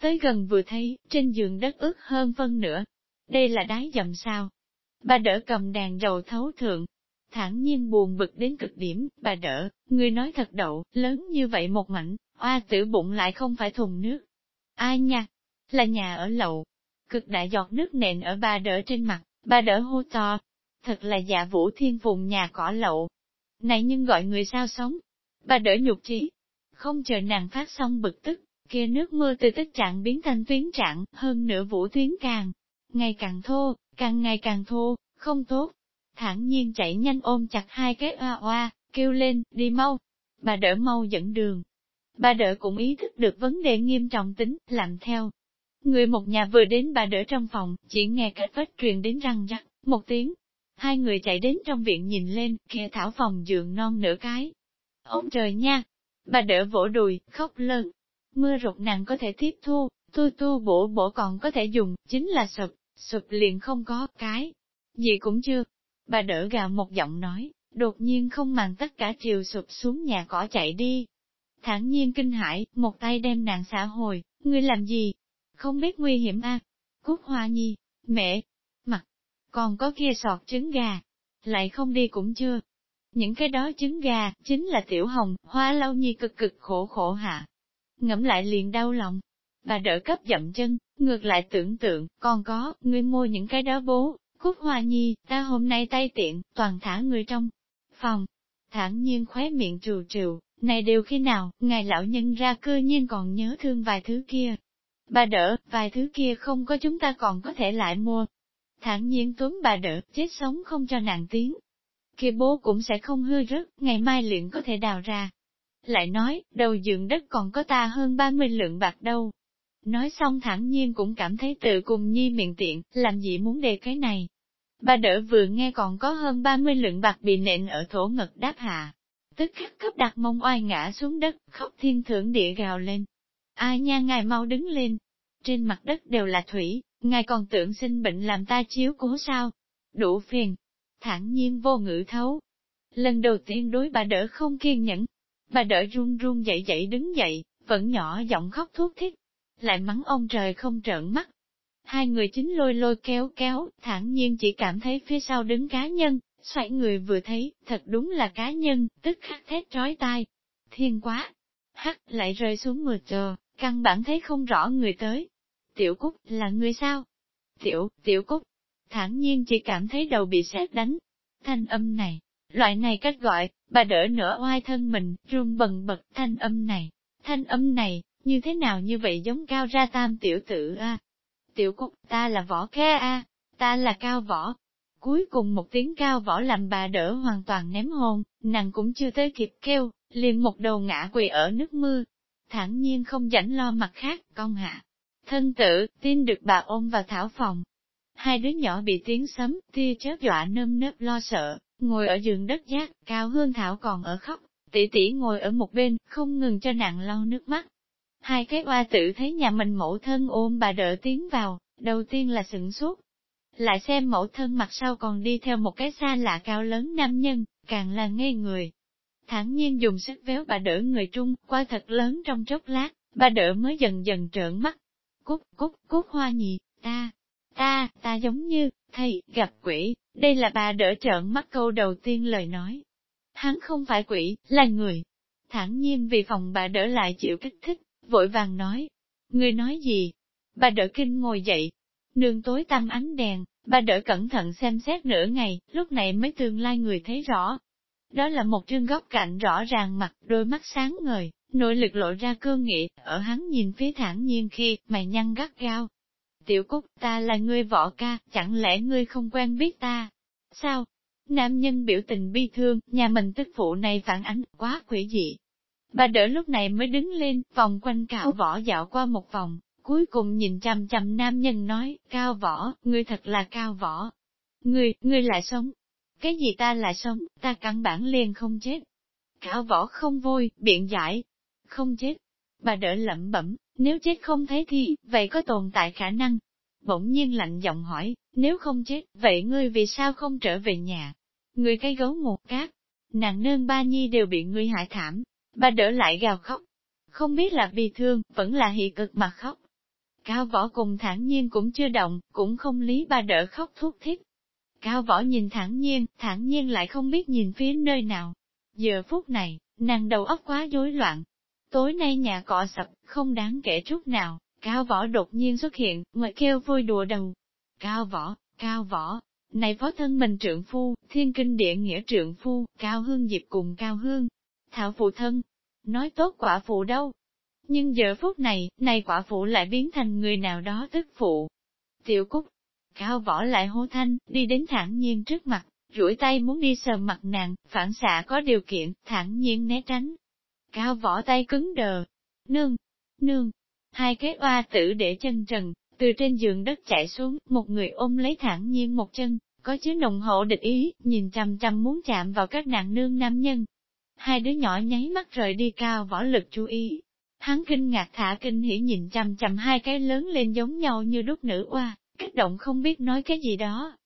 Tới gần vừa thấy, trên giường đất ướt hơn phân nữa, Đây là đáy dầm sao. Bà đỡ cầm đàn dầu thấu thượng. thẳng nhiên buồn bực đến cực điểm, bà đỡ, người nói thật đậu, lớn như vậy một mảnh, oa tử bụng lại không phải thùng nước. Ai nha? Là nhà ở lậu. Cực đại giọt nước nện ở bà đỡ trên mặt, bà đỡ hô to. Thật là dạ vũ thiên vùng nhà cỏ lậu. Này nhưng gọi người sao sống? Bà đỡ nhục trí. Không chờ nàng phát xong bực tức, kia nước mưa từ tích trạng biến thành tuyến trạng, hơn nữa vũ tuyến càng, ngày càng thô, càng ngày càng thô, không tốt. Thẳng nhiên chạy nhanh ôm chặt hai cái oa oa, kêu lên, đi mau. Bà đỡ mau dẫn đường. Bà đỡ cũng ý thức được vấn đề nghiêm trọng tính, làm theo. Người một nhà vừa đến bà đỡ trong phòng, chỉ nghe cách vết truyền đến răng rắc, một tiếng. Hai người chạy đến trong viện nhìn lên, kia thảo phòng giường non nửa cái. Ông trời nha! Bà đỡ vỗ đùi, khóc lớn, mưa rụt nàng có thể tiếp thu, tu tu bổ bổ còn có thể dùng, chính là sụp, sụp liền không có, cái, gì cũng chưa. Bà đỡ gà một giọng nói, đột nhiên không màng tất cả triều sụp xuống nhà cỏ chạy đi. thản nhiên kinh hãi, một tay đem nàng xã hồi, ngươi làm gì? Không biết nguy hiểm a à? Cúc hoa nhi, mẹ, mặt, còn có kia sọt trứng gà, lại không đi cũng chưa. Những cái đó trứng gà, chính là tiểu hồng, hoa lâu nhi cực cực khổ khổ hạ, ngẫm lại liền đau lòng. Bà đỡ cấp dậm chân, ngược lại tưởng tượng, còn có, ngươi mua những cái đó bố, Cúc Hoa Nhi, ta hôm nay tay tiện, toàn thả người trong phòng. Thản nhiên khóe miệng trù trừ, này đều khi nào, ngài lão nhân ra cư nhiên còn nhớ thương vài thứ kia. Bà đỡ, vài thứ kia không có chúng ta còn có thể lại mua. Thản nhiên túm bà đỡ, chết sống không cho nàng tiếng. Kia bố cũng sẽ không hư rớt, ngày mai luyện có thể đào ra lại nói, đầu giường đất còn có ta hơn 30 lượng bạc đâu. Nói xong thẳng nhiên cũng cảm thấy tự cùng nhi miệng tiện, làm gì muốn đề cái này. Bà đỡ vừa nghe còn có hơn 30 lượng bạc bị nện ở thổ ngực đáp hạ. Tức khắc cấp đặt mông oai ngã xuống đất, khóc thiên thưởng địa gào lên. Ai nha ngài mau đứng lên. Trên mặt đất đều là thủy, ngài còn tưởng sinh bệnh làm ta chiếu cố sao. Đủ phiền. Thẳng nhiên vô ngữ thấu. Lần đầu tiên đối bà đỡ không kiên nhẫn, Bà đỡ run run dậy dậy đứng dậy, vẫn nhỏ giọng khóc thuốc thiết, lại mắng ông trời không trợn mắt. Hai người chính lôi lôi kéo kéo, thản nhiên chỉ cảm thấy phía sau đứng cá nhân, xoay người vừa thấy, thật đúng là cá nhân, tức khắc thét trói tai. Thiên quá! Hắc lại rơi xuống mưa chờ, căn bản thấy không rõ người tới. Tiểu Cúc, là người sao? Tiểu, Tiểu Cúc, thản nhiên chỉ cảm thấy đầu bị sét đánh. Thanh âm này, Loại này cách gọi, bà đỡ nửa oai thân mình, run bần bật thanh âm này. Thanh âm này, như thế nào như vậy giống cao ra tam tiểu tử a Tiểu cúc, ta là võ khe a ta là cao võ. Cuối cùng một tiếng cao võ làm bà đỡ hoàn toàn ném hồn nàng cũng chưa tới kịp kêu, liền một đầu ngã quỳ ở nước mưa. thản nhiên không rảnh lo mặt khác, con hạ. Thân tử, tin được bà ôm vào thảo phòng. Hai đứa nhỏ bị tiếng sấm, tia chớp dọa nơm nớp lo sợ, Ngồi ở giường đất giác, Cao Hương Thảo còn ở khóc, tỷ tỷ ngồi ở một bên, không ngừng cho nàng lau nước mắt. Hai cái oa tử thấy nhà mình mẫu thân ôm bà đỡ tiến vào, đầu tiên là sửng sốt. Lại xem mẫu thân mặt sau còn đi theo một cái xa lạ cao lớn nam nhân, càng là ngây người. thản nhiên dùng sức véo bà đỡ người trung, qua thật lớn trong chốc lát, bà đỡ mới dần dần trợn mắt. Cút, cút, cút hoa nhị, ta, ta, ta giống như, thầy, gặp quỷ, đây là bà đỡ trợn mắt câu đầu tiên lời nói. Hắn không phải quỷ, là người. Thẳng nhiên vì phòng bà đỡ lại chịu kích thích, vội vàng nói. Người nói gì? Bà đỡ kinh ngồi dậy. Nương tối tăm ánh đèn, bà đỡ cẩn thận xem xét nửa ngày, lúc này mới tương lai người thấy rõ. Đó là một trương góc cạnh rõ ràng mặt, đôi mắt sáng ngời, nội lực lộ ra cương nghị, ở hắn nhìn phía thẳng nhiên khi, mày nhăn gắt gao, Tiểu Cúc, ta là ngươi võ ca, chẳng lẽ ngươi không quen biết ta? Sao? Nam nhân biểu tình bi thương, nhà mình tức phụ này phản ánh, quá quỷ dị. Bà đỡ lúc này mới đứng lên, vòng quanh cạo võ dạo qua một vòng, cuối cùng nhìn chằm chằm nam nhân nói, cao võ, ngươi thật là cao võ. Ngươi, ngươi lại sống. Cái gì ta lại sống, ta căn bản liền không chết. Cao võ không vui, biện giải. Không chết. Bà đỡ lẩm bẩm, nếu chết không thấy thì, vậy có tồn tại khả năng. Bỗng nhiên lạnh giọng hỏi, nếu không chết, vậy ngươi vì sao không trở về nhà? người cây gấu một cát, nàng nương ba nhi đều bị ngươi hại thảm, bà đỡ lại gào khóc. Không biết là vì thương, vẫn là hị cực mà khóc. Cao võ cùng thản nhiên cũng chưa động, cũng không lý ba đỡ khóc thuốc thiết. Cao võ nhìn thản nhiên, thản nhiên lại không biết nhìn phía nơi nào. Giờ phút này, nàng đầu óc quá rối loạn. Tối nay nhà cọ sập, không đáng kể chút nào, cao võ đột nhiên xuất hiện, ngoài kêu vui đùa đầu. Cao võ, cao võ, này phó thân mình trượng phu, thiên kinh địa nghĩa trượng phu, cao hương dịp cùng cao hương. Thảo phụ thân, nói tốt quả phụ đâu. Nhưng giờ phút này, này quả phụ lại biến thành người nào đó tức phụ. Tiểu Cúc, cao võ lại hô thanh, đi đến thẳng nhiên trước mặt, duỗi tay muốn đi sờ mặt nàng, phản xạ có điều kiện, thẳng nhiên né tránh. Cao võ tay cứng đờ. Nương, nương, hai cái oa tử để chân trần, từ trên giường đất chạy xuống, một người ôm lấy thẳng nhiên một chân, có chứa nồng hậu địch ý, nhìn chằm chằm muốn chạm vào các nạn nương nam nhân. Hai đứa nhỏ nháy mắt rời đi cao võ lực chú ý. Hắn kinh ngạc thả kinh hỉ nhìn chằm chằm hai cái lớn lên giống nhau như đúc nữ oa, kích động không biết nói cái gì đó.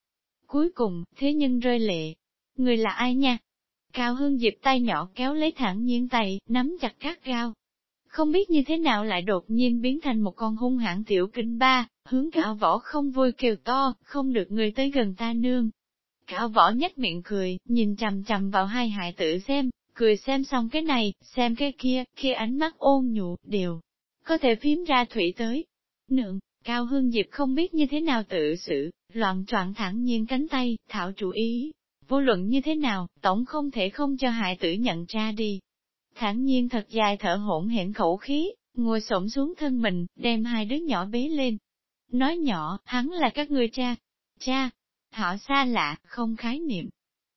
Cuối cùng, thế nhân rơi lệ. Người là ai nha? Cao Hương Diệp tay nhỏ kéo lấy thẳng nhiên tay, nắm chặt cát gao. Không biết như thế nào lại đột nhiên biến thành một con hung hãn tiểu kinh ba, hướng cao võ không vui kêu to, không được người tới gần ta nương. Cao võ nhếch miệng cười, nhìn chằm chằm vào hai hại tử xem, cười xem xong cái này, xem cái kia, khi ánh mắt ôn nhụ, đều có thể phím ra thủy tới. Nượng, Cao Hương Diệp không biết như thế nào tự xử, loạn troạn thẳng nhiên cánh tay, thảo chủ ý. Vô luận như thế nào, tổng không thể không cho hại tử nhận ra đi. Thẳng nhiên thật dài thở hỗn hển khẩu khí, ngồi xổm xuống thân mình, đem hai đứa nhỏ bế lên. Nói nhỏ, hắn là các người cha. Cha, họ xa lạ, không khái niệm.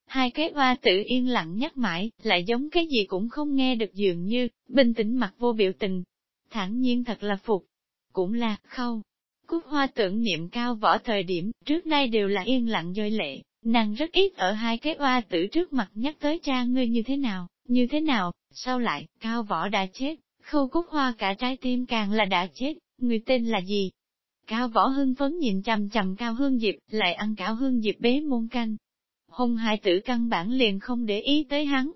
Hai cái hoa tử yên lặng nhắc mãi, lại giống cái gì cũng không nghe được dường như, bình tĩnh mặt vô biểu tình. Thẳng nhiên thật là phục. Cũng là, khâu, Cúc hoa tưởng niệm cao võ thời điểm, trước nay đều là yên lặng dơi lệ, nàng rất ít ở hai cái hoa tử trước mặt nhắc tới cha ngươi như thế nào, như thế nào, sau lại, cao võ đã chết, khâu cúc hoa cả trái tim càng là đã chết, người tên là gì? Cao võ hưng phấn nhìn chằm chằm cao hương diệp, lại ăn cao hương diệp bế môn canh. Hùng hai tử căn bản liền không để ý tới hắn.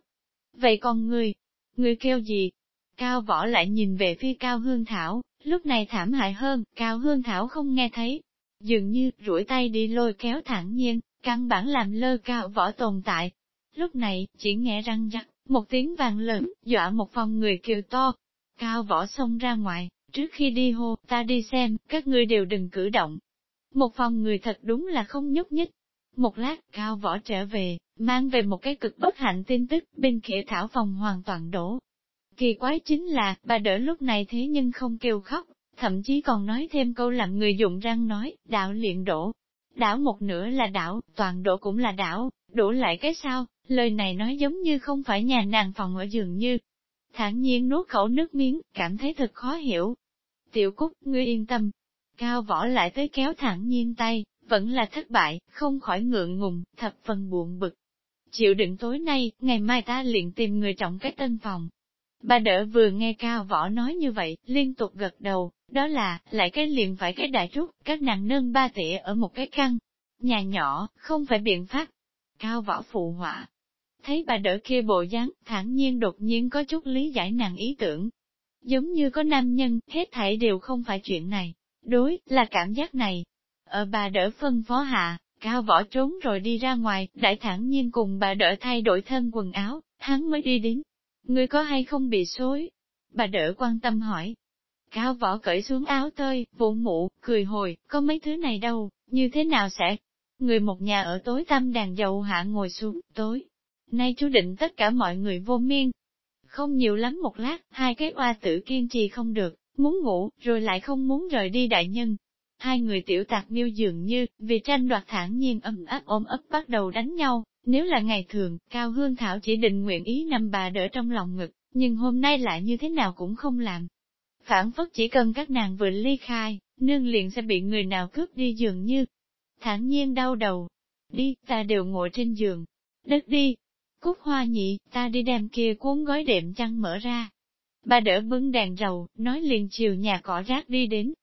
Vậy còn người, người kêu gì? Cao võ lại nhìn về phía cao hương thảo, Lúc này thảm hại hơn, Cao Hương Thảo không nghe thấy. Dường như, rủi tay đi lôi kéo thẳng nhiên, căn bản làm lơ cao võ tồn tại. Lúc này, chỉ nghe răng rắc, một tiếng vàng lớn, dọa một phòng người kêu to. Cao võ xông ra ngoài, trước khi đi hô, ta đi xem, các ngươi đều đừng cử động. Một phòng người thật đúng là không nhúc nhích. Một lát, cao võ trở về, mang về một cái cực bất hạnh tin tức, bên kia thảo phòng hoàn toàn đổ, Kỳ quái chính là, bà đỡ lúc này thế nhưng không kêu khóc, thậm chí còn nói thêm câu làm người dụng răng nói, đạo luyện đổ. Đảo một nửa là đảo, toàn độ cũng là đảo, đổ lại cái sao, lời này nói giống như không phải nhà nàng phòng ở giường như. Thản nhiên nuốt khẩu nước miếng, cảm thấy thật khó hiểu. Tiểu Cúc, ngươi yên tâm. Cao võ lại tới kéo thẳng nhiên tay, vẫn là thất bại, không khỏi ngượng ngùng, thập phần buồn bực. Chịu đựng tối nay, ngày mai ta liền tìm người trọng cái tân phòng, Bà đỡ vừa nghe cao võ nói như vậy, liên tục gật đầu, đó là, lại cái liền phải cái đại trúc, các nàng nâng ba tỉa ở một cái căn. Nhà nhỏ, không phải biện pháp. Cao võ phụ họa. Thấy bà đỡ kia bộ dáng, thản nhiên đột nhiên có chút lý giải nàng ý tưởng. Giống như có nam nhân, hết thảy đều không phải chuyện này. Đối, là cảm giác này. Ở bà đỡ phân phó hạ, cao võ trốn rồi đi ra ngoài, đại thản nhiên cùng bà đỡ thay đổi thân quần áo, hắn mới đi đến, Ngươi có hay không bị xối? Bà đỡ quan tâm hỏi. Cao võ cởi xuống áo tơi, vụn mụ, cười hồi, có mấy thứ này đâu, như thế nào sẽ? Người một nhà ở tối tâm đàn dầu hạ ngồi xuống, tối. Nay chú định tất cả mọi người vô miên. Không nhiều lắm một lát, hai cái oa tử kiên trì không được, muốn ngủ, rồi lại không muốn rời đi đại nhân. Hai người tiểu tạc miêu dường như, vì tranh đoạt thản nhiên ấm áp ôm ấp bắt đầu đánh nhau, nếu là ngày thường, Cao Hương Thảo chỉ định nguyện ý nằm bà đỡ trong lòng ngực, nhưng hôm nay lại như thế nào cũng không làm. Phản phất chỉ cần các nàng vừa ly khai, nương liền sẽ bị người nào cướp đi dường như. Thản nhiên đau đầu. Đi, ta đều ngồi trên giường. Đất đi. Cúc hoa nhị, ta đi đem kia cuốn gói đệm chăn mở ra. Bà đỡ bưng đèn rầu, nói liền chiều nhà cỏ rác đi đến.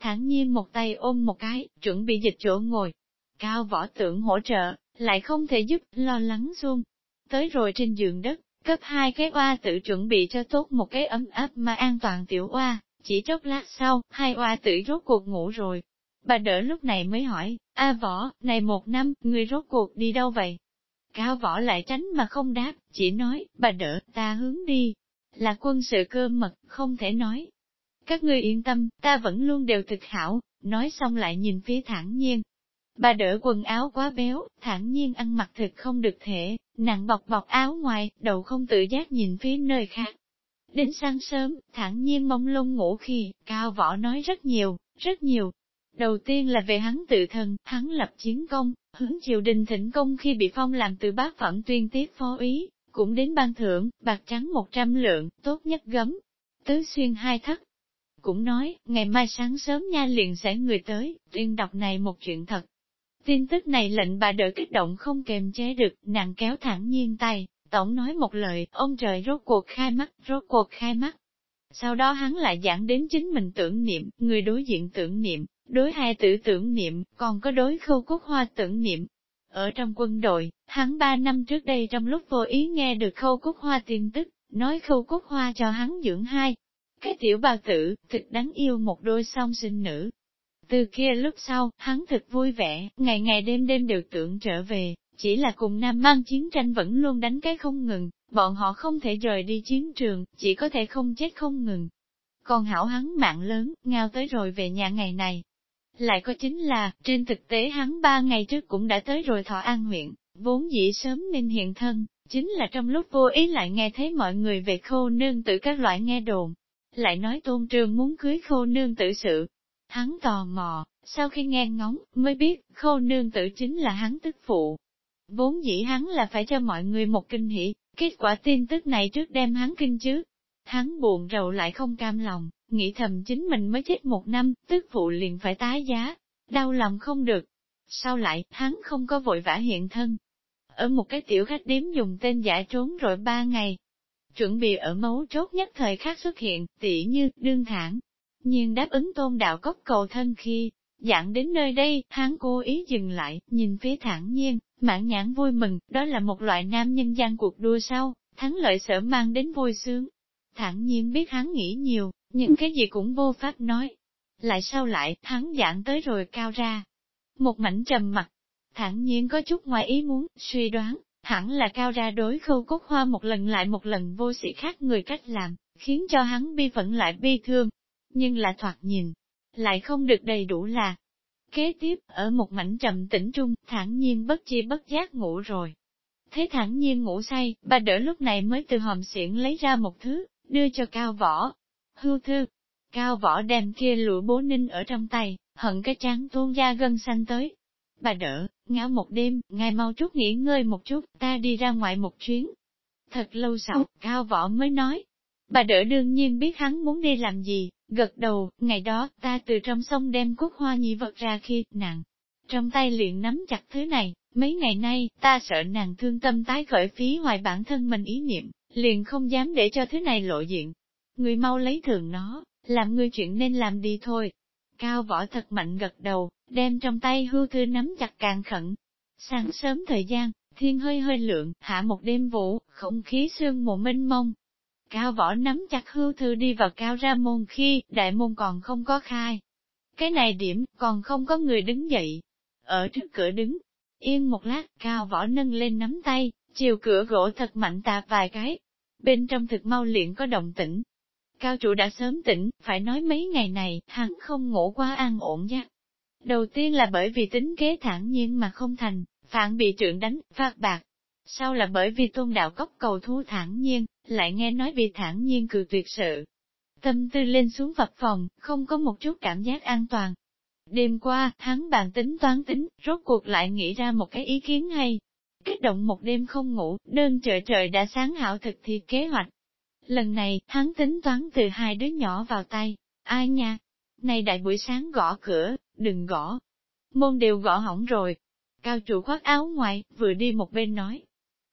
Thản nhiên một tay ôm một cái, chuẩn bị dịch chỗ ngồi. Cao võ tưởng hỗ trợ, lại không thể giúp, lo lắng xuông. Tới rồi trên giường đất, cấp hai cái oa tự chuẩn bị cho tốt một cái ấm áp mà an toàn tiểu oa, Chỉ chốc lát sau, hai oa tử rốt cuộc ngủ rồi. Bà đỡ lúc này mới hỏi, A võ, này một năm, người rốt cuộc đi đâu vậy? Cao võ lại tránh mà không đáp, chỉ nói, bà đỡ, ta hướng đi. Là quân sự cơ mật, không thể nói. Các ngươi yên tâm, ta vẫn luôn đều thực hảo, nói xong lại nhìn phía thẳng nhiên. Bà đỡ quần áo quá béo, thản nhiên ăn mặc thực không được thể, nặng bọc bọc áo ngoài, đầu không tự giác nhìn phía nơi khác. Đến sáng sớm, thản nhiên mông lung ngủ khi, cao võ nói rất nhiều, rất nhiều. Đầu tiên là về hắn tự thân, hắn lập chiến công, hướng triều đình thỉnh công khi bị phong làm từ bác phẩm tuyên tiếp phó ý, cũng đến ban thưởng, bạc trắng 100 lượng, tốt nhất gấm, tứ xuyên hai thất. Cũng nói, ngày mai sáng sớm nha liền sẽ người tới, tuyên đọc này một chuyện thật. Tin tức này lệnh bà đỡ kích động không kềm chế được, nàng kéo thẳng nhiên tay, tổng nói một lời, ông trời rốt cuộc khai mắt, rốt cuộc khai mắt. Sau đó hắn lại giảng đến chính mình tưởng niệm, người đối diện tưởng niệm, đối hai tử tưởng niệm, còn có đối khâu cúc hoa tưởng niệm. Ở trong quân đội, hắn ba năm trước đây trong lúc vô ý nghe được khâu cúc hoa tin tức, nói khâu cúc hoa cho hắn dưỡng hai. Cái tiểu bà tử, thực đáng yêu một đôi song sinh nữ. Từ kia lúc sau, hắn thật vui vẻ, ngày ngày đêm đêm đều tưởng trở về, chỉ là cùng Nam mang chiến tranh vẫn luôn đánh cái không ngừng, bọn họ không thể rời đi chiến trường, chỉ có thể không chết không ngừng. Còn hảo hắn mạng lớn, ngao tới rồi về nhà ngày này, lại có chính là, trên thực tế hắn ba ngày trước cũng đã tới rồi Thọ An huyện, vốn dĩ sớm nên hiện thân, chính là trong lúc vô ý lại nghe thấy mọi người về khô nương tử các loại nghe đồn. Lại nói tôn trường muốn cưới khô nương tử sự. Hắn tò mò, sau khi nghe ngóng, mới biết, khô nương tử chính là hắn tức phụ. Vốn dĩ hắn là phải cho mọi người một kinh hỉ, kết quả tin tức này trước đem hắn kinh chứ. Hắn buồn rầu lại không cam lòng, nghĩ thầm chính mình mới chết một năm, tức phụ liền phải tái giá, đau lòng không được. Sau lại, hắn không có vội vã hiện thân. Ở một cái tiểu khách điếm dùng tên giả trốn rồi ba ngày. Chuẩn bị ở mấu chốt nhất thời khắc xuất hiện, tỉ như, đương thẳng. Nhưng đáp ứng tôn đạo cốc cầu thân khi, dạng đến nơi đây, hắn cố ý dừng lại, nhìn phía thẳng nhiên, mãn nhãn vui mừng, đó là một loại nam nhân gian cuộc đua sau, thắng lợi sở mang đến vui sướng. Thẳng nhiên biết hắn nghĩ nhiều, những cái gì cũng vô pháp nói. Lại sau lại, hắn dạng tới rồi cao ra. Một mảnh trầm mặt, thẳng nhiên có chút ngoài ý muốn, suy đoán, hẳn là cao ra đối khâu cốt hoa một lần lại một lần vô sĩ khác người cách làm, khiến cho hắn bi phẫn lại bi thương. Nhưng là thoạt nhìn, lại không được đầy đủ là. Kế tiếp, ở một mảnh trầm tĩnh trung, thẳng nhiên bất chi bất giác ngủ rồi. Thế thẳng nhiên ngủ say, bà đỡ lúc này mới từ hòm xiển lấy ra một thứ, đưa cho cao võ, hưu thư. Cao võ đem kia lụa bố ninh ở trong tay, hận cái trán tuôn da gân xanh tới. Bà đỡ, ngáo một đêm, ngài mau chút nghỉ ngơi một chút, ta đi ra ngoài một chuyến. Thật lâu sau, cao võ mới nói. Bà đỡ đương nhiên biết hắn muốn đi làm gì, gật đầu, ngày đó, ta từ trong sông đem cúc hoa nhị vật ra khi, nàng, trong tay liền nắm chặt thứ này, mấy ngày nay, ta sợ nàng thương tâm tái khởi phí hoài bản thân mình ý niệm, liền không dám để cho thứ này lộ diện, Người mau lấy thường nó, làm người chuyện nên làm đi thôi. Cao võ thật mạnh gật đầu, đem trong tay hưu thư nắm chặt càng khẩn. Sáng sớm thời gian, thiên hơi hơi lượng, hạ một đêm vũ, không khí sương mù mênh mông. Cao võ nắm chặt hưu thư đi vào cao ra môn khi đại môn còn không có khai. Cái này điểm, còn không có người đứng dậy. Ở trước cửa đứng, yên một lát, cao võ nâng lên nắm tay, chiều cửa gỗ thật mạnh tạp vài cái. Bên trong thực mau liền có động tĩnh, Cao chủ đã sớm tỉnh, phải nói mấy ngày này, hắn không ngủ quá an ổn nha. Đầu tiên là bởi vì tính kế thản nhiên mà không thành, phản bị trượng đánh, phạt bạc. Sau là bởi vì tôn đạo cốc cầu thú thẳng nhiên, lại nghe nói bị thẳng nhiên cự tuyệt sự. Tâm tư lên xuống vật phòng, không có một chút cảm giác an toàn. Đêm qua, hắn bàn tính toán tính, rốt cuộc lại nghĩ ra một cái ý kiến hay. Kích động một đêm không ngủ, đơn trời trời đã sáng hảo thực thi kế hoạch, Lần này, hắn tính toán từ hai đứa nhỏ vào tay. Ai nha? Này đại buổi sáng gõ cửa, đừng gõ. Môn đều gõ hỏng rồi. Cao trụ khoác áo ngoài, vừa đi một bên nói.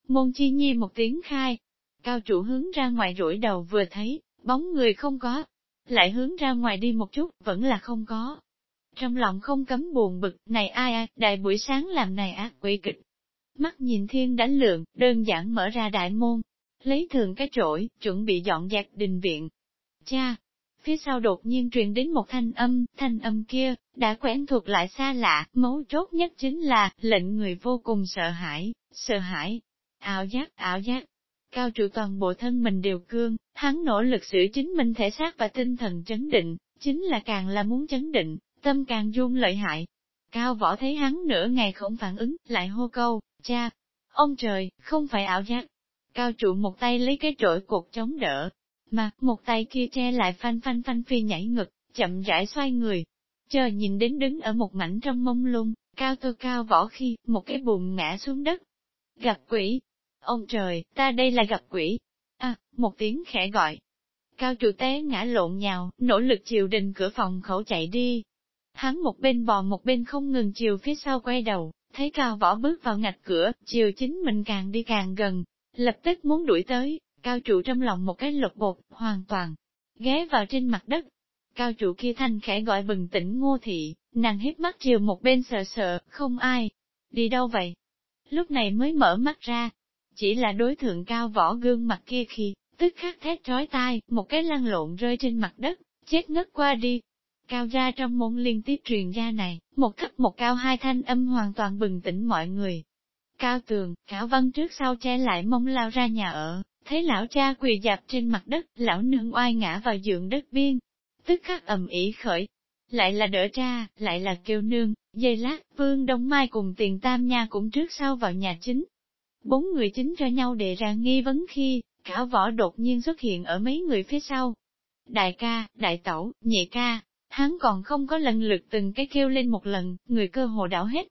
Môn chi nhi một tiếng khai. Cao trụ hướng ra ngoài rủi đầu vừa thấy, bóng người không có. Lại hướng ra ngoài đi một chút, vẫn là không có. Trong lòng không cấm buồn bực, này ai à, đại buổi sáng làm này ác quỷ kịch. Mắt nhìn thiên đánh lượng, đơn giản mở ra đại môn, lấy thường cái trỗi chuẩn bị dọn dẹp đình viện. Cha! phía sau đột nhiên truyền đến một thanh âm, thanh âm kia, đã quen thuộc lại xa lạ, mấu chốt nhất chính là, lệnh người vô cùng sợ hãi, sợ hãi, ảo giác, ảo giác. Cao trụ toàn bộ thân mình đều cương, hắn nỗ lực sửa chính mình thể xác và tinh thần chấn định, chính là càng là muốn chấn định, tâm càng run lợi hại. Cao võ thấy hắn nửa ngày không phản ứng, lại hô câu, cha, ông trời, không phải ảo giác. Cao trụ một tay lấy cái trội cột chống đỡ, mà một tay kia che lại phanh phanh phanh phi nhảy ngực, chậm rãi xoay người. Chờ nhìn đến đứng ở một mảnh trong mông lung, cao tô cao võ khi, một cái bùn ngã xuống đất. Gặp quỷ! Ông trời, ta đây là gặp quỷ! À, một tiếng khẽ gọi. Cao trụ té ngã lộn nhào, nỗ lực chiều đình cửa phòng khẩu chạy đi. Hắn một bên bò một bên không ngừng chiều phía sau quay đầu, thấy cao võ bước vào ngạch cửa, chiều chính mình càng đi càng gần, lập tức muốn đuổi tới, cao trụ trong lòng một cái lột bột, hoàn toàn, ghé vào trên mặt đất. Cao trụ kia thanh khẽ gọi bừng tỉnh ngô thị, nàng hít mắt chiều một bên sợ sợ, không ai. Đi đâu vậy? Lúc này mới mở mắt ra, chỉ là đối thượng cao võ gương mặt kia khi, tức khắc thét trói tai, một cái lăn lộn rơi trên mặt đất, chết ngất qua đi. Cao ra trong môn liên tiếp truyền ra này, một thấp một cao hai thanh âm hoàn toàn bừng tỉnh mọi người. Cao tường, cao văn trước sau che lại mông lao ra nhà ở, thấy lão cha quỳ dạp trên mặt đất, lão nương oai ngã vào giường đất biên, tức khắc ầm ĩ khởi. Lại là đỡ cha, lại là kêu nương, dây lát, vương đông mai cùng tiền tam nha cũng trước sau vào nhà chính. Bốn người chính cho nhau đề ra nghi vấn khi, cả võ đột nhiên xuất hiện ở mấy người phía sau. Đại ca, đại tẩu, nhị ca, hắn còn không có lần lượt từng cái kêu lên một lần, người cơ hồ đảo hết.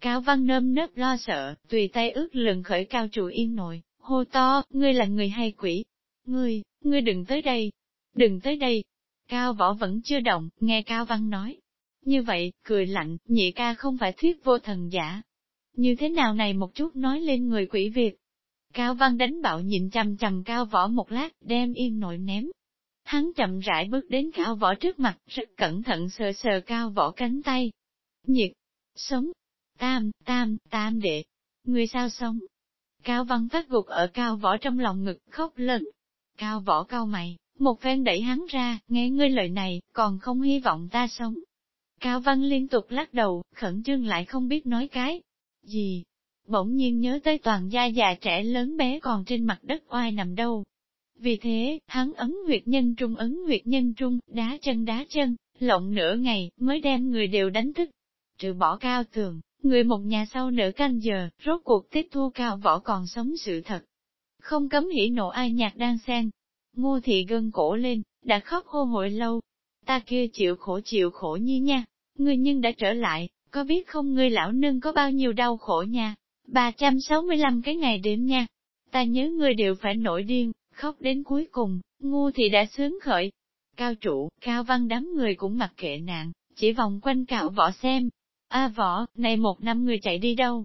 Cao văn nơm nớp lo sợ, tùy tay ước lần khởi cao trụ yên nội, hô to, ngươi là người hay quỷ? Ngươi, ngươi đừng tới đây, đừng tới đây. Cao võ vẫn chưa động, nghe Cao Văn nói. Như vậy, cười lạnh, nhị ca không phải thuyết vô thần giả. Như thế nào này một chút nói lên người quỷ Việt. Cao Văn đánh bạo nhịn chầm chầm Cao võ một lát, đem yên nội ném. Hắn chậm rãi bước đến Cao võ trước mặt, rất cẩn thận sờ sờ Cao võ cánh tay. Nhiệt, sống, tam, tam, tam đệ, người sao sống, Cao văn phát gục ở cao võ trong lòng ngực khóc lớn. Cao võ cao mày, một phen đẩy hắn ra, nghe ngươi lời này, còn không hy vọng ta sống. Cao văn liên tục lắc đầu, khẩn trương lại không biết nói cái gì. Bỗng nhiên nhớ tới toàn gia già trẻ lớn bé còn trên mặt đất oai nằm đâu. Vì thế, hắn ấn huyệt nhân trung ấn huyệt nhân trung, đá chân đá chân, lộng nửa ngày, mới đem người đều đánh thức. Trừ bỏ cao tường, Người một nhà sau nửa canh giờ, rốt cuộc tiếp thu cao võ còn sống sự thật. Không cấm hỉ nộ ai nhạc đang xen. Ngô thị gân cổ lên, đã khóc hô hội lâu. Ta kia chịu khổ chịu khổ nhi nha, ngươi nhưng đã trở lại, có biết không ngươi lão nương có bao nhiêu đau khổ nha, 365 cái ngày đêm nha. Ta nhớ ngươi đều phải nổi điên, khóc đến cuối cùng, ngu thì đã sướng khởi. Cao trụ, cao văn đám người cũng mặc kệ nạn, chỉ vòng quanh cạo võ xem, A võ, này một năm người chạy đi đâu?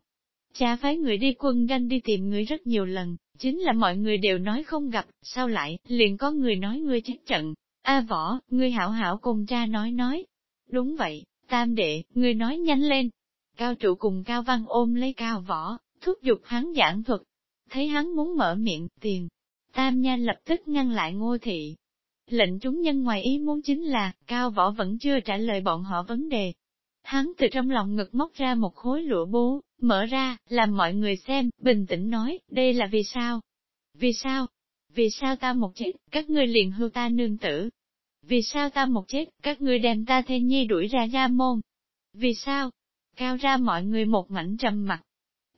Cha phái người đi quân ganh đi tìm người rất nhiều lần, chính là mọi người đều nói không gặp, sao lại, liền có người nói ngươi chết trận. A võ, ngươi hảo hảo cùng cha nói nói. Đúng vậy, tam đệ, người nói nhanh lên. Cao trụ cùng cao văn ôm lấy cao võ, thúc giục hắn giảng thuật. Thấy hắn muốn mở miệng, tiền. Tam nha lập tức ngăn lại ngô thị. Lệnh chúng nhân ngoài ý muốn chính là, cao võ vẫn chưa trả lời bọn họ vấn đề, Hắn từ trong lòng ngực móc ra một khối lụa bố, mở ra, làm mọi người xem, bình tĩnh nói, đây là vì sao? Vì sao? Vì sao ta một chết, các ngươi liền hưu ta nương tử? Vì sao ta một chết, các ngươi đem ta thê nhi đuổi ra gia môn? Vì sao? Cao ra mọi người một mảnh trầm mặt.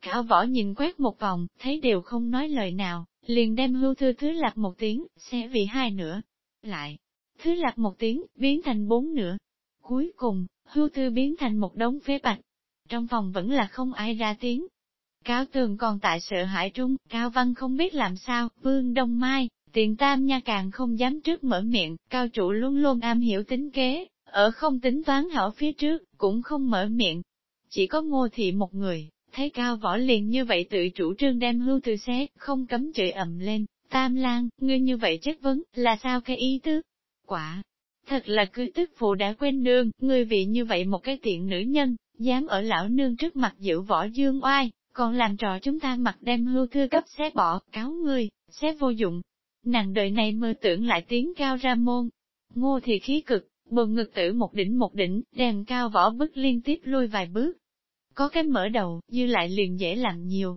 Cao võ nhìn quét một vòng, thấy đều không nói lời nào, liền đem hưu thư thứ lạc một tiếng, sẽ vì hai nữa. Lại, thứ lạc một tiếng, biến thành bốn nữa. Cuối cùng, hưu thư biến thành một đống phế bạch. Trong phòng vẫn là không ai ra tiếng. Cao tường còn tại sợ hãi trung, Cao Văn không biết làm sao, Vương Đông Mai, tiền tam nha càng không dám trước mở miệng, Cao trụ luôn luôn am hiểu tính kế, ở không tính toán hảo phía trước, cũng không mở miệng. Chỉ có ngô thị một người, thấy Cao võ liền như vậy tự chủ trương đem hưu từ xé, không cấm chửi ầm lên, Tam Lan, ngươi như vậy chất vấn, là sao cái ý tứ? Quả, Thật là cứ tức phụ đã quên nương, ngươi vị như vậy một cái tiện nữ nhân, dám ở lão nương trước mặt giữ võ dương oai, còn làm trò chúng ta mặc đem hưu thư cấp xé bỏ, cáo ngươi, xé vô dụng. Nàng đời này mơ tưởng lại tiếng cao ra môn. Ngô thì khí cực, bờ ngực tử một đỉnh một đỉnh, đèn cao võ bức liên tiếp lui vài bước. Có cái mở đầu, dư lại liền dễ làm nhiều.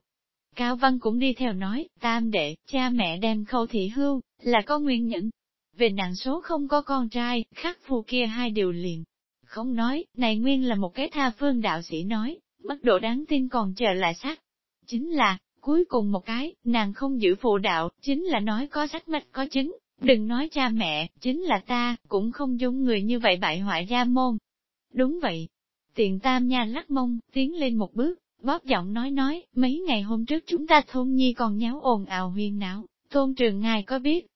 Cao Văn cũng đi theo nói, tam đệ, cha mẹ đem khâu thị hưu, là có nguyên nhân. Về nạn số không có con trai, khắc phu kia hai điều liền. Không nói, này nguyên là một cái tha phương đạo sĩ nói, bất độ đáng tin còn chờ lại sát. Chính là, cuối cùng một cái, nàng không giữ phụ đạo, chính là nói có sách mạch có chứng, đừng nói cha mẹ, chính là ta, cũng không giống người như vậy bại hoại gia môn. Đúng vậy. Tiện tam nha lắc mông, tiến lên một bước, bóp giọng nói nói, mấy ngày hôm trước chúng ta thôn nhi còn nháo ồn ào huyên não, thôn trường ngài có biết.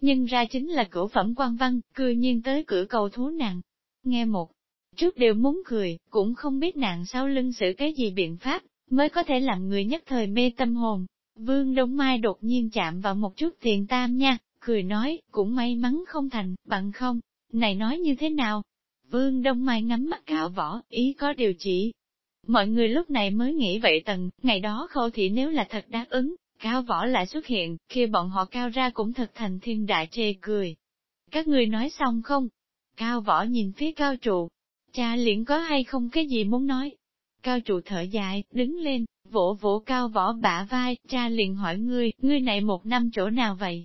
Nhưng ra chính là cửu phẩm quan văn, cười nhiên tới cửa cầu thú nàng. Nghe một trước đều muốn cười, cũng không biết nàng sau lưng xử cái gì biện pháp, mới có thể làm người nhất thời mê tâm hồn. Vương Đông Mai đột nhiên chạm vào một chút tiền tam nha, cười nói, cũng may mắn không thành, bằng không, này nói như thế nào? Vương Đông Mai ngắm mắt cạo võ, ý có điều chỉ. Mọi người lúc này mới nghĩ vậy tần. ngày đó khâu thị nếu là thật đáp ứng, cao võ lại xuất hiện, kia bọn họ cao ra cũng thật thành thiên đại chê cười. Các người nói xong không? Cao võ nhìn phía cao trụ, cha liền có hay không cái gì muốn nói. Cao trụ thở dài, đứng lên, vỗ vỗ cao võ bả vai, cha liền hỏi ngươi, ngươi này một năm chỗ nào vậy?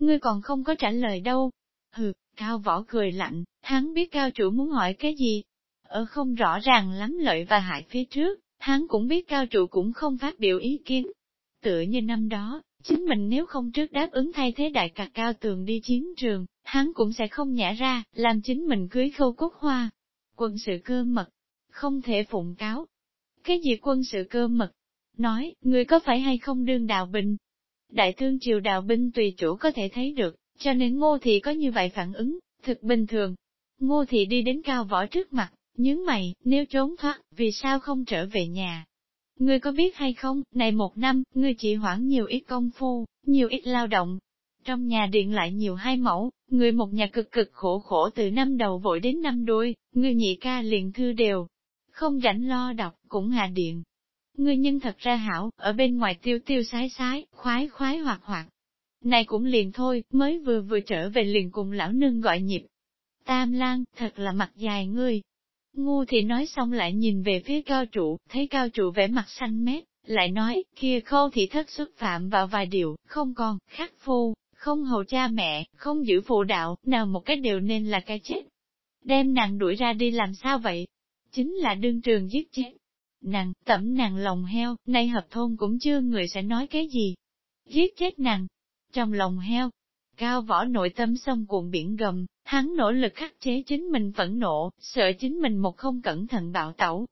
Ngươi còn không có trả lời đâu. Hừ, cao võ cười lạnh, hắn biết cao chủ muốn hỏi cái gì. Ở không rõ ràng lắm lợi và hại phía trước, hắn cũng biết cao trụ cũng không phát biểu ý kiến. Tựa như năm đó, chính mình nếu không trước đáp ứng thay thế đại cạc cao tường đi chiến trường, hắn cũng sẽ không nhả ra, làm chính mình cưới khâu cốt hoa quân sự cơ mật, không thể phụng cáo. Cái gì quân sự cơ mật? Nói, người có phải hay không đương đạo binh? Đại thương triều đạo binh tùy chủ có thể thấy được, cho nên ngô thị có như vậy phản ứng, thực bình thường. Ngô thị đi đến cao võ trước mặt, nhướng mày, nếu trốn thoát, vì sao không trở về nhà? Ngươi có biết hay không, này một năm, ngươi chỉ hoãn nhiều ít công phu, nhiều ít lao động. Trong nhà điện lại nhiều hai mẫu, người một nhà cực cực khổ khổ từ năm đầu vội đến năm đuôi, người nhị ca liền thư đều. Không rảnh lo đọc, cũng hạ điện. Người nhân thật ra hảo, ở bên ngoài tiêu tiêu sái sái, khoái khoái hoạt hoạt. Này cũng liền thôi, mới vừa vừa trở về liền cùng lão nương gọi nhịp. Tam lang, thật là mặt dài ngươi. Ngu thì nói xong lại nhìn về phía cao trụ, thấy cao trụ vẻ mặt xanh mét, lại nói, kia khâu thì thất xuất phạm vào vài điều, không còn, khắc phu, không hầu cha mẹ, không giữ phụ đạo, nào một cái điều nên là cái chết. Đem nàng đuổi ra đi làm sao vậy? Chính là đương trường giết chết. Nàng, tẩm nàng lòng heo, nay hợp thôn cũng chưa người sẽ nói cái gì. Giết chết nàng. Trong lòng heo, cao võ nội tâm sông cuộn biển gầm, hắn nỗ lực khắc chế chính mình phẫn nộ, sợ chính mình một không cẩn thận bạo tẩu.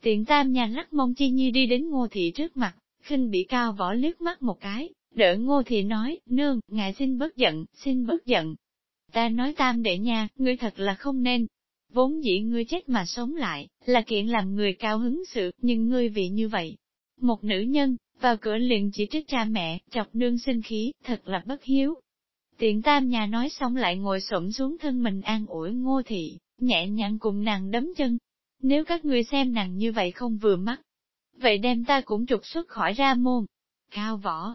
Tiện tam nhà lắc mông chi nhi đi đến ngô thị trước mặt, khinh bị cao võ liếc mắt một cái, Đỡ ngô Thị nói, nương, ngài xin bớt giận, xin bớt giận. Ta nói tam đệ nha, ngươi thật là không nên. Vốn dĩ ngươi chết mà sống lại, là kiện làm người cao hứng sự, nhưng ngươi vì như vậy. Một nữ nhân, vào cửa liền chỉ trích cha mẹ, chọc nương sinh khí, thật là bất hiếu. Tiện tam nhà nói xong lại ngồi xổm xuống thân mình an ủi ngô thị, nhẹ nhàng cùng nàng đấm chân. Nếu các ngươi xem nàng như vậy không vừa mắt, vậy đem ta cũng trục xuất khỏi ra môn. Cao võ,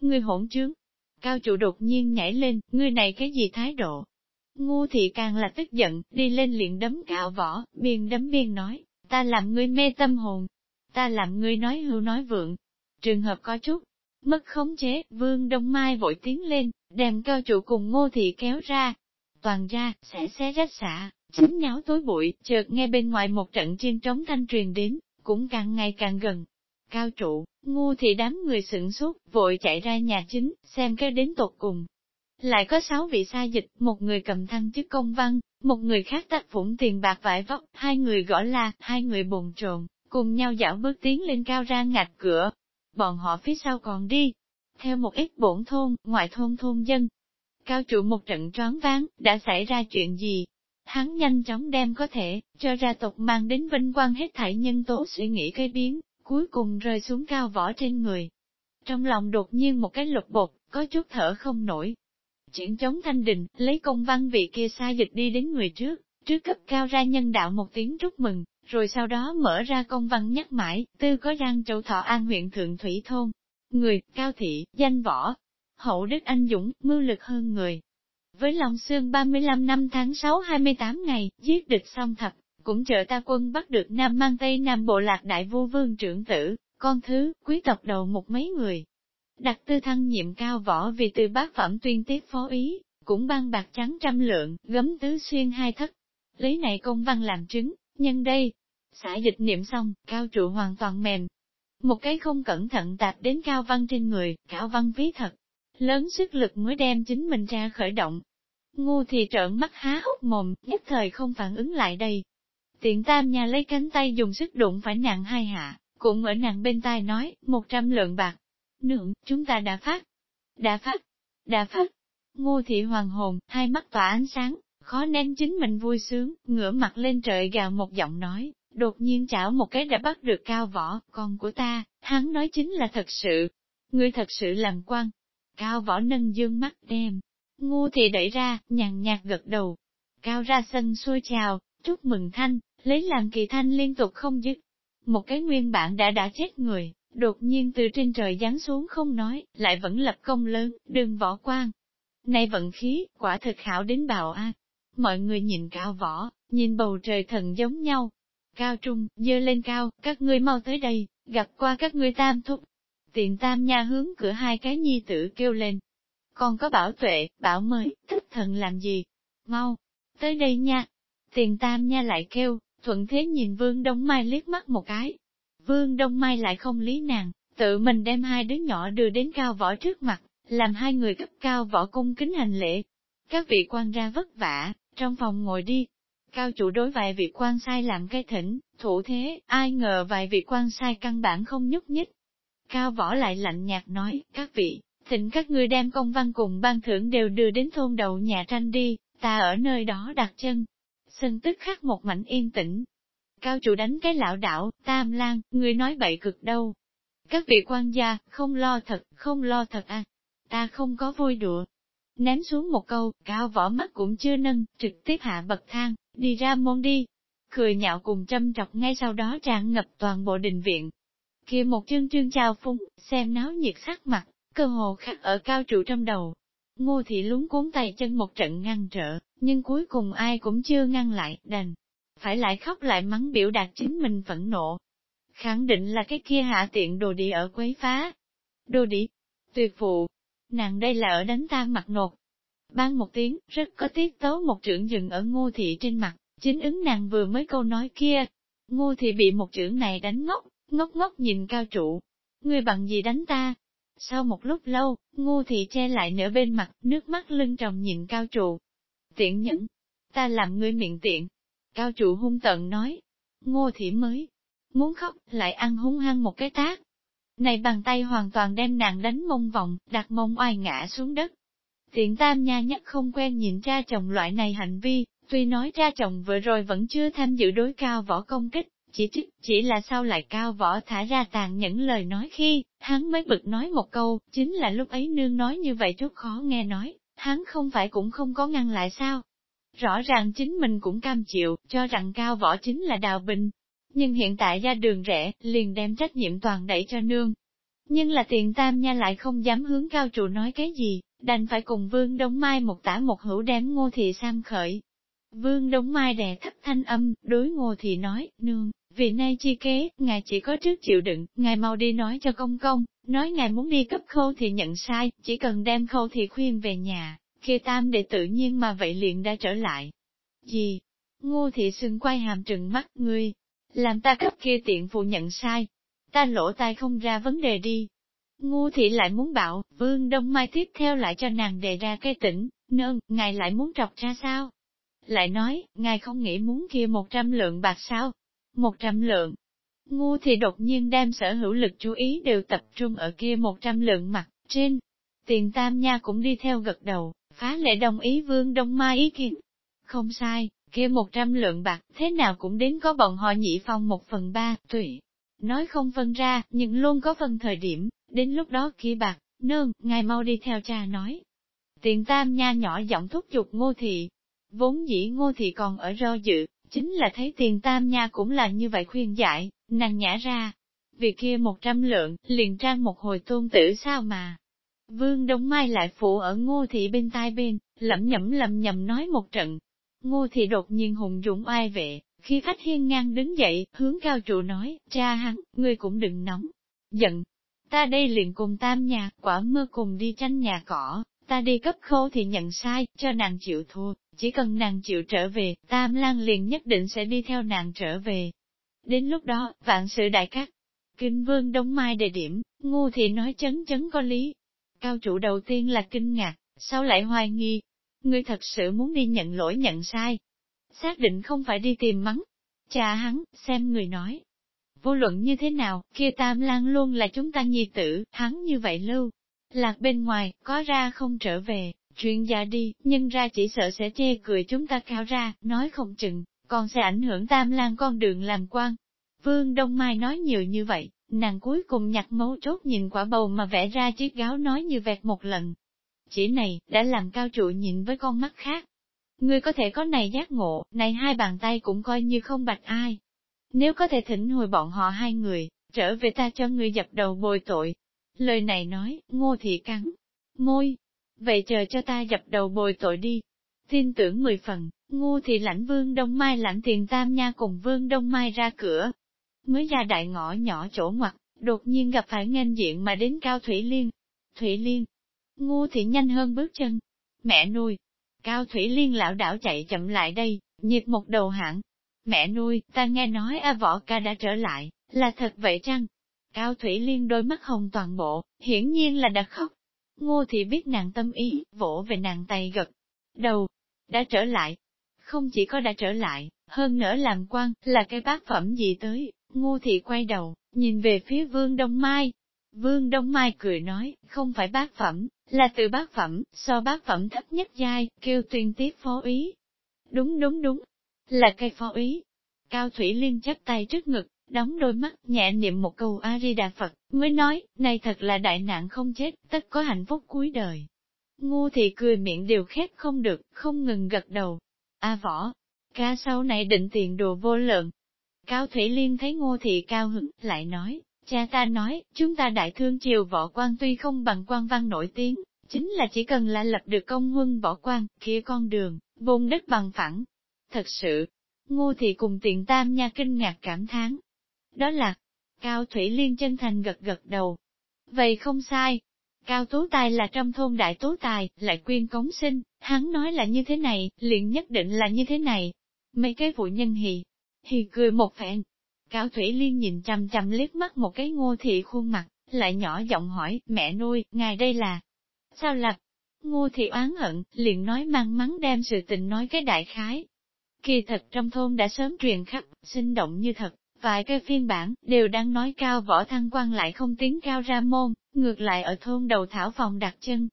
ngươi hỗn trướng. Cao trụ đột nhiên nhảy lên, ngươi này cái gì thái độ? Ngu thị càng là tức giận, đi lên liền đấm cạo võ, biên đấm biên nói, ta làm ngươi mê tâm hồn, ta làm ngươi nói hưu nói vượng. Trường hợp có chút, mất khống chế, vương đông mai vội tiến lên, đem cao trụ cùng ngô thị kéo ra. Toàn ra, sẽ xé rách xạ, chính nháo tối bụi, chợt nghe bên ngoài một trận chiên trống thanh truyền đến, cũng càng ngày càng gần, cao trụ, ngu thì đám người sửng sốt, vội chạy ra nhà chính, xem cái đến tột cùng. Lại có sáu vị sa dịch, một người cầm thăng chức công văn, một người khác tách phủng tiền bạc vải vóc, hai người gõ la, hai người bồn trồn, cùng nhau dạo bước tiến lên cao ra ngạch cửa. Bọn họ phía sau còn đi, theo một ít bổn thôn, ngoại thôn thôn dân. Cao trụ một trận trón ván, đã xảy ra chuyện gì? Hắn nhanh chóng đem có thể, cho ra tộc mang đến vinh quang hết thảy nhân tố suy nghĩ cây biến, cuối cùng rơi xuống cao võ trên người. Trong lòng đột nhiên một cái lục bột, có chút thở không nổi. Chuyển chống thanh đình, lấy công văn vị kia sai dịch đi đến người trước, trước cấp cao ra nhân đạo một tiếng chúc mừng, rồi sau đó mở ra công văn nhắc mãi, tư có giang châu thọ an huyện Thượng Thủy Thôn. Người, cao thị, danh võ, hậu đức anh dũng, mưu lực hơn người. với lòng Xương 35 năm tháng 6 28 ngày, giết địch xong thập, cũng trợ ta quân bắt được Nam Mang Tây Nam Bộ Lạc Đại vua Vương trưởng tử, con thứ, quý tộc đầu một mấy người. Đặt tư thăng nhiệm cao võ vì từ bác phẩm tuyên tiếp phó ý, cũng ban bạc trắng trăm lượng, gấm tứ xuyên hai thất. Lấy này công văn làm chứng, nhân đây, xả dịch niệm xong, cao trụ hoàn toàn mềm. Một cái không cẩn thận tạp đến cao văn trên người, cao văn ví thật. Lớn sức lực mới đem chính mình ra khởi động. Ngu thì trợn mắt há hốc mồm, nhất thời không phản ứng lại đây. Tiện tam nhà lấy cánh tay dùng sức đụng phải nặng hai hạ, cũng ở nặng bên tai nói, một trăm lượng bạc. Nượng, chúng ta đã phát. Đã phát. Đã phát. Ngô thị hoàng hồn, hai mắt tỏa ánh sáng, khó nén chính mình vui sướng, ngửa mặt lên trời gào một giọng nói, đột nhiên chảo một cái đã bắt được cao võ, con của ta, hắn nói chính là thật sự. Ngươi thật sự làm quan. Cao võ nâng dương mắt đem. Ngu thì đẩy ra, nhàn nhạt gật đầu. Cao ra sân xuôi chào, chúc mừng thanh, lấy làm kỳ thanh liên tục không dứt. Một cái nguyên bản đã đã chết người, đột nhiên từ trên trời giáng xuống không nói, lại vẫn lập công lớn, đừng võ quan. Này vận khí, quả thực hảo đến bào a. Mọi người nhìn cao võ, nhìn bầu trời thần giống nhau. Cao trung, dơ lên cao, các ngươi mau tới đây, gặp qua các ngươi tam thúc. Tiện tam nha hướng cửa hai cái nhi tử kêu lên. Còn có bảo tuệ, bảo mới, thích thần làm gì? Mau, tới đây nha. Tiền tam nha lại kêu, thuận thế nhìn vương đông mai liếc mắt một cái. Vương đông mai lại không lý nàng, tự mình đem hai đứa nhỏ đưa đến cao võ trước mặt, làm hai người cấp cao võ cung kính hành lễ. Các vị quan ra vất vả, trong phòng ngồi đi. Cao chủ đối vài vị quan sai làm cái thỉnh, thủ thế, ai ngờ vài vị quan sai căn bản không nhúc nhích. Cao võ lại lạnh nhạt nói, các vị, thỉnh các ngươi đem công văn cùng ban thưởng đều đưa đến thôn đầu nhà tranh đi, ta ở nơi đó đặt chân. Sân tức khắc một mảnh yên tĩnh. Cao trụ đánh cái lão đảo, tam lang người nói bậy cực đâu. Các vị quan gia, không lo thật, không lo thật à. Ta không có vui đùa, Ném xuống một câu, cao võ mắt cũng chưa nâng, trực tiếp hạ bậc thang, đi ra môn đi. Cười nhạo cùng châm trọc ngay sau đó tràn ngập toàn bộ đình viện. kia một chương trương chào phung, xem náo nhiệt sắc mặt, cơ hồ khắc ở cao trụ trong đầu. Ngô thị lúng cuốn tay chân một trận ngăn trở, nhưng cuối cùng ai cũng chưa ngăn lại, đành. Phải lại khóc lại mắng biểu đạt chính mình phẫn nộ. Khẳng định là cái kia hạ tiện đồ đi ở quấy phá. Đồ đi, tuyệt phụ, nàng đây là ở đánh tan mặt nột. Ban một tiếng, rất có tiết tấu một trưởng dừng ở ngô thị trên mặt, chính ứng nàng vừa mới câu nói kia. Ngô thị bị một trưởng này đánh ngốc, ngốc ngốc nhìn cao trụ. Ngươi bằng gì đánh ta? Sau một lúc lâu, ngô thị che lại nửa bên mặt, nước mắt lưng tròng nhìn cao trụ. Tiện nhẫn, ta làm ngươi miệng tiện. Cao trụ hung tận nói. Ngô thị mới, muốn khóc, lại ăn hung hăng một cái tác. Này bàn tay hoàn toàn đem nàng đánh mông vòng, đặt mông oai ngã xuống đất. Tiện tam nha nhất không quen nhìn cha chồng loại này hành vi, tuy nói cha chồng vừa rồi vẫn chưa tham dự đối cao võ công kích, chỉ trích, chỉ là sau lại cao võ thả ra tàn những lời nói khi, hắn mới bực nói một câu, chính là lúc ấy nương nói như vậy chút khó nghe nói, hắn không phải cũng không có ngăn lại sao. Rõ ràng chính mình cũng cam chịu, cho rằng cao võ chính là đào bình, nhưng hiện tại ra đường rẻ liền đem trách nhiệm toàn đẩy cho nương. Nhưng là tiền tam nha lại không dám hướng cao trụ nói cái gì, đành phải cùng vương đống mai một tả một hữu đem ngô thị sam khởi. Vương đống mai đè thấp thanh âm, đối ngô thị nói, nương, vì nay chi kế, ngài chỉ có trước chịu đựng, ngài mau đi nói cho công công, nói ngài muốn đi cấp khâu thì nhận sai, chỉ cần đem khâu thì khuyên về nhà, kia tam để tự nhiên mà vậy liền đã trở lại. Gì? Ngô thị sừng quay hàm trừng mắt ngươi, làm ta cấp kia tiện phụ nhận sai. Ta lỗ tai không ra vấn đề đi. Ngu thị lại muốn bảo, vương đông mai tiếp theo lại cho nàng đề ra cái tỉnh, nương, ngài lại muốn trọc ra sao? Lại nói, ngài không nghĩ muốn kia một trăm lượng bạc sao? Một trăm lượng. Ngu thì đột nhiên đem sở hữu lực chú ý đều tập trung ở kia một trăm lượng mặt, trên. Tiền tam nha cũng đi theo gật đầu, phá lệ đồng ý vương đông mai ý kiến. Không sai, kia một trăm lượng bạc, thế nào cũng đến có bọn họ nhị phong một phần ba, tùy. Nói không phân ra, nhưng luôn có phân thời điểm, đến lúc đó kia bạc, nương, ngài mau đi theo cha nói. Tiền tam nha nhỏ giọng thúc giục ngô thị. Vốn dĩ ngô thị còn ở do dự, chính là thấy tiền tam nha cũng là như vậy khuyên giải, nàng nhả ra. Vì kia một trăm lượng, liền trang một hồi tôn tử sao mà. Vương Đông Mai lại phụ ở ngô thị bên tai bên, lẩm nhẩm lẩm nhẩm nói một trận. Ngô thị đột nhiên hùng dũng oai vệ, khi khách hiên ngang đứng dậy, hướng cao trụ nói, cha hắn, ngươi cũng đừng nóng, giận. Ta đây liền cùng tam nhà, quả mưa cùng đi tranh nhà cỏ, ta đi cấp khô thì nhận sai, cho nàng chịu thua, chỉ cần nàng chịu trở về, tam lang liền nhất định sẽ đi theo nàng trở về. Đến lúc đó, vạn sự đại cát. Kinh vương đông mai đề điểm, ngu thì nói chấn chấn có lý. Cao chủ đầu tiên là kinh ngạc, sau lại hoài nghi. Ngươi thật sự muốn đi nhận lỗi nhận sai. Xác định không phải đi tìm mắng. Cha hắn, xem người nói. Vô luận như thế nào, kia tam lang luôn là chúng ta nhi tử, hắn như vậy lưu. Lạc bên ngoài, có ra không trở về, chuyện gia đi, nhưng ra chỉ sợ sẽ chê cười chúng ta cao ra, nói không chừng, còn sẽ ảnh hưởng tam lang con đường làm quan. Vương Đông Mai nói nhiều như vậy, nàng cuối cùng nhặt mấu chốt nhìn quả bầu mà vẽ ra chiếc gáo nói như vẹt một lần. Chỉ này, đã làm cao trụ nhìn với con mắt khác. Ngươi có thể có này giác ngộ, này hai bàn tay cũng coi như không bạch ai. Nếu có thể thỉnh hồi bọn họ hai người, trở về ta cho ngươi dập đầu bồi tội. Lời này nói, ngô thị cắn, môi. Vậy chờ cho ta dập đầu bồi tội đi. Tin tưởng mười phần, ngu thì lãnh vương Đông Mai lãnh tiền tam nha cùng vương Đông Mai ra cửa. Mới ra đại ngõ nhỏ chỗ ngoặt, đột nhiên gặp phải nghênh diện mà đến Cao Thủy Liên. Thủy Liên, ngu thì nhanh hơn bước chân. Mẹ nuôi, Cao Thủy Liên lão đảo chạy chậm lại đây, nhiệt một đầu hạng. Mẹ nuôi, ta nghe nói A Võ Ca đã trở lại, là thật vậy chăng? Cao Thủy Liên đôi mắt hồng toàn bộ, hiển nhiên là đã khóc. Ngô thì biết nàng tâm ý, vỗ về nàng tay gật. Đầu, đã trở lại. Không chỉ có đã trở lại, hơn nữa làm quan, là cái bác phẩm gì tới, ngô thị quay đầu, nhìn về phía vương Đông Mai. Vương Đông Mai cười nói, không phải bác phẩm, là từ bác phẩm, so bác phẩm thấp nhất giai, kêu tuyên tiếp phó ý. Đúng đúng đúng, là cây phó ý. Cao Thủy Liên chắp tay trước ngực, đóng đôi mắt, nhẹ niệm một câu A-di-đà Phật, mới nói, này thật là đại nạn không chết, tất có hạnh phúc cuối đời. Ngu thì cười miệng đều khép không được, không ngừng gật đầu. A võ, ca sau này định tiền đồ vô lượng. Cao Thủy Liên thấy ngô thị cao hứng, lại nói, cha ta nói, chúng ta đại thương triều võ quan tuy không bằng quan văn nổi tiếng, chính là chỉ cần là lập được công huân võ quan, kia con đường, vùng đất bằng phẳng. Thật sự, ngô thị cùng tiện tam nha kinh ngạc cảm thán. Đó là, Cao Thủy Liên chân thành gật gật đầu. Vậy không sai, Cao Tú Tài là trong thôn Đại Tú Tài, lại quyên cống sinh, hắn nói là như thế này, liền nhất định là như thế này. Mấy cái vụ nhân hì, hì cười một phen. Cao Thủy Liên nhìn chằm chằm liếc mắt một cái ngô thị khuôn mặt, lại nhỏ giọng hỏi, mẹ nuôi, ngài đây là... Sao lập? Ngô thị oán hận, liền nói mang mắng đem sự tình nói cái đại khái. Kỳ thật trong thôn đã sớm truyền khắp, sinh động như thật, Vài cái phiên bản, đều đang nói cao võ thăng quan lại không tiến cao ra môn, ngược lại ở thôn đầu thảo phòng đặt chân.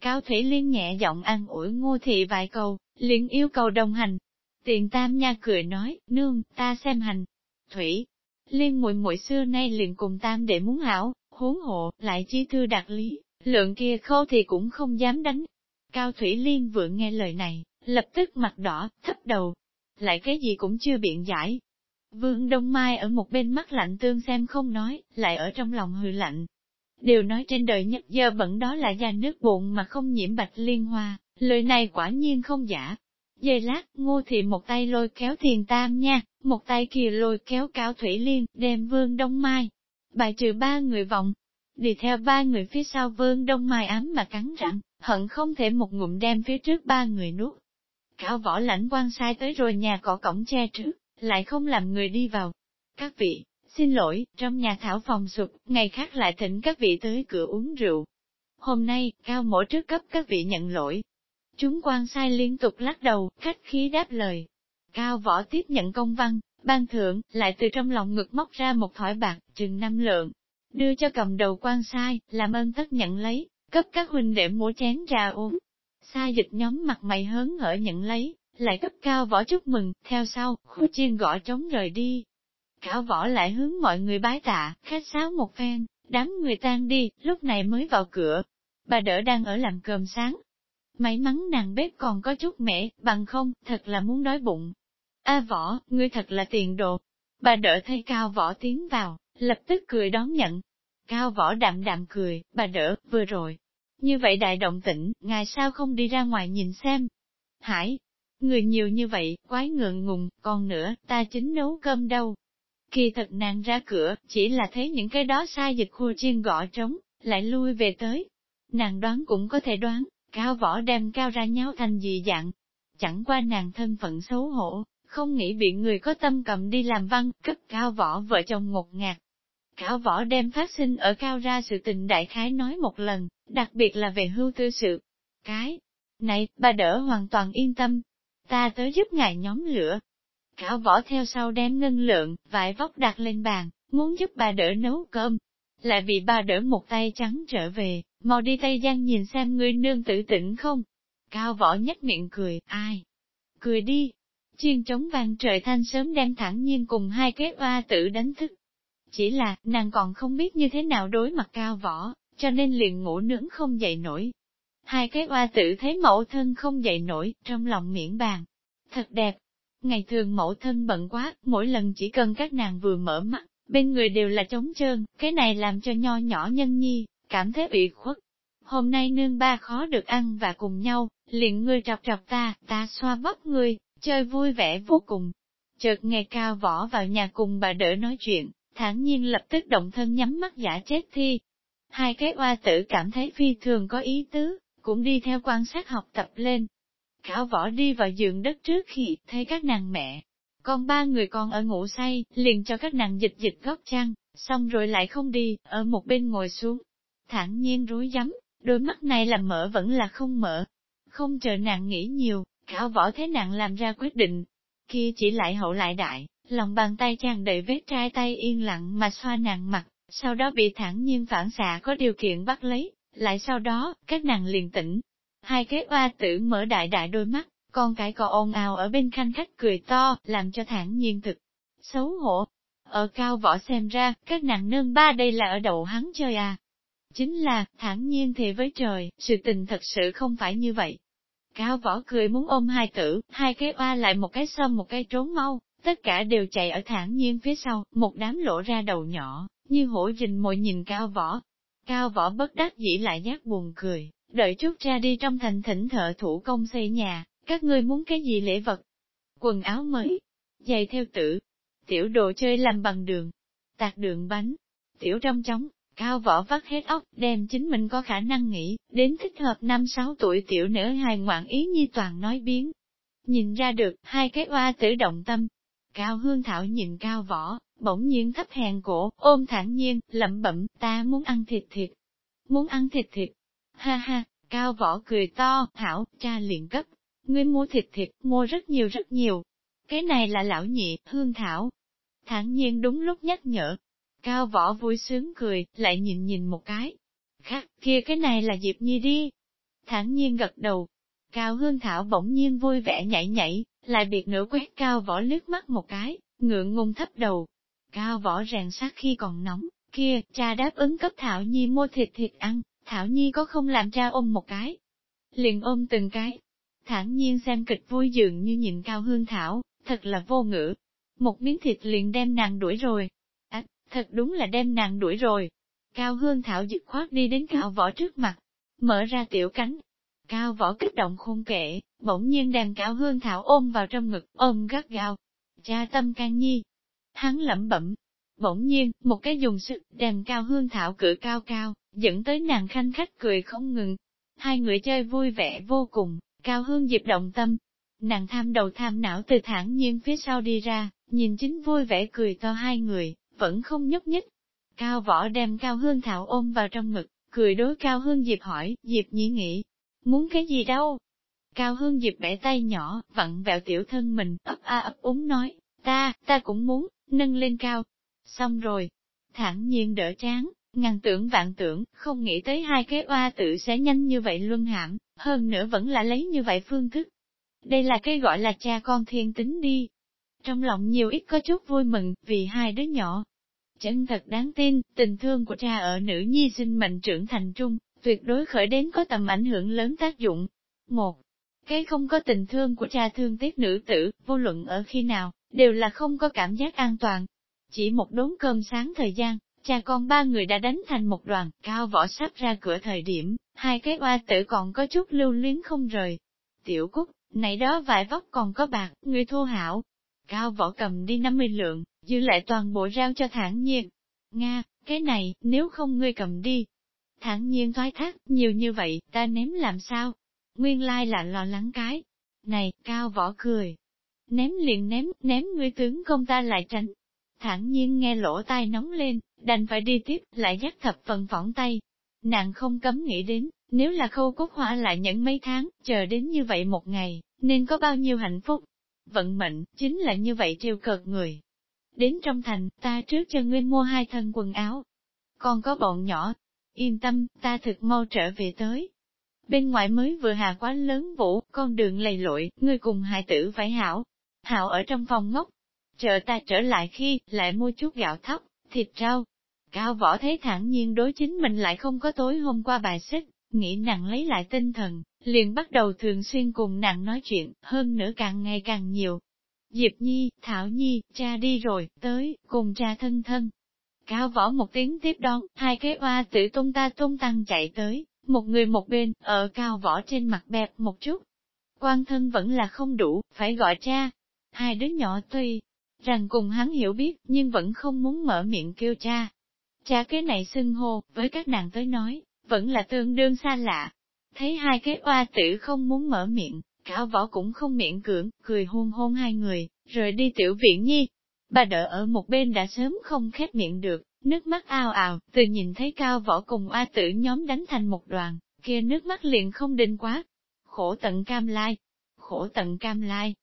Cao Thủy Liên nhẹ giọng an ủi ngô thị vài câu, liền yêu cầu đồng hành. Tiền tam nha cười nói, nương, ta xem hành. Thủy, Liên muội muội xưa nay liền cùng tam để muốn hảo, huống hộ, lại chi thư đạt lý, lượng kia khâu thì cũng không dám đánh. Cao Thủy Liên vừa nghe lời này, lập tức mặt đỏ, thấp đầu. Lại cái gì cũng chưa biện giải, Vương Đông Mai ở một bên mắt lạnh tương xem không nói, lại ở trong lòng hừ lạnh. Điều nói trên đời nhất giờ bẩn đó là da nước bụng mà không nhiễm bạch liên hoa, lời này quả nhiên không giả. Giây lát, ngô thị một tay lôi kéo thiền tam nha, một tay kia lôi kéo cao thủy liên, đem vương đông mai. Bài trừ ba người vọng, đi theo ba người phía sau vương đông mai ám mà cắn răng, hận không thể một ngụm đem phía trước ba người nuốt. Cao võ lãnh quan sai tới rồi nhà cỏ cổng che trước, lại không làm người đi vào. Các vị, xin lỗi, trong nhà thảo phòng sụp, ngày khác lại thỉnh các vị tới cửa uống rượu. Hôm nay, cao mổ trước cấp các vị nhận lỗi. Chúng quan sai liên tục lắc đầu, khách khí đáp lời. Cao võ tiếp nhận công văn, ban thượng, lại từ trong lòng ngực móc ra một thỏi bạc, chừng năm lượng. Đưa cho cầm đầu quan sai, làm ơn tất nhận lấy, cấp các huynh đệ mua chén trà uống. Sa dịch nhóm mặt mày hớn hở nhận lấy, lại cấp cao võ chúc mừng, theo sau, khu chiên gõ trống rời đi. Cao võ lại hướng mọi người bái tạ, khách sáo một phen, đám người tan đi, lúc này mới vào cửa. Bà đỡ đang ở làm cơm sáng. May mắn nàng bếp còn có chút mẻ, bằng không, thật là muốn đói bụng. A võ, ngươi thật là tiền đồ. Bà đỡ thấy cao võ tiến vào, lập tức cười đón nhận. Cao võ đạm đạm cười, bà đỡ, vừa rồi. Như vậy đại động tĩnh, ngài sao không đi ra ngoài nhìn xem? Hải, người nhiều như vậy, quái ngượng ngùng, còn nữa, ta chính nấu cơm đâu. Kỳ thật nàng ra cửa, chỉ là thấy những cái đó sai dịch khua chiên gõ trống, lại lui về tới. Nàng đoán cũng có thể đoán, cao võ đem cao ra nháo thành gì dạng. Chẳng qua nàng thân phận xấu hổ, không nghĩ bị người có tâm cầm đi làm văn, cất cao võ vợ chồng ngột ngạt. Cao võ đem phát sinh ở cao ra sự tình đại khái nói một lần, đặc biệt là về hưu tư sự. Cái này, bà đỡ hoàn toàn yên tâm. Ta tới giúp ngài nhóm lửa. Cao võ theo sau đem ngân lượng, vải vóc đặt lên bàn, muốn giúp bà đỡ nấu cơm. Lại bị bà đỡ một tay trắng trở về, mau đi Tây Giang nhìn xem ngươi nương tử tỉnh không. Cao võ nhếch miệng cười, ai? Cười đi. Chiên trống vang trời thanh sớm đem thẳng nhiên cùng hai cái oa tử đánh thức. Chỉ là, nàng còn không biết như thế nào đối mặt cao võ, cho nên liền ngủ nướng không dậy nổi. Hai cái oa tử thấy mẫu thân không dậy nổi, trong lòng miễn bàn. Thật đẹp. Ngày thường mẫu thân bận quá, mỗi lần chỉ cần các nàng vừa mở mắt, bên người đều là trống trơn, cái này làm cho nho nhỏ nhân nhi, cảm thấy bị khuất. Hôm nay nương ba khó được ăn và cùng nhau, liền ngươi trọc trọc ta, ta xoa bắp ngươi, chơi vui vẻ vô cùng. Chợt nghe cao võ vào nhà cùng bà đỡ nói chuyện, thản nhiên lập tức động thân nhắm mắt giả chết thi. Hai cái oa tử cảm thấy phi thường có ý tứ, cũng đi theo quan sát học tập lên. Khảo võ đi vào giường đất trước khi thấy các nàng mẹ, còn ba người còn ở ngủ say, liền cho các nàng dịch dịch góc chăn, xong rồi lại không đi, ở một bên ngồi xuống. Thẳng nhiên rối rắm, đôi mắt này làm mở vẫn là không mở. Không chờ nàng nghĩ nhiều, khảo võ thế nàng làm ra quyết định. Kia chỉ lại hậu lại đại, lòng bàn tay chàng đầy vết trai tay yên lặng mà xoa nàng mặt, sau đó bị thẳng nhiên phản xạ có điều kiện bắt lấy, lại sau đó, các nàng liền tỉnh. Hai cái oa tử mở đại đại đôi mắt, con cái cò ồn ào ở bên khanh khách cười to, làm cho thản nhiên thực. Xấu hổ. Ở cao võ xem ra, các nàng nương ba đây là ở đầu hắn chơi à. Chính là, thản nhiên thì với trời, sự tình thật sự không phải như vậy. Cao võ cười muốn ôm hai tử, hai cái oa lại một cái xâm một cái trốn mau, tất cả đều chạy ở thản nhiên phía sau, một đám lộ ra đầu nhỏ, như hổ rình mồi nhìn cao võ. Cao võ bất đắc dĩ lại giác buồn cười, đợi chút ra đi trong thành thỉnh thợ thủ công xây nhà, các ngươi muốn cái gì lễ vật? Quần áo mới, giày theo tử, tiểu đồ chơi làm bằng đường, tạc đường bánh, tiểu trong chóng, cao võ vắt hết óc, đem chính mình có khả năng nghĩ, đến thích hợp năm sáu tuổi tiểu nữ hài ngoạn ý nhi toàn nói biến. Nhìn ra được, hai cái oa tử động tâm. Cao hương thảo nhìn cao võ, bỗng nhiên thấp hèn cổ, ôm thản nhiên, lẩm bẩm, ta muốn ăn thịt thịt. Muốn ăn thịt thịt. Ha ha, cao võ cười to, thảo, cha liền cấp. Ngươi mua thịt thịt, mua rất nhiều rất nhiều. Cái này là lão nhị, hương thảo. Thản nhiên đúng lúc nhắc nhở. Cao võ vui sướng cười, lại nhìn nhìn một cái. Khác, kia cái này là Diệp Nhi đi. Thản nhiên gật đầu. Cao hương thảo bỗng nhiên vui vẻ nhảy nhảy, lại biệt nửa quét cao võ lướt mắt một cái, ngượng ngùng thấp đầu, Cao võ rèn sát khi còn nóng, kia, cha đáp ứng cấp Thảo Nhi mua thịt thịt ăn, Thảo Nhi có không làm cha ôm một cái? Liền ôm từng cái. Thản nhiên xem kịch vui dường như nhìn Cao Hương Thảo, thật là vô ngữ. Một miếng thịt liền đem nàng đuổi rồi. À, thật đúng là đem nàng đuổi rồi. Cao Hương Thảo dứt khoát đi đến Cao võ trước mặt, mở ra tiểu cánh. Cao võ kích động khôn kệ, bỗng nhiên đem Cao Hương Thảo ôm vào trong ngực, ôm gắt gao. Cha tâm can nhi, Hắn lẩm bẩm. Bỗng nhiên, một cái dùng sức đem cao hương thảo cử cao cao, dẫn tới nàng khanh khách cười không ngừng. Hai người chơi vui vẻ vô cùng, cao hương dịp động tâm. Nàng tham đầu tham não từ thẳng nhiên phía sau đi ra, nhìn chính vui vẻ cười to hai người, vẫn không nhúc nhích. Cao võ đem cao hương thảo ôm vào trong ngực, cười đối cao hương dịp hỏi, dịp nhĩ nghĩ, muốn cái gì đâu? Cao hương dịp bẻ tay nhỏ, vặn vẹo tiểu thân mình, ấp a ấp úng nói, ta, ta cũng muốn nâng lên cao. Xong rồi, thẳng nhiên đỡ chán, ngàn tưởng vạn tưởng, không nghĩ tới hai cái oa tự sẽ nhanh như vậy luân hãm, hơn nữa vẫn là lấy như vậy phương thức. Đây là cái gọi là cha con thiên tính đi. Trong lòng nhiều ít có chút vui mừng, vì hai đứa nhỏ. Chân thật đáng tin, tình thương của cha ở nữ nhi sinh mệnh trưởng thành trung, tuyệt đối khởi đến có tầm ảnh hưởng lớn tác dụng. Một, cái không có tình thương của cha thương tiếc nữ tử, vô luận ở khi nào, đều là không có cảm giác an toàn. Chỉ một đốn cơm sáng thời gian, cha con ba người đã đánh thành một đoàn, cao võ sắp ra cửa thời điểm, hai cái oa tử còn có chút lưu luyến không rời. Tiểu Cúc, này đó vải vóc còn có bạc, người thua hảo. Cao võ cầm đi 50 lượng, dư lại toàn bộ rau cho thản nhiên. Nga, cái này, nếu không ngươi cầm đi. Thản nhiên thoái thác, nhiều như vậy, ta ném làm sao? Nguyên lai là lo lắng cái. Này, cao võ cười. Ném liền ném, ném ngươi tướng công ta lại tránh. Thản nhiên nghe lỗ tai nóng lên, đành phải đi tiếp, lại dắt thập phần phỏng tay. Nàng không cấm nghĩ đến, nếu là khâu cốt hỏa lại nhẫn mấy tháng, chờ đến như vậy một ngày, nên có bao nhiêu hạnh phúc. Vận mệnh, chính là như vậy trêu cợt người. Đến trong thành, ta trước cho nguyên mua hai thân quần áo. Còn có bọn nhỏ, yên tâm, ta thực mau trở về tới. Bên ngoài mới vừa hà quá lớn vũ, con đường lầy lội, ngươi cùng hài tử phải hảo. Hảo ở trong phòng ngốc. Chờ ta trở lại khi, lại mua chút gạo thóc, thịt rau. Cao võ thấy thẳng nhiên đối chính mình lại không có tối hôm qua bài xích, nghĩ nàng lấy lại tinh thần, liền bắt đầu thường xuyên cùng nàng nói chuyện, hơn nữa càng ngày càng nhiều. Diệp Nhi, Thảo Nhi, cha đi rồi, tới, cùng cha thân thân. Cao võ một tiếng tiếp đón, hai cái oa tử tung ta tung tăng chạy tới, một người một bên, ở cao võ trên mặt bẹp một chút. Quan thân vẫn là không đủ, phải gọi cha. Hai đứa nhỏ tuy rằng cùng hắn hiểu biết, nhưng vẫn không muốn mở miệng kêu cha. Cha cái này xưng hô, với các nàng tới nói, vẫn là tương đương xa lạ. Thấy hai cái oa tử không muốn mở miệng, cao võ cũng không miệng cưỡng, cười hôn hôn hai người, rồi đi tiểu viện nhi. Bà đỡ ở một bên đã sớm không khép miệng được, nước mắt ao ào, từ nhìn thấy cao võ cùng oa tử nhóm đánh thành một đoàn, kia nước mắt liền không định quá. Khổ tận cam lai, khổ tận cam lai.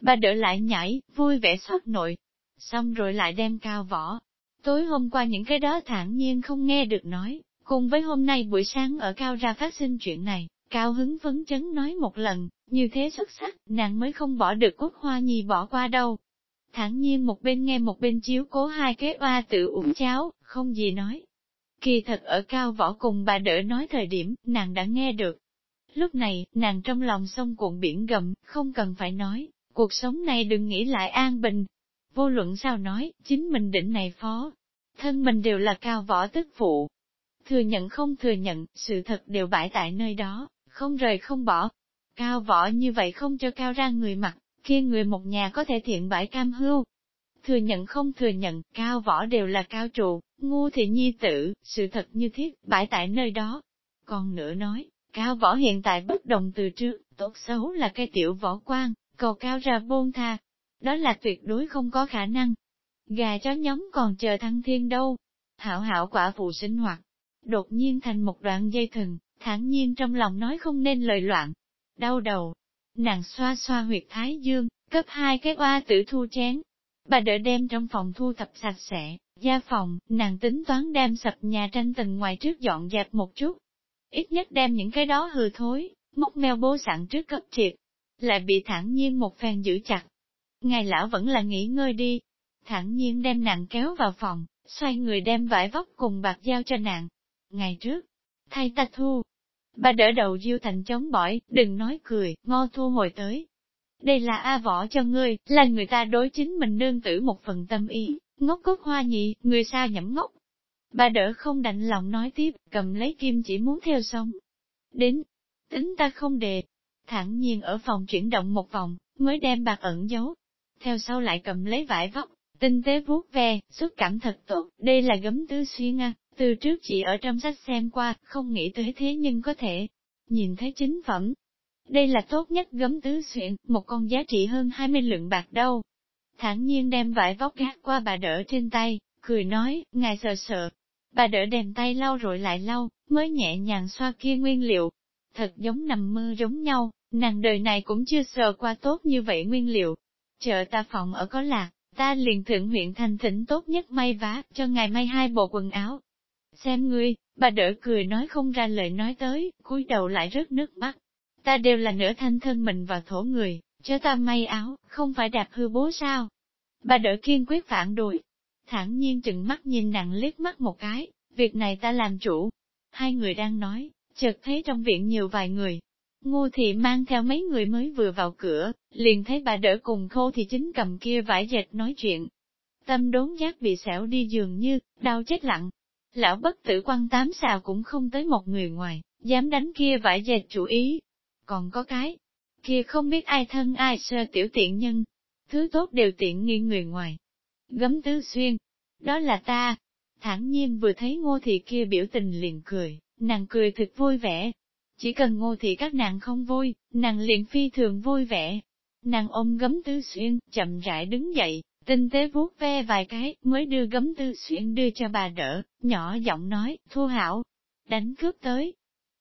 Bà đỡ lại nhảy, vui vẻ xót nội. Xong rồi lại đem cao võ. Tối hôm qua những cái đó thản nhiên không nghe được nói, Cùng với hôm nay buổi sáng ở Cao ra phát sinh chuyện này, Cao hứng phấn chấn nói một lần, như thế xuất sắc, nàng mới không bỏ được quốc hoa nhì bỏ qua đâu. Thẳng nhiên một bên nghe một bên chiếu cố hai cái oa tự uống cháo, không gì nói. Kỳ thật ở Cao võ cùng bà đỡ nói thời điểm, nàng đã nghe được. Lúc này, nàng trong lòng sông cuộn biển gầm, không cần phải nói, cuộc sống này đừng nghĩ lại an bình. Vô luận sao nói, chính mình đỉnh này phó. Thân mình đều là cao võ tức phụ, Thừa nhận không thừa nhận, sự thật đều bãi tại nơi đó, không rời không bỏ. Cao võ như vậy không cho cao ra người mặt, kia người một nhà có thể thiện bãi cam hưu. Thừa nhận không thừa nhận, cao võ đều là cao trụ, ngu thì nhi tử, sự thật như thiết, bãi tại nơi đó. Còn nữa nói, cao võ hiện tại bất đồng từ trước, tốt xấu là cái tiểu võ quan, cầu cao ra bôn tha. Đó là tuyệt đối không có khả năng. Gà chó nhóm còn chờ thăng thiên đâu. Hảo hảo quả phụ sinh hoạt, đột nhiên thành một đoạn dây thừng, thản nhiên trong lòng nói không nên lời loạn. Đau đầu, nàng xoa xoa huyệt thái dương, cấp hai cái oa tử thu chén. Bà đỡ đem trong phòng thu thập sạch sẽ, gia phòng, nàng tính toán đem sập nhà tranh tình ngoài trước dọn dẹp một chút. Ít nhất đem những cái đó hư thối, móc meo bố sẵn trước cấp triệt, lại bị thản nhiên một phen giữ chặt. Ngài lão vẫn là nghỉ ngơi đi. Thản nhiên đem nàng kéo vào phòng, xoay người đem vải vóc cùng bạc giao cho nàng, ngày trước, thay ta thu. Bà đỡ đầu diêu thành chống bỏi, đừng nói cười, ngo thu hồi tới. Đây là A võ cho ngươi, là người ta đối chính mình nương tử một phần tâm ý, ngốc cốt hoa nhị, người sao nhẫm ngốc. Bà đỡ không đành lòng nói tiếp, cầm lấy kim chỉ muốn theo xong. Đến, tính ta không đề, thẳng nhiên ở phòng chuyển động một vòng, mới đem bạc ẩn giấu. Theo sau lại cầm lấy vải vóc, tinh tế vuốt ve, xúc cảm thật tốt, đây là gấm tứ xuyên à, từ trước chỉ ở trong sách xem qua, không nghĩ tới thế nhưng có thể nhìn thấy chính phẩm. Đây là tốt nhất gấm tứ xuyện, một con giá trị hơn 20 lượng bạc đâu. Thẳng nhiên đem vải vóc gác qua bà đỡ trên tay, cười nói, ngài sợ sợ. Bà đỡ đem tay lau rồi lại lau, mới nhẹ nhàng xoa kia nguyên liệu. Thật giống nằm mơ giống nhau, nàng đời này cũng chưa sờ qua tốt như vậy nguyên liệu. Chợ ta phòng ở có lạc, ta liền thượng huyện thành thỉnh tốt nhất may vá, cho ngài may hai bộ quần áo, Xem ngươi, bà đỡ cười nói không ra lời nói tới, cúi đầu lại rớt nước mắt. Ta đều là nửa thanh thân mình và thổ người, cho ta may áo, không phải đạp hư bố sao. Bà đỡ kiên quyết phản đối. Thẳng nhiên chừng mắt nhìn nặng liếc mắt một cái, việc này ta làm chủ. Hai người đang nói, chợt thấy trong viện nhiều vài người. Ngô thị mang theo mấy người mới vừa vào cửa, liền thấy bà đỡ cùng khô thì chính cầm kia vải dệt nói chuyện. Tâm đốn giác bị xẻo đi dường như, đau chết lặng, Lão bất tử quan tám xào cũng không tới một người ngoài, dám đánh kia vải dệt chủ ý. Còn có cái, kia không biết ai thân ai sơ tiểu tiện nhân, thứ tốt đều tiện nghi người ngoài. Gấm tứ xuyên, đó là ta. Thẳng nhiên vừa thấy ngô thị kia biểu tình liền cười, nàng cười thật vui vẻ. Chỉ cần ngô thị các nàng không vui, nàng liền phi thường vui vẻ. Nàng ôm gấm tứ xuyên, chậm rãi đứng dậy, tinh tế vuốt ve vài cái, mới đưa gấm tư xuyên đưa cho bà đỡ, nhỏ giọng nói, thu hảo, đánh cướp tới.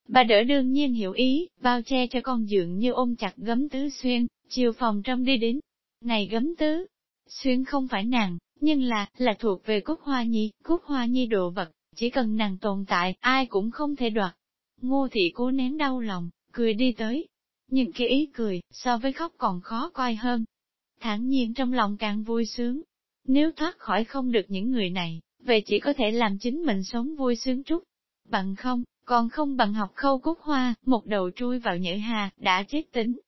Bà đỡ đương nhiên hiểu ý, bao che cho con dượng như ôm chặt gấm tứ xuyên, chiều phòng trong đi đến. Này gấm tứ, xuyên không phải nàng, nhưng là, là thuộc về Cúc Hoa Nhi, Cúc Hoa Nhi đồ vật, chỉ cần nàng tồn tại, ai cũng không thể đoạt. Ngô thị cố nén đau lòng, cười đi tới. Nhưng cái ý cười, so với khóc còn khó coi hơn, thản nhiên trong lòng càng vui sướng. Nếu thoát khỏi không được những người này, về chỉ có thể làm chính mình sống vui sướng chút. Bằng không, còn không bằng học khâu cúc hoa, một đầu trui vào nhữ hà, đã chết tính.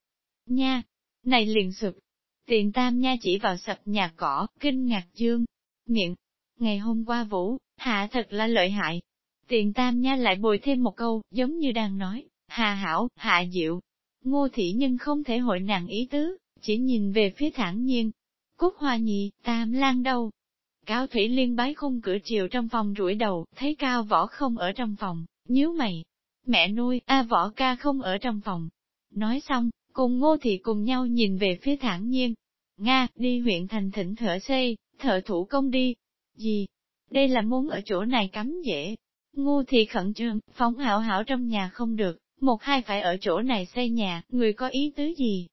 Nha! Này liền sụp! Tiền tam nha chỉ vào sập nhà cỏ, kinh ngạc dương. Miệng! Ngày hôm qua vũ, hạ thật là lợi hại. Tiền tam nha lại bồi thêm một câu, giống như đang nói, hà hảo, hạ diệu. Ngô thị nhân không thể hội nàng ý tứ, chỉ nhìn về phía thản nhiên. Cúc hoa nhị, tam lan đâu? Cao Thủy Liên bái khung cửa chiều trong phòng rủi đầu, thấy cao võ không ở trong phòng, nhíu mày. Mẹ nuôi, a võ ca không ở trong phòng. Nói xong, cùng ngô thị cùng nhau nhìn về phía thản nhiên. Nga, đi huyện thành thỉnh thợ xây, thợ thủ công đi. Gì? Đây là muốn ở chỗ này cắm dễ. Ngô thị khẩn trương, phóng hảo hảo trong nhà không được, một hai phải ở chỗ này xây nhà, người có ý tứ gì?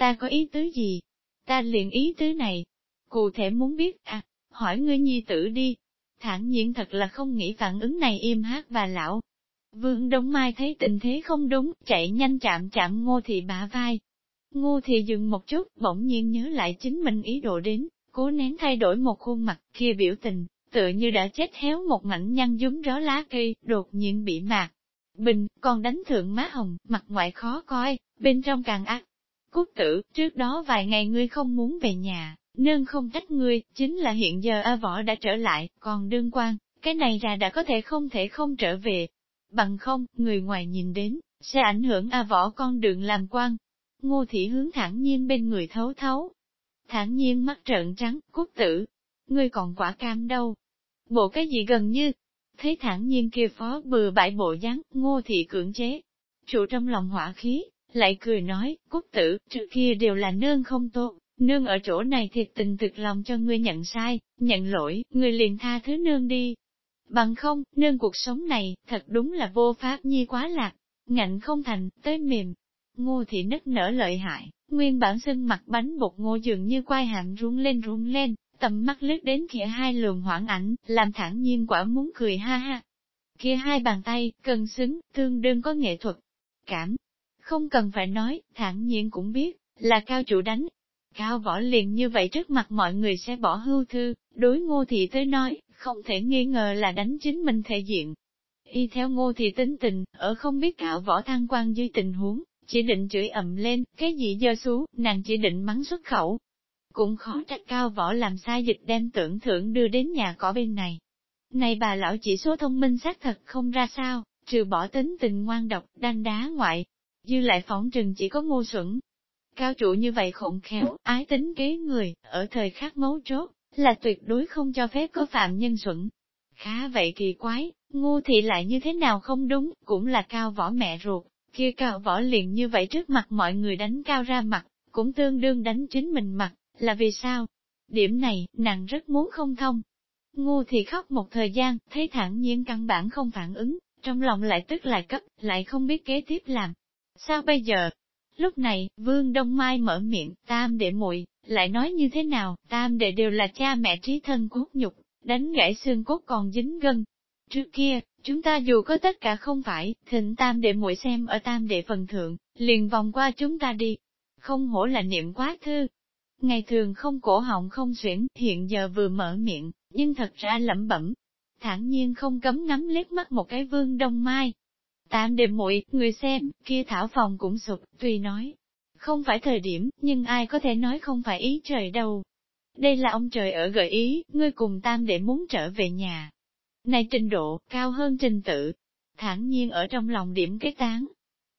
Ta có ý tứ gì? Ta liền ý tứ này. Cụ thể muốn biết, à, hỏi ngươi nhi tử đi. Thẳng nhiên thật là không nghĩ phản ứng này im hát và lão. Vương Đông Mai thấy tình thế không đúng, chạy nhanh chạm chạm ngô thị bả vai. Ngô thị dừng một chút, bỗng nhiên nhớ lại chính mình ý đồ đến, cố nén thay đổi một khuôn mặt kia biểu tình, tựa như đã chết héo một mảnh nhăn dúm ró lá cây, đột nhiên bị mạc. Bình, còn đánh thượng má hồng, mặt ngoại khó coi, bên trong càng ác, Cúc tử, trước đó vài ngày ngươi không muốn về nhà, nương không trách ngươi, chính là hiện giờ A Võ đã trở lại, còn đương quan, cái này ra đã có thể không thể không trở về. Bằng không, người ngoài nhìn đến, sẽ ảnh hưởng A Võ con đường làm quan. Ngô thị hướng thẳng nhiên bên người thấu thấu. Thẳng nhiên mắt trợn trắng, cúc tử, ngươi còn quả cam đâu. Bộ cái gì gần như, thấy thẳng nhiên kia phó bừa bãi bộ dáng, ngô thị cưỡng chế. chủ trong lòng hỏa khí, lại cười nói, cúc tử, trước kia đều là nương không tốt, nương ở chỗ này thiệt tình thực lòng cho ngươi nhận sai, nhận lỗi, ngươi liền tha thứ nương đi. Bằng không, nương cuộc sống này, thật đúng là vô pháp nhi quá lạc, ngạnh không thành, tới mềm. Ngô thị nức nở lợi hại, nguyên bản sưng mặt bánh bột ngô dường như quai hàm run lên run lên, tầm mắt lướt đến kia hai lường hoảng ảnh, làm thẳng nhiên quả muốn cười ha ha. Kia hai bàn tay, cần xứng, tương đương có nghệ thuật. Cảm, không cần phải nói, thản nhiên cũng biết, là cao chủ đánh. Cao võ liền như vậy trước mặt mọi người sẽ bỏ hưu thư, đối ngô thị tới nói, không thể nghi ngờ là đánh chính mình thể diện. Y theo ngô thị tính tình, ở không biết cao võ thăng quan dưới tình huống, chỉ định chửi ầm lên, cái gì dơ xuống, nàng chỉ định mắng xuất khẩu. Cũng khó trách cao võ làm sai dịch đem tưởng thưởng đưa đến nhà cỏ bên này. Này bà lão chỉ số thông minh xác thật không ra sao, trừ bỏ tính tình ngoan độc, đanh đá ngoại, dư lại phỏng trừng chỉ có ngu xuẩn. Cao chủ như vậy khổng khéo, ái tính kế người, ở thời khắc mấu chốt, là tuyệt đối không cho phép có phạm nhân xuẩn. Khá vậy kỳ quái, ngu thì lại như thế nào không đúng, cũng là cao võ mẹ ruột, kia cao võ liền như vậy trước mặt mọi người đánh cao ra mặt, cũng tương đương đánh chính mình mặt, là vì sao? Điểm này, nàng rất muốn không thông. Ngu thì khóc một thời gian, thấy thẳng nhiên căn bản không phản ứng, trong lòng lại tức lại cấp, lại không biết kế tiếp làm. Sao bây giờ? Lúc này, Vương Đông Mai mở miệng, tam đệ muội lại nói như thế nào, tam đệ đều là cha mẹ trí thân cốt nhục, đánh gãy xương cốt còn dính gân. Trước kia, chúng ta dù có tất cả không phải, thịnh tam đệ muội xem ở tam đệ phần thượng, liền vòng qua chúng ta đi. Không hổ là niệm quá thư. Ngày thường không cổ họng không xuyển, hiện giờ vừa mở miệng, nhưng thật ra lẩm bẩm. thản nhiên không cấm ngắm liếc mắt một cái vương đông mai, Tạm đêm muội người xem, kia thảo phòng cũng sụp, tuy nói. Không phải thời điểm, nhưng ai có thể nói không phải ý trời đâu. Đây là ông trời ở gợi ý, ngươi cùng tam để muốn trở về nhà. Này trình độ, cao hơn trình tự. thản nhiên ở trong lòng điểm cái tán.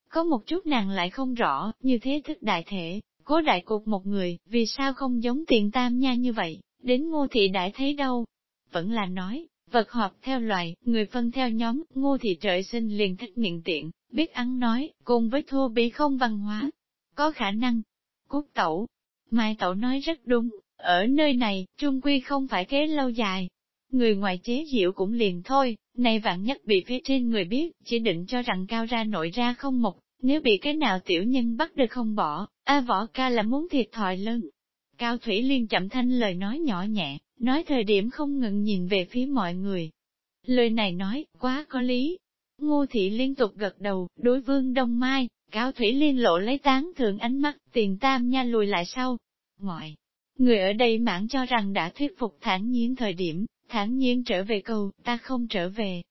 Có một chút nàng lại không rõ, như thế thức đại thể, cố đại cục một người, vì sao không giống tiền tam nha như vậy, đến ngô thị đại thấy đâu. Vẫn là nói, vật họp theo loài, người phân theo nhóm, ngô thị trời sinh liền thích miệng tiện, biết ăn nói, cùng với thua bị không văn hóa. Có khả năng. Cốt tẩu, Mai tẩu nói rất đúng, ở nơi này, trung quy không phải kế lâu dài. Người ngoài chế diệu cũng liền thôi, này vạn nhất bị phía trên người biết, chỉ định cho rằng cao ra nội ra không một, nếu bị cái nào tiểu nhân bắt được không bỏ, a võ ca là muốn thiệt thòi lớn. Cao Thủy Liên chậm thanh lời nói nhỏ nhẹ, nói thời điểm không ngừng nhìn về phía mọi người. Lời này nói, quá có lý. Ngô Thị liên tục gật đầu, đối vương Đông Mai, Cao Thủy Liên lộ lấy tán thượng ánh mắt, tiền tam nha lùi lại sau. Ngoại, người ở đây mãn cho rằng đã thuyết phục thản nhiên thời điểm, thản nhiên trở về cầu, ta không trở về.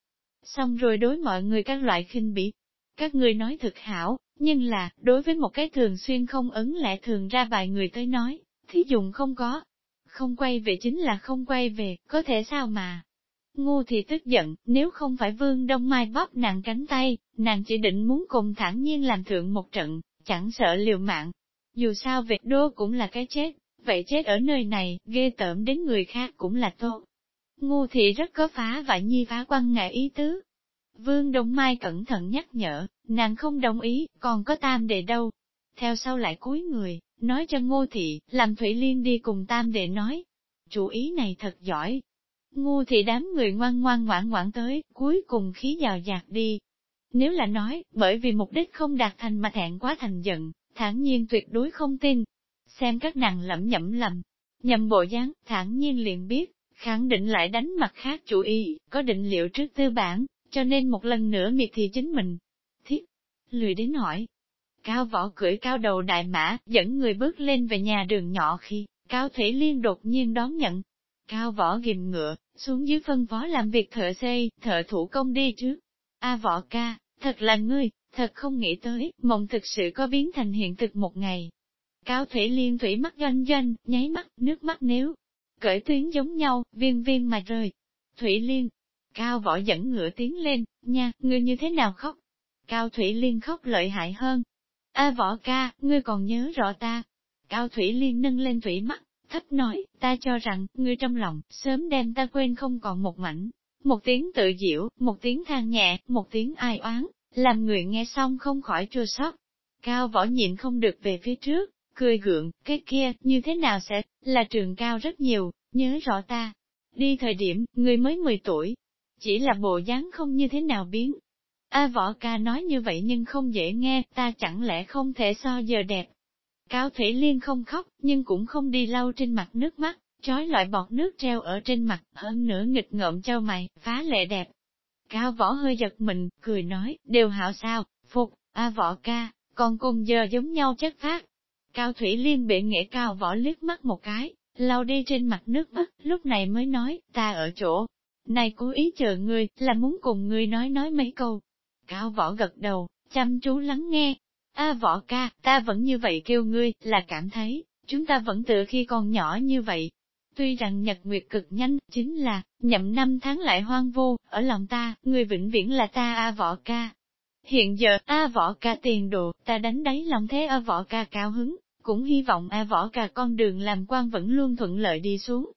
Xong rồi đối mọi người các loại khinh bỉ. Các người nói thực hảo, nhưng là, đối với một cái thường xuyên không ấn lẽ thường ra vài người tới nói, thí dụng không có. Không quay về chính là không quay về, có thể sao mà. Ngu thì tức giận, nếu không phải vương đông mai bóp nàng cánh tay, nàng chỉ định muốn cùng thản nhiên làm thượng một trận, chẳng sợ liều mạng. Dù sao việc đô cũng là cái chết, vậy chết ở nơi này, ghê tởm đến người khác cũng là tốt. Ngu thì rất có phá và nhi phá quan ngại ý tứ. Vương Đông Mai cẩn thận nhắc nhở, nàng không đồng ý, còn có tam đề đâu. Theo sau lại cúi người, nói cho ngô thị, làm Thủy Liên đi cùng tam để nói. Chủ ý này thật giỏi. Ngô thị đám người ngoan ngoan ngoãn ngoãn tới, cuối cùng khí giàu dạt đi. Nếu là nói, bởi vì mục đích không đạt thành mà thẹn quá thành giận, thản nhiên tuyệt đối không tin. Xem các nàng lẩm nhẩm lầm, nhầm bộ dáng, thản nhiên liền biết, khẳng định lại đánh mặt khác chủ ý, có định liệu trước tư bản, cho nên một lần nữa miệt thị chính mình. Thiết, lười đến hỏi. Cao võ cưỡi cao đầu đại mã, dẫn người bước lên về nhà đường nhỏ khi, Cao Thủy Liên đột nhiên đón nhận. Cao võ ghim ngựa, xuống dưới phân phó làm việc thợ xây, thợ thủ công đi trước. A võ ca, thật là ngươi, thật không nghĩ tới, mộng thực sự có biến thành hiện thực một ngày. Cao Thủy Liên thủy mắt doanh doanh, nháy mắt, nước mắt nếu, cởi tuyến giống nhau, viên viên mà rơi. Thủy Liên, Cao võ dẫn ngựa tiến lên, nha, ngươi như thế nào khóc? Cao Thủy Liên khóc lợi hại hơn. A võ ca, ngươi còn nhớ rõ ta. Cao Thủy Liên nâng lên thủy mắt, thấp nói, ta cho rằng, ngươi trong lòng, sớm đem ta quên không còn một mảnh. Một tiếng tự diệu, một tiếng than nhẹ, một tiếng ai oán, làm người nghe xong không khỏi chua xót. Cao võ nhịn không được về phía trước, cười gượng, cái kia, như thế nào sẽ, là trường cao rất nhiều, nhớ rõ ta. Đi thời điểm, người mới 10 tuổi, chỉ là bộ dáng không như thế nào biến. A võ ca nói như vậy nhưng không dễ nghe, ta chẳng lẽ không thể so giờ đẹp. Cao Thủy Liên không khóc, nhưng cũng không đi lau trên mặt nước mắt, trói loại bọt nước treo ở trên mặt, hơn nữa nghịch ngợm cho mày, phá lệ đẹp. Cao võ hơi giật mình, cười nói, đều hảo sao, phục, A võ ca, còn cùng giờ giống nhau chất phát. Cao Thủy Liên bị nghĩa cao võ liếc mắt một cái, lau đi trên mặt nước mắt, lúc này mới nói, ta ở chỗ, này cố ý chờ ngươi, là muốn cùng ngươi nói nói mấy câu. Cao võ gật đầu, chăm chú lắng nghe. A võ ca, ta vẫn như vậy kêu ngươi, là cảm thấy, chúng ta vẫn tựa khi còn nhỏ như vậy. Tuy rằng nhật nguyệt cực nhanh, chính là, nhậm năm tháng lại hoang vô, ở lòng ta, người vĩnh viễn là ta A võ ca. Hiện giờ, A võ ca tiền đồ, ta đánh đáy lòng thế A võ ca cao hứng, cũng hy vọng A võ ca con đường làm quan vẫn luôn thuận lợi đi xuống.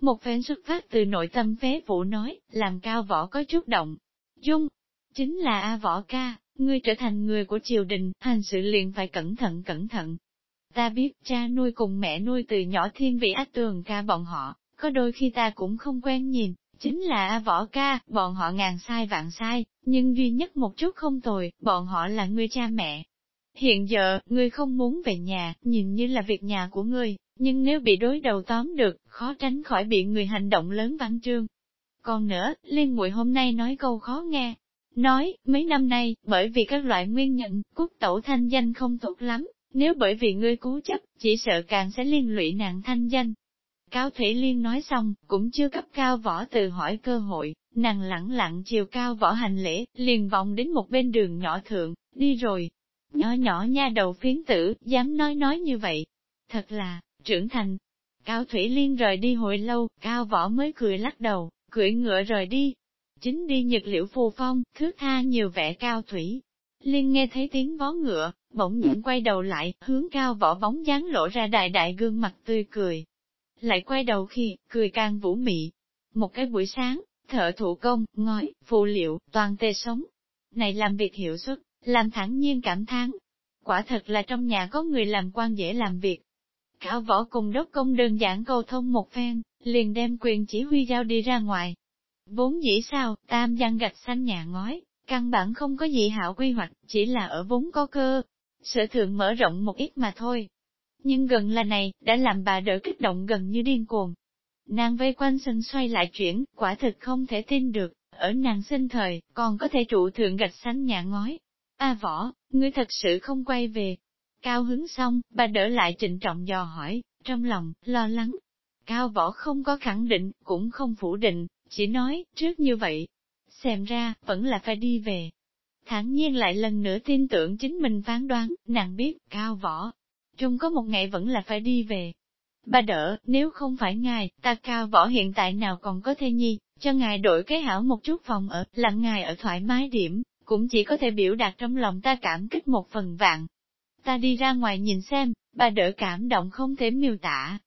Một phen xuất phát từ nội tâm phế vũ nói, làm cao võ có chút động. Dung, chính là A võ ca, ngươi trở thành người của triều đình, hành sự liền phải cẩn thận cẩn thận. Ta biết cha nuôi cùng mẹ nuôi từ nhỏ thiên vị ách tường ca bọn họ, có đôi khi ta cũng không quen nhìn, chính là A võ ca, bọn họ ngàn sai vạn sai, nhưng duy nhất một chút không tồi, bọn họ là ngươi cha mẹ. Hiện giờ, ngươi không muốn về nhà, nhìn như là việc nhà của ngươi, nhưng nếu bị đối đầu tóm được, khó tránh khỏi bị người hành động lớn văn trương. Còn nữa, Liên muội hôm nay nói câu khó nghe. Nói, mấy năm nay, bởi vì các loại nguyên nhân quốc tẩu thanh danh không tốt lắm, nếu bởi vì ngươi cố chấp, chỉ sợ càng sẽ liên lụy nạn thanh danh. Cao Thủy Liên nói xong, cũng chưa cấp cao võ từ hỏi cơ hội, nàng lẳng lặng chiều cao võ hành lễ, liền vòng đến một bên đường nhỏ thượng, đi rồi. Nhỏ nhỏ nha đầu phiến tử, dám nói nói như vậy. Thật là, trưởng thành. Cao Thủy Liên rời đi hồi lâu, Cao Võ mới cười lắc đầu, cưỡi ngựa rời đi chính đi nhật liễu phù phong, thước tha nhiều vẻ cao thủy. Liên nghe thấy tiếng vó ngựa, bỗng nhiên quay đầu lại, hướng cao võ bóng dáng lộ ra đại đại gương mặt tươi cười. Lại quay đầu khi, cười càng vũ mị. Một cái buổi sáng, thợ thủ công, ngói, phụ liệu, toàn tê sống. Này làm việc hiệu suất, làm thẳng nhiên cảm thán. Quả thật là trong nhà có người làm quan dễ làm việc. Cao võ cùng đốc công đơn giản cầu thông một phen, liền đem quyền chỉ huy giao đi ra ngoài. Vốn dĩ sao, tam giang gạch xanh nhà ngói, căn bản không có gì hảo quy hoạch, chỉ là ở vốn có cơ. Sở thượng mở rộng một ít mà thôi. Nhưng gần là này, đã làm bà đỡ kích động gần như điên cuồng. Nàng vây quanh sân xoay lại chuyển, quả thực không thể tin được, ở nàng sinh thời, còn có thể trụ thượng gạch xanh nhà ngói. A võ, ngươi thật sự không quay về. Cao hứng xong, bà đỡ lại trịnh trọng dò hỏi, trong lòng, lo lắng. Cao võ không có khẳng định, cũng không phủ định, chỉ nói, trước như vậy. Xem ra, vẫn là phải đi về. Thẳng nhiên lại lần nữa tin tưởng chính mình phán đoán, nàng biết, cao võ. Trung có một ngày vẫn là phải đi về. Bà đỡ, nếu không phải ngài, ta cao võ hiện tại nào còn có thê nhi, cho ngài đổi cái hảo một chút phòng ở, làm ngài ở thoải mái điểm, cũng chỉ có thể biểu đạt trong lòng ta cảm kích một phần vạn. Ta đi ra ngoài nhìn xem, bà đỡ cảm động không thể miêu tả.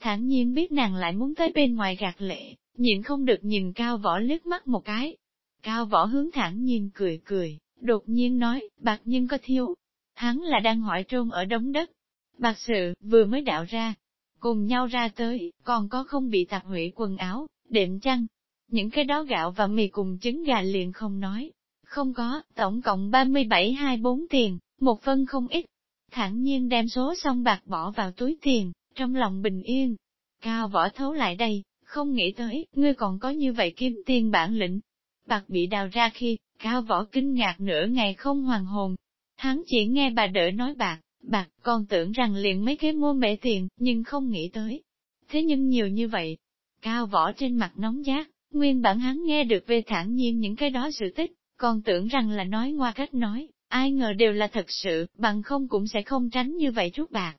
Thản nhiên biết nàng lại muốn tới bên ngoài gạt lệ, nhịn không được nhìn cao võ liếc mắt một cái. Cao võ hướng thẳng nhìn cười cười, đột nhiên nói, bạc nhân có thiêu. Hắn là đang hỏi trôn ở đống đất. Bạc sự, vừa mới đạo ra, cùng nhau ra tới, còn có không bị tạp hủy quần áo, đệm chăn. Những cái đó gạo và mì cùng trứng gà liền không nói. Không có, tổng cộng 37-24 tiền, một phân không ít. Thẳng nhiên đem số xong bạc bỏ vào túi tiền, trong lòng bình yên. Cao võ thấu lại đây, không nghĩ tới, ngươi còn có như vậy kim tiền bản lĩnh. Bạc bị đào ra khi, cao võ kinh ngạc nửa ngày không hoàn hồn. Hắn chỉ nghe bà đỡ nói bạc, bạc, còn tưởng rằng liền mấy cái mua mẹ tiền, nhưng không nghĩ tới. Thế nhưng nhiều như vậy, cao võ trên mặt nóng giác, nguyên bản hắn nghe được về thản nhiên những cái đó sự tích, còn tưởng rằng là nói ngoa cách nói, ai ngờ đều là thật sự, bằng không cũng sẽ không tránh như vậy chút bạc.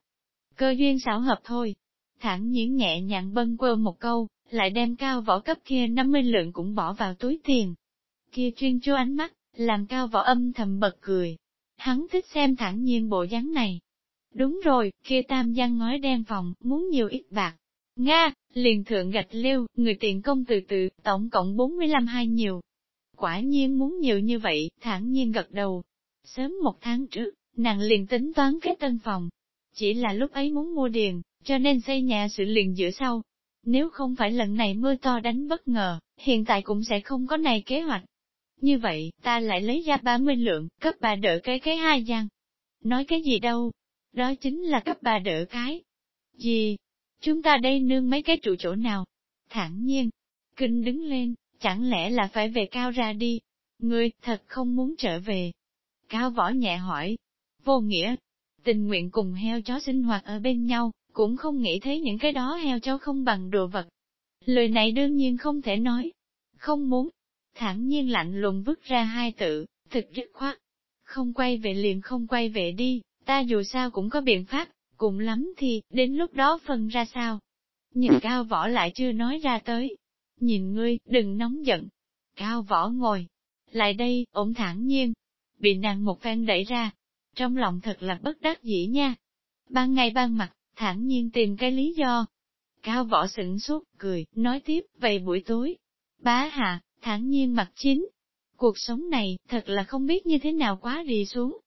Cơ duyên xảo hợp thôi. Thẳng nhiên nhẹ nhàng bâng quơ một câu, lại đem cao võ cấp kia 50 lượng cũng bỏ vào túi tiền. Kia chuyên chú ánh mắt, làm cao võ âm thầm bật cười. Hắn thích xem thẳng nhiên bộ dáng này. Đúng rồi, kia tam giang ngói đen phòng, muốn nhiều ít bạc. Nga, liền thượng gạch lêu, người tiền công từ từ, tổng cộng 45 hai nhiều. Quả nhiên muốn nhiều như vậy, thẳng nhiên gật đầu. Sớm một tháng trước, nàng liền tính toán cái tân phòng. Chỉ là lúc ấy muốn mua điền, cho nên xây nhà sự liền giữa sau. Nếu không phải lần này mưa to đánh bất ngờ, hiện tại cũng sẽ không có này kế hoạch. Như vậy, ta lại lấy ra 30 lượng, cấp bà đỡ cái cái hai gian. Nói cái gì đâu? Đó chính là cấp bà đỡ cái. Gì? Chúng ta đây nương mấy cái trụ chỗ nào? Thẳng nhiên. Kinh đứng lên, chẳng lẽ là phải về cao ra đi? Ngươi, thật không muốn trở về. Cao võ nhẹ hỏi. Vô nghĩa. Tình nguyện cùng heo chó sinh hoạt ở bên nhau, cũng không nghĩ thấy những cái đó heo chó không bằng đồ vật. Lời này đương nhiên không thể nói. Không muốn. Thẳng nhiên lạnh lùng vứt ra hai tự, thực dứt khoát. Không quay về liền không quay về đi, ta dù sao cũng có biện pháp, cùng lắm thì, đến lúc đó phân ra sao. Nhìn cao võ lại chưa nói ra tới. Nhìn ngươi, đừng nóng giận. Cao võ ngồi. Lại đây, ổn thẳng nhiên. Bị nàng một phen đẩy ra. Trong lòng thật là bất đắc dĩ nha. Ban ngày ban mặt, thản nhiên tìm cái lý do. Cao võ sửng sốt, cười, nói tiếp, vậy buổi tối. Bá hạ, thản nhiên mặt chính. Cuộc sống này, thật là không biết như thế nào quá đi xuống.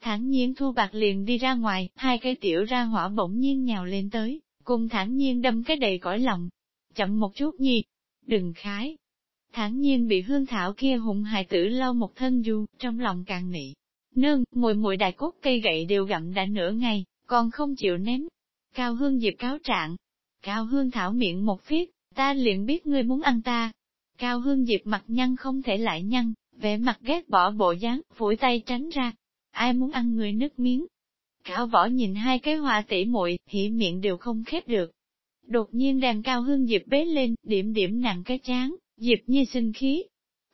Thản nhiên thu bạc liền đi ra ngoài, hai cây tiểu ra hỏa bỗng nhiên nhào lên tới, cùng thản nhiên đâm cái đầy cõi lòng. Chậm một chút nhi, đừng khái. Thản nhiên bị hương thảo kia hùng hài tử lau một thân du, trong lòng càng nị. Nương, mùi mùi đại cốt cây gậy đều gặm đã nửa ngày, còn không chịu ném. Cao hương dịp cáo trạng. Cao hương thảo miệng một phiết, ta liền biết ngươi muốn ăn ta. Cao hương dịp mặt nhăn không thể lại nhăn, vẻ mặt ghét bỏ bộ dáng, phủi tay tránh ra. Ai muốn ăn người nước miếng? Cao võ nhìn hai cái hoa tỉ muội hỉ miệng đều không khép được. Đột nhiên đàn cao hương dịp bế lên, điểm điểm nặng cái chán, dịp như sinh khí.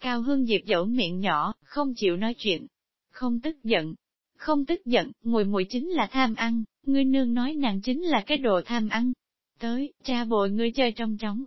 Cao hương dịp dẫu miệng nhỏ, không chịu nói chuyện. Không tức giận. Không tức giận, mùi mùi chính là tham ăn, ngươi nương nói nàng chính là cái đồ tham ăn. Tới, cha bội ngươi chơi trong trống.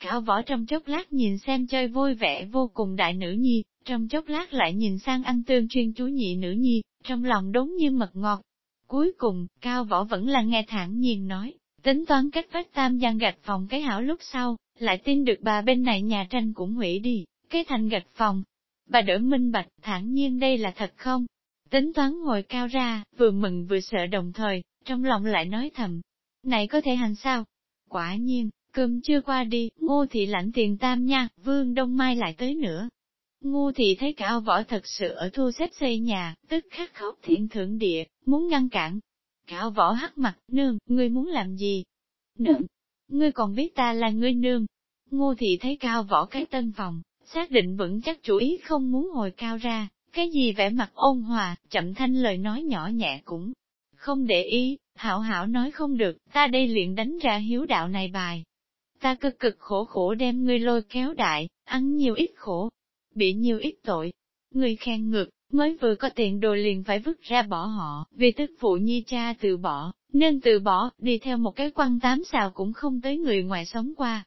Cao võ trong chốc lát nhìn xem chơi vui vẻ vô cùng đại nữ nhi, trong chốc lát lại nhìn sang ăn tương chuyên chú nhị nữ nhi, trong lòng đốn như mật ngọt. Cuối cùng, Cao võ vẫn là nghe thẳng nhiên nói, tính toán cách vách tam gian gạch phòng cái hảo lúc sau, lại tin được bà bên này nhà tranh cũng hủy đi, cái thành gạch phòng. Bà đỡ minh bạch, thản nhiên đây là thật không? Tính toán ngồi cao ra, vừa mừng vừa sợ đồng thời, trong lòng lại nói thầm. Này có thể hành sao? Quả nhiên, cơm chưa qua đi, ngô thị lãnh tiền tam nha, vương đông mai lại tới nữa. Ngô thị thấy cao võ thật sự ở thu xếp xây nhà, tức khắc khóc thiện thượng địa, muốn ngăn cản. Cao võ hắc mặt, nương, ngươi muốn làm gì? Nương, ngươi còn biết ta là ngươi nương. Ngô thị thấy cao võ cái tân phòng, xác định vững chắc chủ ý không muốn hồi cao ra, cái gì vẻ mặt ôn hòa, chậm thanh lời nói nhỏ nhẹ cũng không để ý, hảo hảo nói không được, ta đây luyện đánh ra hiếu đạo này bài. Ta cực cực khổ khổ đem ngươi lôi kéo đại, ăn nhiều ít khổ, bị nhiều ít tội. Ngươi khen ngược, mới vừa có tiền đồ liền phải vứt ra bỏ họ, vì tức phụ nhi cha từ bỏ, nên từ bỏ, đi theo một cái quan tám xào cũng không tới người ngoài sống qua.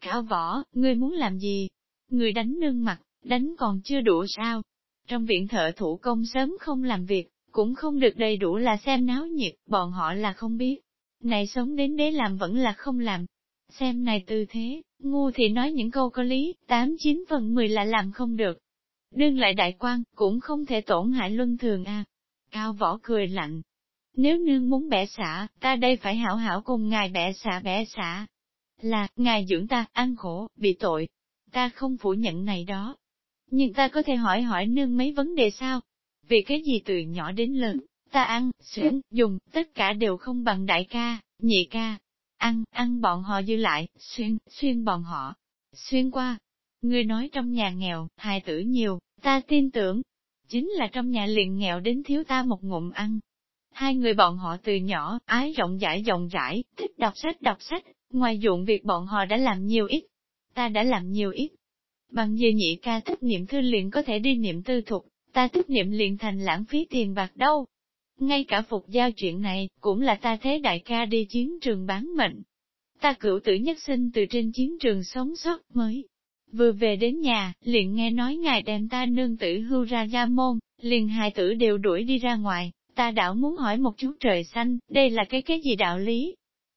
Cảo võ, ngươi muốn làm gì? Ngươi đánh nương mặt, đánh còn chưa đủ sao? Trong viện thợ thủ công sớm không làm việc, cũng không được đầy đủ là xem náo nhiệt, bọn họ là không biết. Này sống đến đế làm vẫn là không làm. Xem này tư thế, ngu thì nói những câu có lý, tám chín phần mười là làm không được. Đương lại đại quan, cũng không thể tổn hại luân thường a. Cao võ cười lạnh. Nếu nương muốn bẻ xả, ta đây phải hảo hảo cùng ngài bẻ xả bẻ xả. Là, ngài dưỡng ta, ăn khổ, bị tội. Ta không phủ nhận này đó. Nhưng ta có thể hỏi hỏi nương mấy vấn đề sao? Vì cái gì từ nhỏ đến lớn, ta ăn, xuyến, dùng, tất cả đều không bằng đại ca, nhị ca. Ăn, ăn bọn họ dư lại, xuyên, xuyên bọn họ. Xuyên qua. Ngươi nói trong nhà nghèo, hài tử nhiều, ta tin tưởng. Chính là trong nhà liền nghèo đến thiếu ta một ngụm ăn. Hai người bọn họ từ nhỏ, ái rộng rãi rộng rãi, thích đọc sách đọc sách, ngoài dụng việc bọn họ đã làm nhiều ít. Ta đã làm nhiều ít. Bằng giờ nhị ca thích niệm thư liền có thể đi niệm tư thục, ta thức niệm liền thành lãng phí tiền bạc đâu. Ngay cả phục giao chuyện này, cũng là ta thế đại ca đi chiến trường bán mệnh. Ta cửu tử nhất sinh từ trên chiến trường sống sót mới. Vừa về đến nhà, liền nghe nói ngài đem ta nương tử hưu ra gia môn, liền hai tử đều đuổi đi ra ngoài, ta đảo muốn hỏi một chút trời xanh, đây là cái cái gì đạo lý?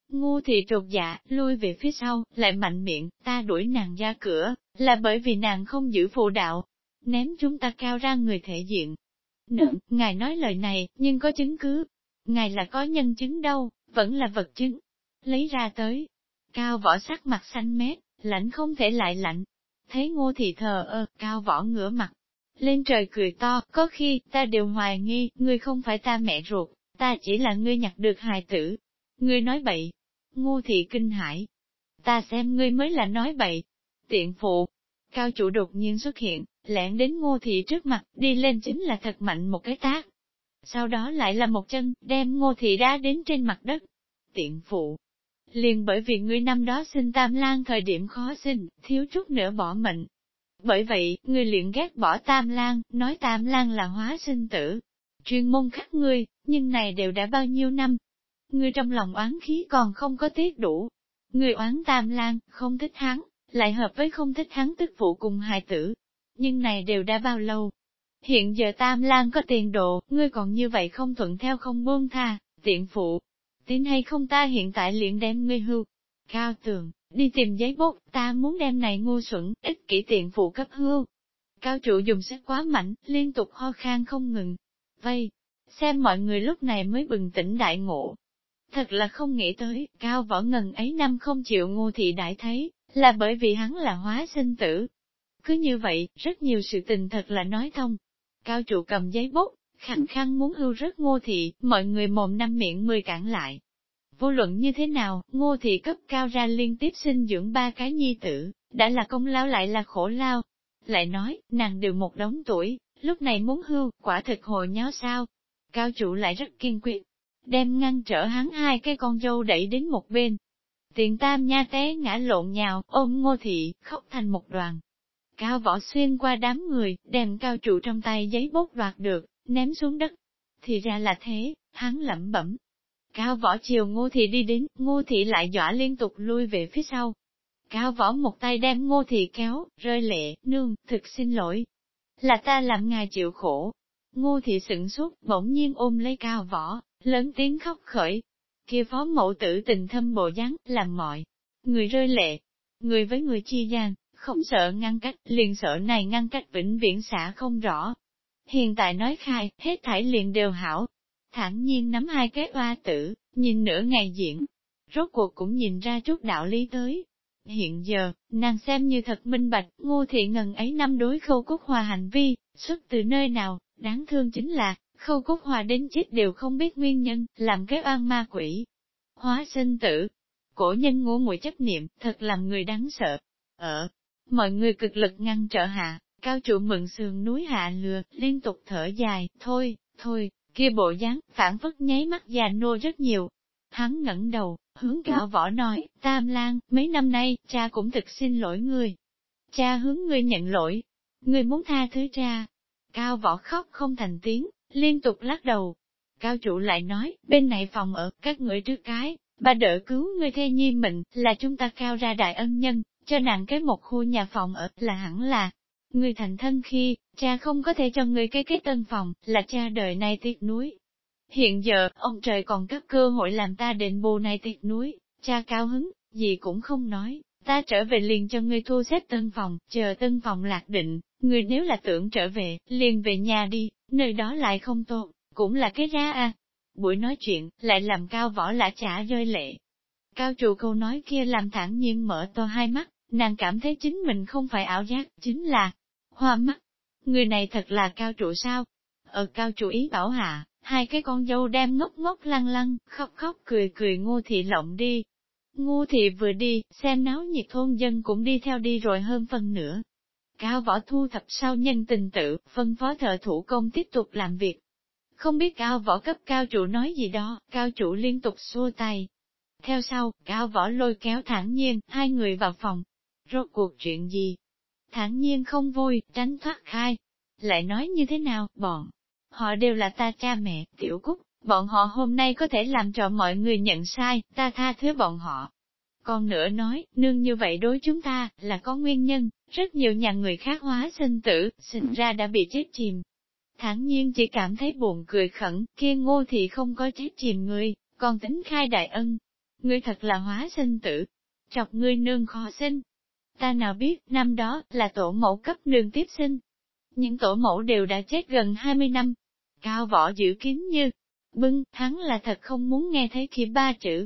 Ngu thì trột dạ, lui về phía sau, lại mạnh miệng, ta đuổi nàng ra cửa, là bởi vì nàng không giữ phụ đạo, ném chúng ta cao ra người thể diện. Nữ, ngài nói lời này, nhưng có chứng cứ. Ngài là có nhân chứng đâu, vẫn là vật chứng. Lấy ra tới. Cao võ sắc mặt xanh mét, lạnh không thể lại lạnh. Thấy ngô thị thờ ơ, cao võ ngửa mặt. Lên trời cười to, có khi, ta đều hoài nghi, ngươi không phải ta mẹ ruột, ta chỉ là ngươi nhặt được hài tử. Ngươi nói bậy. Ngô thị kinh hãi. Ta xem ngươi mới là nói bậy. Tiện phụ. Cao chủ đột nhiên xuất hiện, lẻn đến ngô thị trước mặt, đi lên chính là thật mạnh một cái tác. Sau đó lại là một chân, đem ngô thị đá đến trên mặt đất. Tiện phụ. Liền bởi vì ngươi năm đó sinh tam Lang thời điểm khó sinh, thiếu chút nữa bỏ mệnh. Bởi vậy, ngươi liền ghét bỏ tam Lang, nói tam Lang là hóa sinh tử. Chuyên môn khắc ngươi, nhưng này đều đã bao nhiêu năm. Ngươi trong lòng oán khí còn không có tiết đủ. Ngươi oán tam Lang, không thích hắn, lại hợp với không thích hắn tức phụ cùng hài tử, nhưng này đều đã bao lâu. Hiện giờ Tam Lan có tiền độ, ngươi còn như vậy không thuận theo không buông tha, tiện phụ. Tin hay không ta hiện tại liền đem ngươi hưu. Cao tường, đi tìm giấy bút, ta muốn đem này ngu xuẩn, ích kỷ tiện phụ cấp hưu. Cao trụ dùng sức quá mạnh, liên tục ho khan không ngừng. Vây, xem mọi người lúc này mới bừng tỉnh đại ngộ. Thật là không nghĩ tới, cao võ ngần ấy năm không chịu ngu thị đại thấy, là bởi vì hắn là hóa sinh tử, cứ như vậy, rất nhiều sự tình thật là nói thông. Cao trụ cầm giấy bút, khẳng khăng muốn hưu rất ngô thị, mọi người mồm năm miệng mười cản lại. Vô luận như thế nào, ngô thị cấp cao ra liên tiếp sinh dưỡng ba cái nhi tử, đã là công lao lại là khổ lao. Lại nói, nàng đều một đống tuổi, lúc này muốn hưu, quả thực hồi nháo sao. Cao trụ lại rất kiên quyết, đem ngăn trở hắn hai cái con dâu đẩy đến một bên. Tiền tam nha té ngã lộn nhào, ôm ngô thị, khóc thành một đoàn. Cao võ xuyên qua đám người, đem cao trụ trong tay giấy bút đoạt được, ném xuống đất. Thì ra là thế, hắn lẩm bẩm. Cao võ chiều ngô thị đi đến, ngô thị lại dọa liên tục lui về phía sau. Cao võ một tay đem ngô thị kéo, rơi lệ, nương, thực xin lỗi. Là ta làm ngài chịu khổ. Ngô thị sửng suốt, bỗng nhiên ôm lấy cao võ, lớn tiếng khóc khởi. Kia phó mẫu tử tình thâm bộ dáng, làm mọi. Người rơi lệ, người với người chi gian, không sợ ngăn cách, liền sợ này ngăn cách vĩnh viễn xả không rõ. Hiện tại nói khai, hết thảy liền đều hảo. thản nhiên nắm hai cái oa tử, nhìn nửa ngày diễn. Rốt cuộc cũng nhìn ra chút đạo lý tới, Hiện giờ, nàng xem như thật minh bạch, ngô thị ngần ấy năm đối khâu cúc hòa hành vi, xuất từ nơi nào, đáng thương chính là, khâu cúc hòa đến chết đều không biết nguyên nhân, làm cái oan ma quỷ. Hóa sinh tử, cổ nhân ngô muội chấp niệm, thật làm người đáng sợ. Ở, mọi người cực lực ngăn trở hạ, cao trụ mượn sườn núi hạ lừa, liên tục thở dài, thôi, thôi, kia bộ dáng, phản phất nháy mắt già nô rất nhiều. Hắn ngẩng đầu, Hướng cao võ nói, Tam Lan, mấy năm nay, cha cũng thực xin lỗi ngươi. Cha hướng ngươi nhận lỗi. Ngươi muốn tha thứ cha. Cao võ khóc không thành tiếng, liên tục lắc đầu. Cao chủ lại nói, bên này phòng ở, các người trước cái, bà đỡ cứu người thê nhi mình, là chúng ta cao ra đại ân nhân, cho nàng cái một khu nhà phòng ở, là hẳn là. người thành thân khi, cha không có thể cho người cái cái tân phòng, là cha đời này tiếc núi, Hiện giờ, ông trời còn cấp cơ hội làm ta đền bù này tiệt núi, cha cao hứng, gì cũng không nói, ta trở về liền cho ngươi thu xếp tân phòng, chờ tân phòng lạc định, ngươi nếu là tưởng trở về, liền về nhà đi, nơi đó lại không tốt, cũng là cái ra à. Buổi nói chuyện, lại làm cao võ lã trả rơi lệ. Cao trụ câu nói kia làm thẳng nhiên mở to hai mắt, nàng cảm thấy chính mình không phải ảo giác, chính là hoa mắt. Người này thật là cao trụ sao? Ở cao trụ ý bảo hạ, hai cái con dâu đem ngốc ngốc lăng lăng, khóc khóc cười cười ngô thị lộng đi. Ngô thị vừa đi, xem náo nhiệt thôn dân cũng đi theo đi rồi hơn phần nữa. Cao võ thu thập sau nhân tình tự, phân phó thợ thủ công tiếp tục làm việc. Không biết cao võ cấp cao chủ nói gì đó, cao chủ liên tục xua tay. Theo sau, cao võ lôi kéo thản nhiên, hai người vào phòng. Rốt cuộc chuyện gì? Thản nhiên không vui, tránh thoát khai. Lại nói như thế nào, bọn họ đều là ta cha mẹ, tiểu cúc, bọn họ hôm nay có thể làm cho mọi người nhận sai, ta tha thứ bọn họ. Còn nữa nói, nương như vậy đối chúng ta, là có nguyên nhân, rất nhiều nhà người khác hóa sinh tử, sinh ra đã bị chết chìm. Thẳng nhiên chỉ cảm thấy buồn cười khẩn, kia ngô thì không có chết chìm người, còn tính khai đại ân. Ngươi thật là hóa sinh tử, chọc ngươi nương khó sinh. Ta nào biết, năm đó, là tổ mẫu cấp nương tiếp sinh. Những tổ mẫu đều đã chết gần 20 năm, Cao võ giữ kín như, bưng, hắn là thật không muốn nghe thấy kia ba chữ.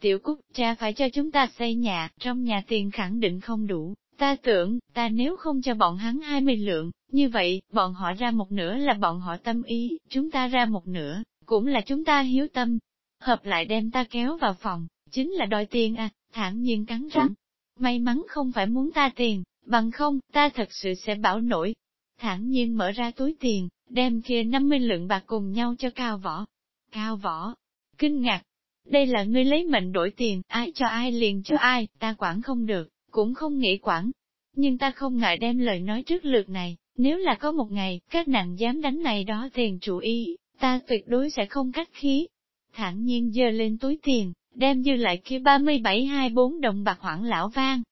Tiểu Cúc, cha phải cho chúng ta xây nhà, trong nhà tiền khẳng định không đủ, ta tưởng, ta nếu không cho bọn hắn 20 lượng, như vậy, bọn họ ra một nửa là bọn họ tâm ý, chúng ta ra một nửa, cũng là chúng ta hiếu tâm. Hợp lại đem ta kéo vào phòng, chính là đòi tiền à, thản nhiên cắn răng. May mắn không phải muốn ta tiền, bằng không, ta thật sự sẽ bảo nổi. Thản nhiên mở ra túi tiền, đem kia 50 lượng bạc cùng nhau cho cao võ. Cao võ, kinh ngạc, đây là ngươi lấy mệnh đổi tiền, ai cho ai liền cho ai, ta quản không được, cũng không nghĩ quản. Nhưng ta không ngại đem lời nói trước lượt này, nếu là có một ngày, các nàng dám đánh này đó tiền chủ y, ta tuyệt đối sẽ không cách khí. Thẳng nhiên dơ lên túi tiền, đem dư lại kia 37-24 đồng bạc hoảng lão vang.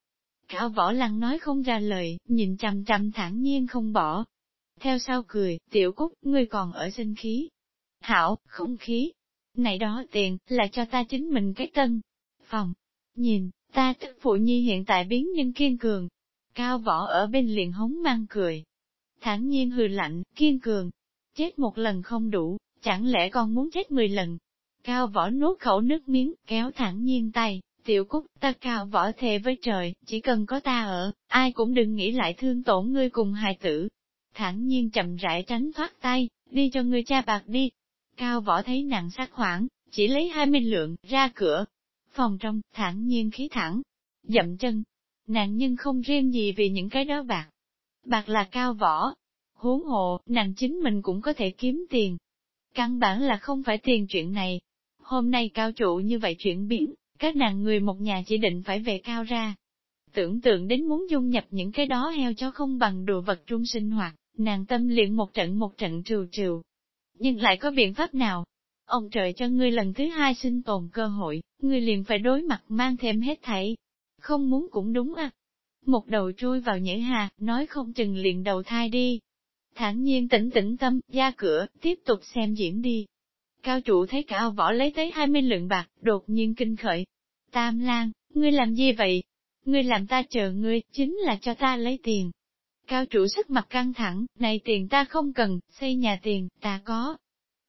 Cao võ lăng nói không ra lời, nhìn chằm chằm thẳng nhiên không bỏ, theo sau cười, tiểu cúc, ngươi còn ở sinh khí. Hảo, không khí. Này đó tiền, là cho ta chính mình cái tân. Phòng. Nhìn, ta tức phụ nhi hiện tại biến nhân kiên cường. Cao võ ở bên liền hống mang cười. thản nhiên hừ lạnh, kiên cường. Chết một lần không đủ, chẳng lẽ còn muốn chết mười lần. Cao võ nuốt khẩu nước miếng, kéo thẳng nhiên tay, tiểu cúc, ta cao võ thề với trời, chỉ cần có ta ở, ai cũng đừng nghĩ lại thương tổn ngươi cùng hài tử, thản nhiên chậm rãi tránh thoát tay, đi cho người cha bạc đi. Cao võ thấy nặng sát khoảng, chỉ lấy hai mươi lượng, ra cửa. Phòng trong, thản nhiên khí thẳng, dậm chân. Nàng nhưng không riêng gì vì những cái đó bạc. Bạc là cao võ. Huống hộ, nàng chính mình cũng có thể kiếm tiền. Căn bản là không phải tiền chuyện này. Hôm nay cao trụ như vậy chuyện biển, các nàng người một nhà chỉ định phải về cao ra. Tưởng tượng đến muốn dung nhập những cái đó heo cho không bằng đồ vật trung sinh hoạt, nàng tâm liền một trận một trận trừ trừ. Nhưng lại có biện pháp nào? Ông trời cho ngươi lần thứ hai sinh tồn cơ hội, ngươi liền phải đối mặt mang thêm hết thảy. không muốn cũng đúng à. Một đầu trôi vào nhảy hà, nói không chừng liền đầu thai đi. Thản nhiên tỉnh tỉnh tâm, ra cửa, tiếp tục xem diễn đi. Cao trụ thấy cao võ lấy tới 20 lượng bạc, đột nhiên kinh khởi. Tam lang, ngươi làm gì vậy? Ngươi làm ta chờ ngươi, chính là cho ta lấy tiền. Cao trụ sắc mặt căng thẳng, này tiền ta không cần, xây nhà tiền, ta có.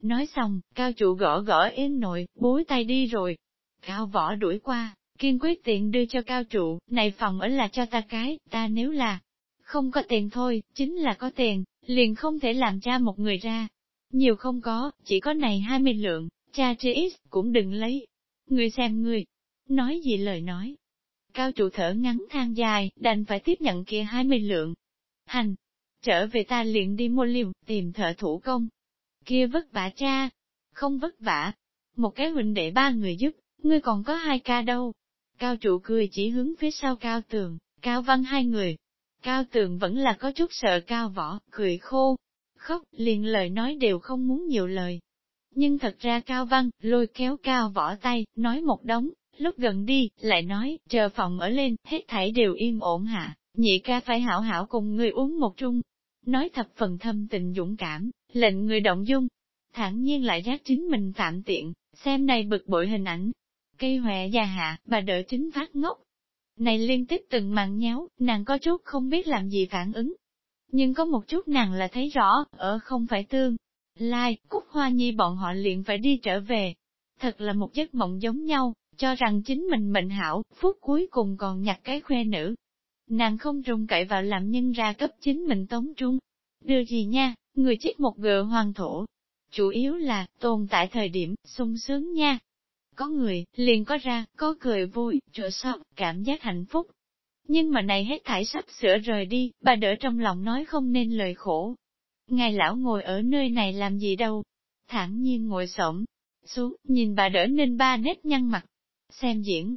Nói xong, cao trụ gõ gõ yên nội, búi tay đi rồi. Cao võ đuổi qua, kiên quyết tiện đưa cho cao trụ, này phòng ở là cho ta cái, ta nếu là không có tiền thôi, chính là có tiền, liền không thể làm cha một người ra. Nhiều không có, chỉ có này 20 lượng, cha trí ít, cũng đừng lấy. Người xem người, nói gì lời nói. Cao trụ thở ngắn than dài, đành phải tiếp nhận kia 20 lượng. Hành, trở về ta liền đi mua liều, tìm thợ thủ công. Kia vất vả cha, không vất vả. Một cái huynh đệ ba người giúp, ngươi còn có hai ca đâu. Cao trụ cười chỉ hướng phía sau cao tường, cao văn hai người. Cao tường vẫn là có chút sợ cao võ, cười khô, khóc, liền lời nói đều không muốn nhiều lời. Nhưng thật ra cao văn, lôi kéo cao võ tay, nói một đống, lúc gần đi, lại nói, chờ phòng ở lên, hết thảy đều yên ổn hả nhị ca phải hảo hảo cùng người uống một chung. Nói thập phần thâm tình dũng cảm, lệnh người động dung, thản nhiên lại rác chính mình phạm tiện, xem này bực bội hình ảnh, cây hòe già hạ, bà đỡ chính phát ngốc. Này liên tiếp từng màn nhéo, nàng có chút không biết làm gì phản ứng. Nhưng có một chút nàng là thấy rõ, ở không phải tương. Lai, Cúc Hoa Nhi bọn họ liền phải đi trở về. Thật là một giấc mộng giống nhau, cho rằng chính mình mệnh hảo, phút cuối cùng còn nhặt cái khoe nữ. Nàng không trùng cậy vào làm nhân ra cấp chính mình tống trung. Đưa gì nha, người chết một gờ hoàng thổ. Chủ yếu là, tồn tại thời điểm, sung sướng nha, có người, liền có ra, có cười vui, chỗ sọc, cảm giác hạnh phúc. Nhưng mà này hết thải sắp sửa rời đi, bà đỡ trong lòng nói không nên lời khổ. Ngài lão ngồi ở nơi này làm gì đâu? Thẳng nhiên ngồi xổm xuống, nhìn bà đỡ nên ba nét nhăn mặt. Xem diễn.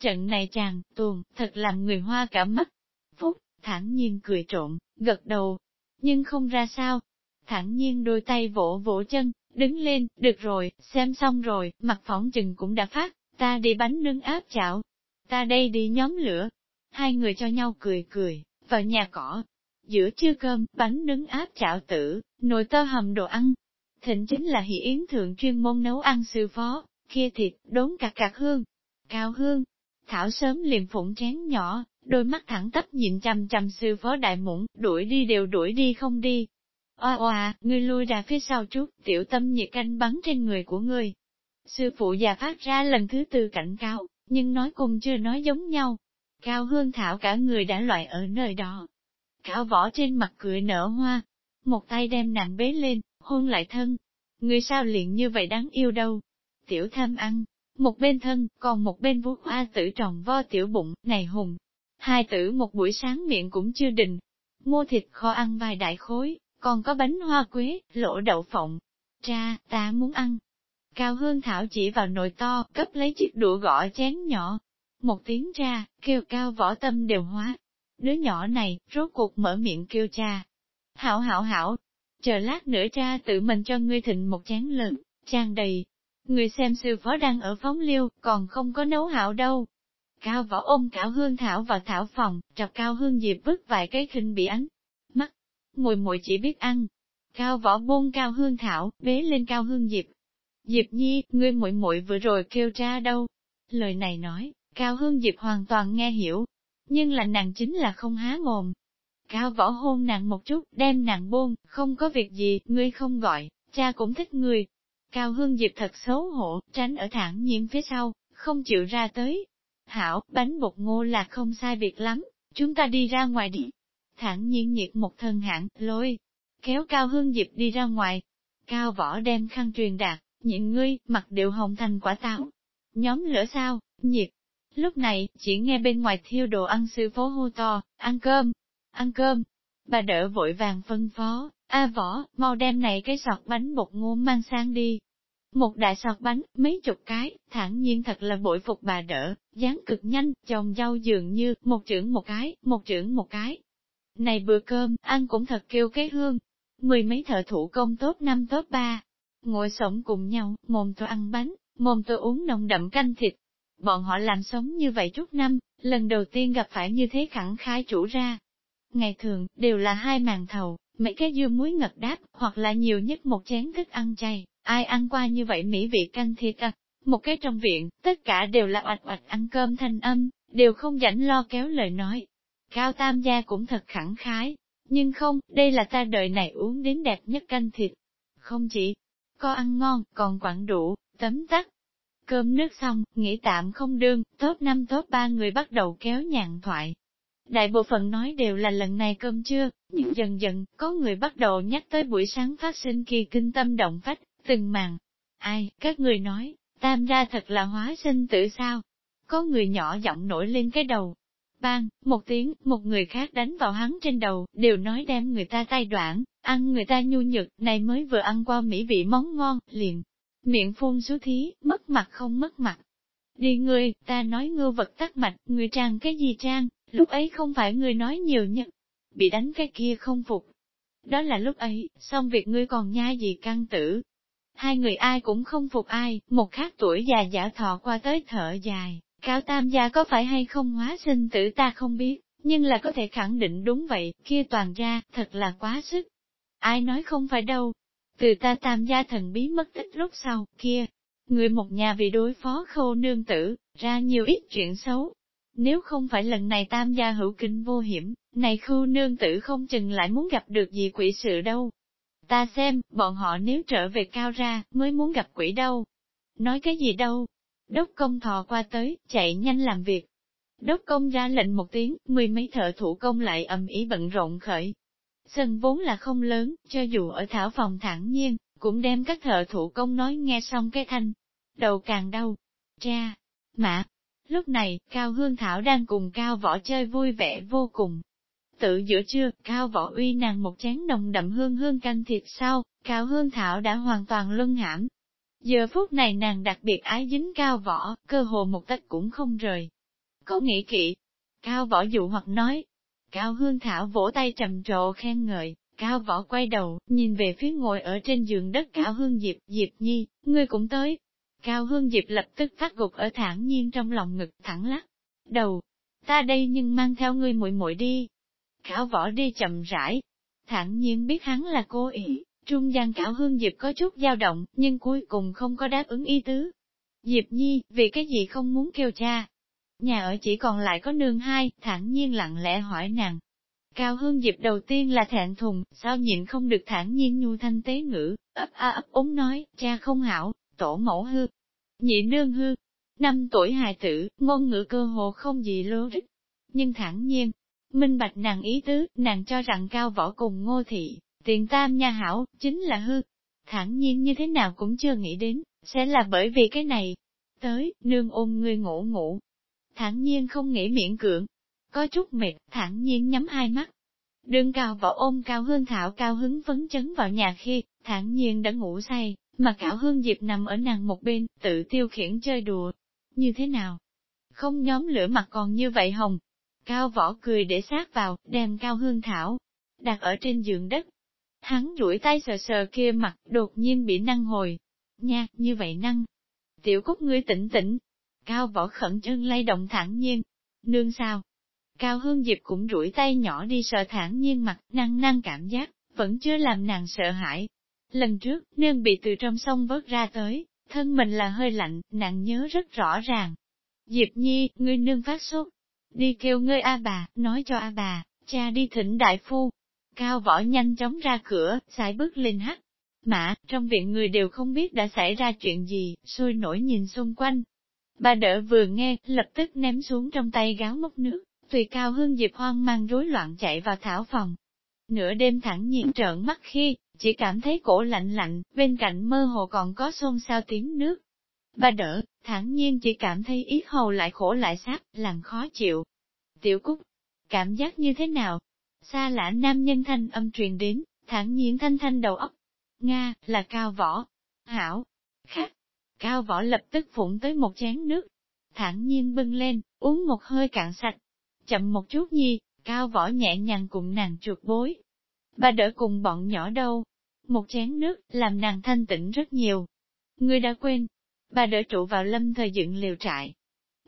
Trận này chàng, tuồng, thật làm người hoa cả mắt. Phúc, thẳng nhiên cười trộn, gật đầu. Nhưng không ra sao. Thẳng nhiên đôi tay vỗ vỗ chân, Đứng lên, được rồi, xem xong rồi, mặt phỏng chừng cũng đã phát, ta đi bánh nướng áp chảo. Ta đây đi nhóm lửa. Hai người cho nhau cười cười, vào nhà cỏ. Giữa trưa cơm, bánh nướng áp chảo tử, nồi tơ hầm đồ ăn. Thịnh chính là hỷ yến thượng chuyên môn nấu ăn sư phó, kia thịt, đốn cạc cạc hương. Cao hương, Thảo sớm liền phụng chén nhỏ, đôi mắt thẳng tắp nhìn chằm chằm sư phó đại mũng, đuổi đi đều đuổi đi không đi, Oa oa, ngươi lui ra phía sau chút, tiểu tâm nhiệt canh bắn trên người của ngươi. Sư phụ già phát ra lần thứ tư cảnh cáo, nhưng nói cùng chưa nói giống nhau. Cao hương thảo cả người đã loại ở nơi đó. Cao võ trên mặt cười nở hoa, một tay đem nàng bế lên, hôn lại thân. Người sao liền như vậy đáng yêu đâu. Tiểu tham ăn, một bên thân, còn một bên vuốt hoa tử tròn vo tiểu bụng, này hùng. Hai tử một buổi sáng miệng cũng chưa định. Mua thịt kho ăn vài đại khối, còn có bánh hoa quế, lỗ đậu phộng. Cha, ta muốn ăn. Cao Hương Thảo chỉ vào nồi to, cấp lấy chiếc đũa gõ chén nhỏ. Một tiếng cha kêu cao võ tâm đều hóa. Đứa nhỏ này, rốt cuộc mở miệng kêu cha. Hảo hảo hảo, chờ lát nữa cha tự mình cho ngươi thịnh một chén lớn, trang đầy. Người xem sư phó đang ở phóng liêu, còn không có nấu hảo đâu. Cao võ ôm cảo Hương Thảo vào thảo phòng, chọc Cao Hương Diệp vứt vài cái khinh bị ánh, Mắt, mùi muội chỉ biết ăn. Cao võ buông cao hương thảo, bế lên cao hương diệp. Diệp nhi, ngươi muội muội vừa rồi kêu ra đâu? Lời này nói, cao hương diệp hoàn toàn nghe hiểu. Nhưng là nàng chính là không há mồm. Cao võ hôn nàng một chút, đem nàng buông, không có việc gì, ngươi không gọi, cha cũng thích ngươi. Cao hương diệp thật xấu hổ, tránh ở thẳng nhiễm phía sau, không chịu ra tới. Hảo, bánh bột ngô là không sai việc lắm, chúng ta đi ra ngoài đi Thẳng nhiên nhiệt một thân hãng, lôi, kéo cao hương diệp đi ra ngoài. Cao võ đem khăn truyền đạt, nhịn ngươi, mặt đều hồng thành quả táo. Nhóm lửa sao, nhiệt. Lúc này, chỉ nghe bên ngoài thiêu đồ ăn sư phố hô to, ăn cơm, ăn cơm. Bà đỡ vội vàng phân phó, a võ, mau đem này cái sọt bánh bột ngô mang sang đi. Một đại sọt bánh, mấy chục cái, thản nhiên thật là bội phục bà đỡ, dáng cực nhanh, chồng rau dường như, một trưởng một cái, một trưởng một cái, này bữa cơm, ăn cũng thật kêu cái hương. Mười mấy thợ thủ công tốt năm tốt ba, ngồi sống cùng nhau, mồm tôi ăn bánh, mồm tôi uống nồng đậm canh thịt. bọn họ làm sống như vậy chút năm, lần đầu tiên gặp phải như thế khẳng khái chủ ra. Ngày thường, đều là hai màn thầu, mấy cái dưa muối ngật đáp, hoặc là nhiều nhất một chén thức ăn chay, ai ăn qua như vậy mỹ vị canh thịt à. Một cái trong viện, tất cả đều là oạch oạch ăn cơm thanh âm, đều không rảnh lo kéo lời nói. Cao Tam gia cũng thật khẳng khái, nhưng không, đây là ta đợi này uống đến đẹp nhất canh thịt. Không chỉ có ăn ngon, còn quản đủ, tấm tắc. Cơm nước xong, nghỉ tạm không đương, top năm top ba người bắt đầu kéo nhàn thoại. Đại bộ phận nói đều là lần này cơm chưa, nhưng dần dần, có người bắt đầu nhắc tới buổi sáng phát sinh kỳ kinh tâm động phách, từng màn. Ai, các người nói, tam ra thật là hóa sinh tử sao? Có người nhỏ giọng nổi lên cái đầu. Bang, một tiếng, một người khác đánh vào hắn trên đầu, đều nói đem người ta tay đoạn, ăn người ta nhu nhược, này mới vừa ăn qua mỹ vị món ngon, liền. Miệng phun xú thí, mất mặt không mất mặt. Đi ngươi, ta nói ngư vật tắc mạch, người trang cái gì trang, lúc ấy không phải người nói nhiều nhất, bị đánh cái kia không phục. Đó là lúc ấy, xong việc ngươi còn nhai gì căng tử. Hai người ai cũng không phục ai, một khác tuổi già giả thọ qua tới thở dài, cao tam gia có phải hay không hóa sinh tử ta không biết, nhưng là có thể khẳng định đúng vậy, kia toàn gia, thật là quá sức. Ai nói không phải đâu. Từ ta tam gia thần bí mất tích lúc sau, kia, người một nhà vì đối phó khâu nương tử, ra nhiều ít chuyện xấu, nếu không phải lần này tam gia hữu kinh vô hiểm, này khu nương tử không chừng lại muốn gặp được gì quỷ sự đâu. Ta xem, bọn họ nếu trở về cao ra, mới muốn gặp quỷ đâu. Nói cái gì đâu? Đốc công thò qua tới, chạy nhanh làm việc. Đốc công ra lệnh một tiếng, mười mấy thợ thủ công lại ầm ý bận rộn khởi. Sân vốn là không lớn, cho dù ở thảo phòng thẳng nhiên, cũng đem các thợ thủ công nói nghe xong cái thanh. Đầu càng đau. Cha, mạ, Lúc này, Cao Hương Thảo đang cùng Cao Võ chơi vui vẻ vô cùng. Tự giữa trưa, Cao Võ uy nàng một chén nồng đậm hương hương canh thịt sau, Cao Hương Thảo đã hoàn toàn luân hãm. Giờ phút này nàng đặc biệt ái dính Cao Võ, cơ hồ một tách cũng không rời. Có nghĩ kỵ. Cao Võ dụ hoặc nói. Cao Hương Thảo vỗ tay trầm trồ khen ngợi, Cao Võ quay đầu, nhìn về phía ngồi ở trên giường đất Cao Hương Diệp, Diệp Nhi, ngươi cũng tới, Cao Hương Diệp lập tức phát gục ở thản nhiên trong lòng ngực thẳng lắc. Đầu, ta đây nhưng mang theo ngươi muội muội đi. Khảo võ đi chậm rãi. Thản nhiên biết hắn là cô ý, trung gian Cao Hương Diệp có chút dao động, nhưng cuối cùng không có đáp ứng ý tứ. Diệp Nhi, vì cái gì không muốn kêu cha? Nhà ở chỉ còn lại có nương hai, thản nhiên lặng lẽ hỏi nàng. Cao Hương Diệp đầu tiên là thẹn thùng, sao nhịn không được thản nhiên nhu thanh tế ngữ, ấp a ấp úng nói, cha không hảo, tổ mẫu hư, nhị nương hư. Năm tuổi hài tử, ngôn ngữ cơ hồ không gì lô rích. Nhưng thẳng nhiên, minh bạch nàng ý tứ, nàng cho rằng cao võ cùng ngô thị, tiền tam nha hảo, chính là hư. Thẳng nhiên như thế nào cũng chưa nghĩ đến, sẽ là bởi vì cái này. Tới, nương ôm người ngủ ngủ. Thẳng nhiên không nghĩ miễn cưỡng. Có chút mệt, thẳng nhiên nhắm hai mắt. Đường cao võ ôm cao hương thảo cao hứng phấn chấn vào nhà khi, thẳng nhiên đã ngủ say, mà Cảo Hương Diệp nằm ở nàng một bên, tự tiêu khiển chơi đùa. Như thế nào? Không nhóm lửa mặt còn như vậy hồng. Cao võ cười để sát vào, đem Cao Hương Thảo, đặt ở trên giường đất. Hắn duỗi tay sờ sờ kia mặt, đột nhiên bị năng hồi. Nha, như vậy năng. Tiểu cúc ngươi tỉnh tỉnh. Cao võ khẩn chân lay động thẳng nhiên. Nương sao? Cao Hương Diệp cũng duỗi tay nhỏ đi sờ thẳng nhiên mặt, năng năng cảm giác, vẫn chưa làm nàng sợ hãi, Lần trước, nương bị từ trong sông vớt ra tới, thân mình là hơi lạnh, nặng nhớ rất rõ ràng. Diệp Nhi, ngươi nương phát sốt. Đi kêu ngươi A bà, nói cho A bà, cha đi thỉnh đại phu. Cao võ nhanh chóng ra cửa, xài bước lên hắt. Mã, trong viện người đều không biết đã xảy ra chuyện gì, sôi nổi nhìn xung quanh. Bà đỡ vừa nghe, lập tức ném xuống trong tay gáo mốc nước, tùy cao hương Diệp hoang mang rối loạn chạy vào thảo phòng. Nửa đêm thẳng nhiên trợn mắt khi, chỉ cảm thấy cổ lạnh lạnh, bên cạnh mơ hồ còn có xôn xao tiếng nước. Bà đỡ, thản nhiên chỉ cảm thấy ít hầu lại khổ lại sát, làm khó chịu. Tiểu Cúc, cảm giác như thế nào? Xa lạ nam nhân thanh âm truyền đến, thản nhiên thanh thanh đầu óc. Nga, là cao võ. Hảo. Khác. Cao võ lập tức phụng tới một chén nước. Thản nhiên bưng lên, uống một hơi cạn sạch. Chậm một chút nhi, cao võ nhẹ nhàng cùng nàng chuột bối. Bà đỡ cùng bọn nhỏ đâu, một chén nước, làm nàng thanh tĩnh rất nhiều. Ngươi đã quên, bà đỡ trụ vào lâm thời dựng liều trại.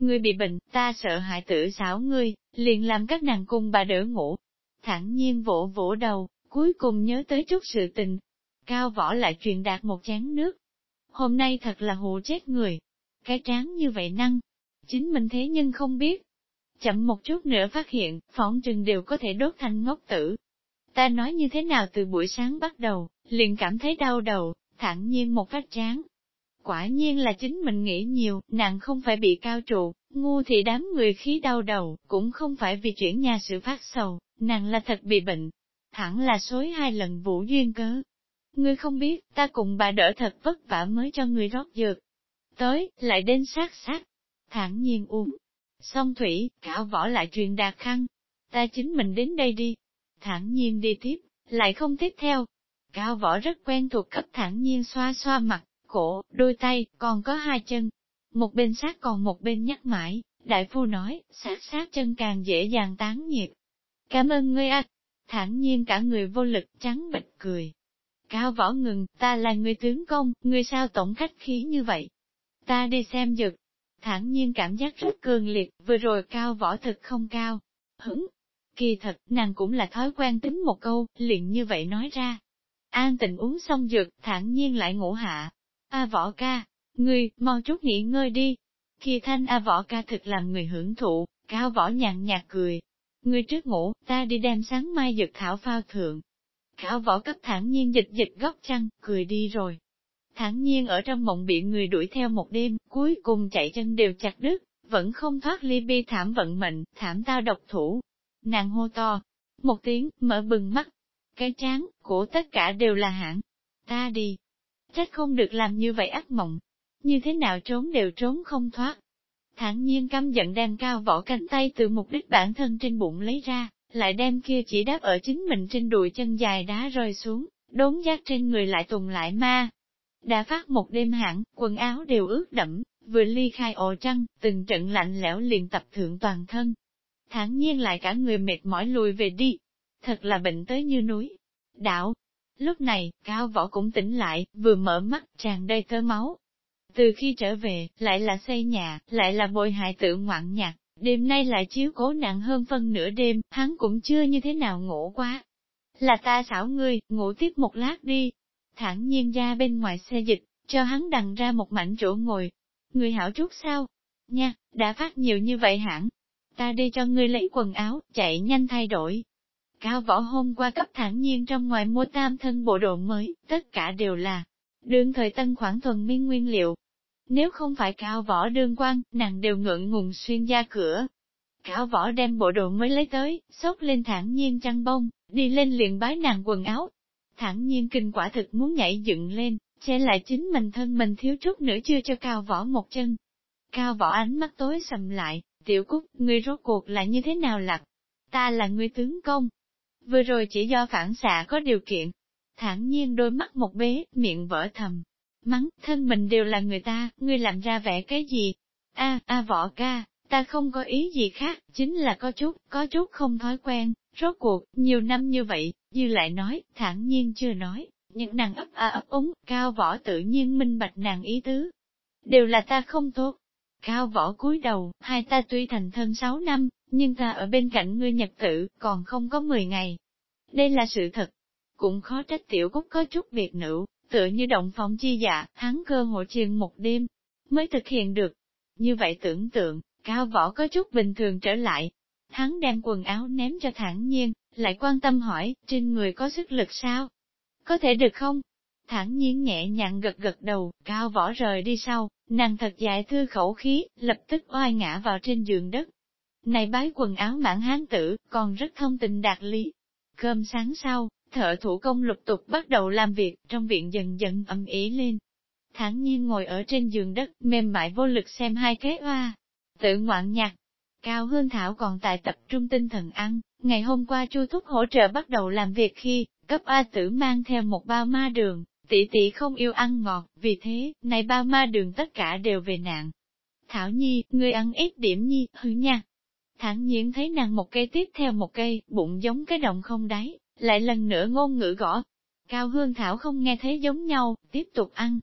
Ngươi bị bệnh, ta sợ hại tử xảo ngươi, liền làm các nàng cùng bà đỡ ngủ. Thẳng nhiên vỗ vỗ đầu, cuối cùng nhớ tới chút sự tình. Cao võ lại truyền đạt một chén nước. Hôm nay thật là hù chết người. Cái tráng như vậy năng. Chính mình thế nhưng không biết. Chậm một chút nữa phát hiện, phỏng trừng đều có thể đốt thành ngốc tử. Ta nói như thế nào từ buổi sáng bắt đầu, liền cảm thấy đau đầu, thẳng nhiên một phát tráng. Quả nhiên là chính mình nghĩ nhiều, nàng không phải bị cao trụ, ngu thì đám người khí đau đầu, cũng không phải vì chuyển nhà sự phát sầu, nàng là thật bị bệnh. Thẳng là xối hai lần vũ duyên cớ. Ngươi không biết, ta cùng bà đỡ thật vất vả mới cho ngươi rót dược. Tới, lại đến sát sát. Thẳng nhiên uống. Xong thủy, cạo võ lại truyền đạt khăn. Ta chính mình đến đây đi. Thẳng nhiên đi tiếp, lại không tiếp theo. Cao võ rất quen thuộc cấp thẳng nhiên xoa xoa mặt, cổ, đôi tay, còn có hai chân. Một bên sát còn một bên nhắc mãi, đại phu nói, sát sát chân càng dễ dàng tán nhiệt. Cảm ơn ngươi ạ. Thẳng nhiên cả người vô lực trắng bệch cười. Cao võ ngừng, ta là người tướng công, ngươi sao tổng khách khí như vậy? Ta đi xem dực. Thẳng nhiên cảm giác rất cường liệt, vừa rồi cao võ thực không cao. Hứng. Kỳ thật, nàng cũng là thói quen tính một câu, liền như vậy nói ra. An tình uống xong dược, thản nhiên lại ngủ hạ, A võ ca, ngươi, mau chút nghỉ ngơi đi. Khi thanh A võ ca thực làm người hưởng thụ, cao võ nhàn nhạt cười. Ngươi trước ngủ, ta đi đem sáng mai dược thảo phao thượng. Cao võ cấp thản nhiên dịch dịch góc chăn, cười đi rồi. Thản nhiên ở trong mộng bị người đuổi theo một đêm, cuối cùng chạy chân đều chặt đứt, vẫn không thoát ly bi thảm vận mệnh, thảm tao độc thủ. Nàng hô to, một tiếng, mở bừng mắt. Cái trán, của tất cả đều là hãng. Ta đi, Trách không được làm như vậy ác mộng. Như thế nào trốn đều trốn không thoát. Thẳng nhiên căm giận đem cao vỏ cánh tay từ mục đích bản thân trên bụng lấy ra, lại đem kia chỉ đáp ở chính mình trên đùi chân dài đá rơi xuống, đốn giác trên người lại tùng lại ma. Đã phát một đêm hẳn, quần áo đều ướt đẫm, vừa ly khai ổ trăng, từng trận lạnh lẽo liền tập thượng toàn thân. Thẳng nhiên lại cả người mệt mỏi lùi về đi. Thật là bệnh tới như núi. Đạo, Lúc này, Cao Võ cũng tỉnh lại, vừa mở mắt, tràn đầy tơ máu. Từ khi trở về, lại là xây nhà, lại là bồi hại tự ngoạn nhạc, đêm nay lại chiếu cố nặng hơn phân nửa đêm, hắn cũng chưa như thế nào ngủ quá. Là ta xảo ngươi, ngủ tiếp một lát đi. Thẳng nhiên ra bên ngoài xe dịch, cho hắn đằng ra một mảnh chỗ ngồi. Người hảo chút sao? Nha, đã phát nhiều như vậy hẳn. Ta đi cho ngươi lấy quần áo, chạy nhanh thay đổi. Cao võ hôm qua cấp thẳng nhiên trong ngoài mua tam thân bộ đồ mới, tất cả đều là đương thời tân khoản thuần miên nguyên liệu. Nếu không phải cao võ đương quan, nàng đều ngượng ngùng xuyên ra cửa. Cao võ đem bộ đồ mới lấy tới, xốc lên thẳng nhiên trăng bông, đi lên liền bái nàng quần áo. Thẳng nhiên kinh quả thực muốn nhảy dựng lên, che lại chính mình thân mình thiếu chút nữa chưa cho cao võ một chân. Cao võ ánh mắt tối sầm lại, tiểu cúc, ngươi rốt cuộc là như thế nào lặc? Ta là người tướng công, Vừa rồi chỉ do phản xạ có điều kiện. Thản nhiên đôi mắt một bế, miệng vỡ thầm. Mắng, thân mình đều là người ta, ngươi làm ra vẻ cái gì? A, a võ ca, ta không có ý gì khác, chính là có chút, có chút không thói quen, rốt cuộc, nhiều năm như vậy, như lại nói, thản nhiên chưa nói, những nàng ấp a ấp úng, cao võ tự nhiên minh bạch nàng ý tứ. Đều là ta không tốt. Cao võ cúi đầu, hai ta tuy thành thân sáu năm, nhưng ta ở bên cạnh ngươi nhật tử, còn không có 10 ngày. Đây là sự thật. Cũng khó trách tiểu cúc có chút biệt nữ, tựa như động phòng chi dạ, hắn cơ hội chiền một đêm, mới thực hiện được. Như vậy tưởng tượng, cao võ có chút bình thường trở lại. Hắn đem quần áo ném cho thẳng nhiên, lại quan tâm hỏi, trên người có sức lực sao? Có thể được không? Thản nhiên nhẹ nhàng gật gật đầu, cao võ rời đi sau, nàng thật dài thư khẩu khí, lập tức oai ngã vào trên giường đất, này bái quần áo mãn hán tử, còn rất thông tình đạt lý. Cơm sáng sau, thợ thủ công lục tục bắt đầu làm việc, trong viện dần dần âm ý lên. Thản nhiên ngồi ở trên giường đất, mềm mại vô lực xem hai kế oa, Tự ngoạn nhạc. Cao Hương Thảo còn tại tập trung tinh thần ăn, ngày hôm qua Chu Thúc hỗ trợ bắt đầu làm việc khi, cấp A tử mang theo một bao ma đường, tỷ tỷ không yêu ăn ngọt, vì thế, này bao ma đường tất cả đều về nạn. Thảo Nhi, ngươi ăn ít điểm nhi, hư nha, thản nhiên thấy nàng một cây tiếp theo một cây, bụng giống cái động không đáy, lại lần nữa ngôn ngữ gõ. Cao Hương Thảo không nghe thấy giống nhau, tiếp tục ăn.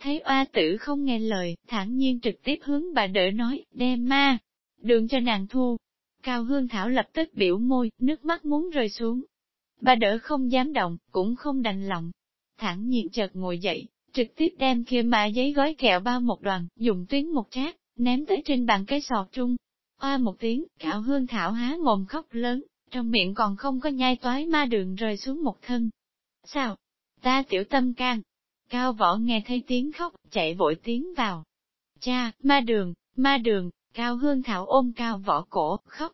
Thấy oa tử không nghe lời, thản nhiên trực tiếp hướng bà đỡ nói, đem ma, đường cho nàng thu. Cao Hương Thảo lập tức biểu môi, nước mắt muốn rơi xuống. Bà đỡ không dám động, cũng không đành lòng. Thẳng nhiên chợt ngồi dậy, trực tiếp đem kia ma giấy gói kẹo bao một đoàn, dùng tuyến một chát, ném tới trên bàn cái sọt trung. Oa một tiếng, Cao Hương Thảo há mồm khóc lớn, trong miệng còn không có nhai toái ma đường rơi xuống một thân. Sao? Ta tiểu tâm can. Cao võ nghe thấy tiếng khóc, chạy vội tiếng vào. Cha, ma đường, ma đường, Cao Hương Thảo ôm cao võ cổ, khóc.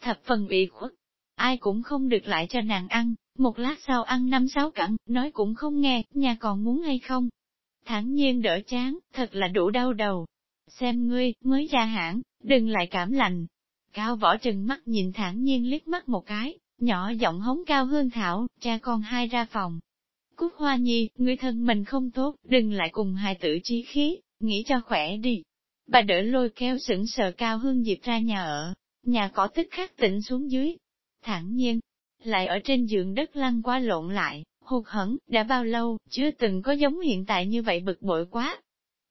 Thập phần bị khuất. Ai cũng không được lại cho nàng ăn, một lát sau ăn năm sáu cặn, nói cũng không nghe, nhà còn muốn hay không. Thẳng nhiên đỡ chán, thật là đủ đau đầu. Xem ngươi, mới ra hãng, đừng lại cảm lành, Cao võ trừng mắt nhìn thản nhiên liếc mắt một cái, nhỏ giọng hống cao hương thảo, cha con hai ra phòng. Cúc hoa nhi, người thân mình không tốt, đừng lại cùng hai tử trí khí, nghĩ cho khỏe đi. Bà đỡ lôi kéo sững sờ cao hương diệp ra nhà ở, nhà cỏ tức khắc tỉnh xuống dưới. Thẳng nhiên, lại ở trên giường đất lăn qua lộn lại, hụt hẫng đã bao lâu, chưa từng có giống hiện tại như vậy bực bội quá.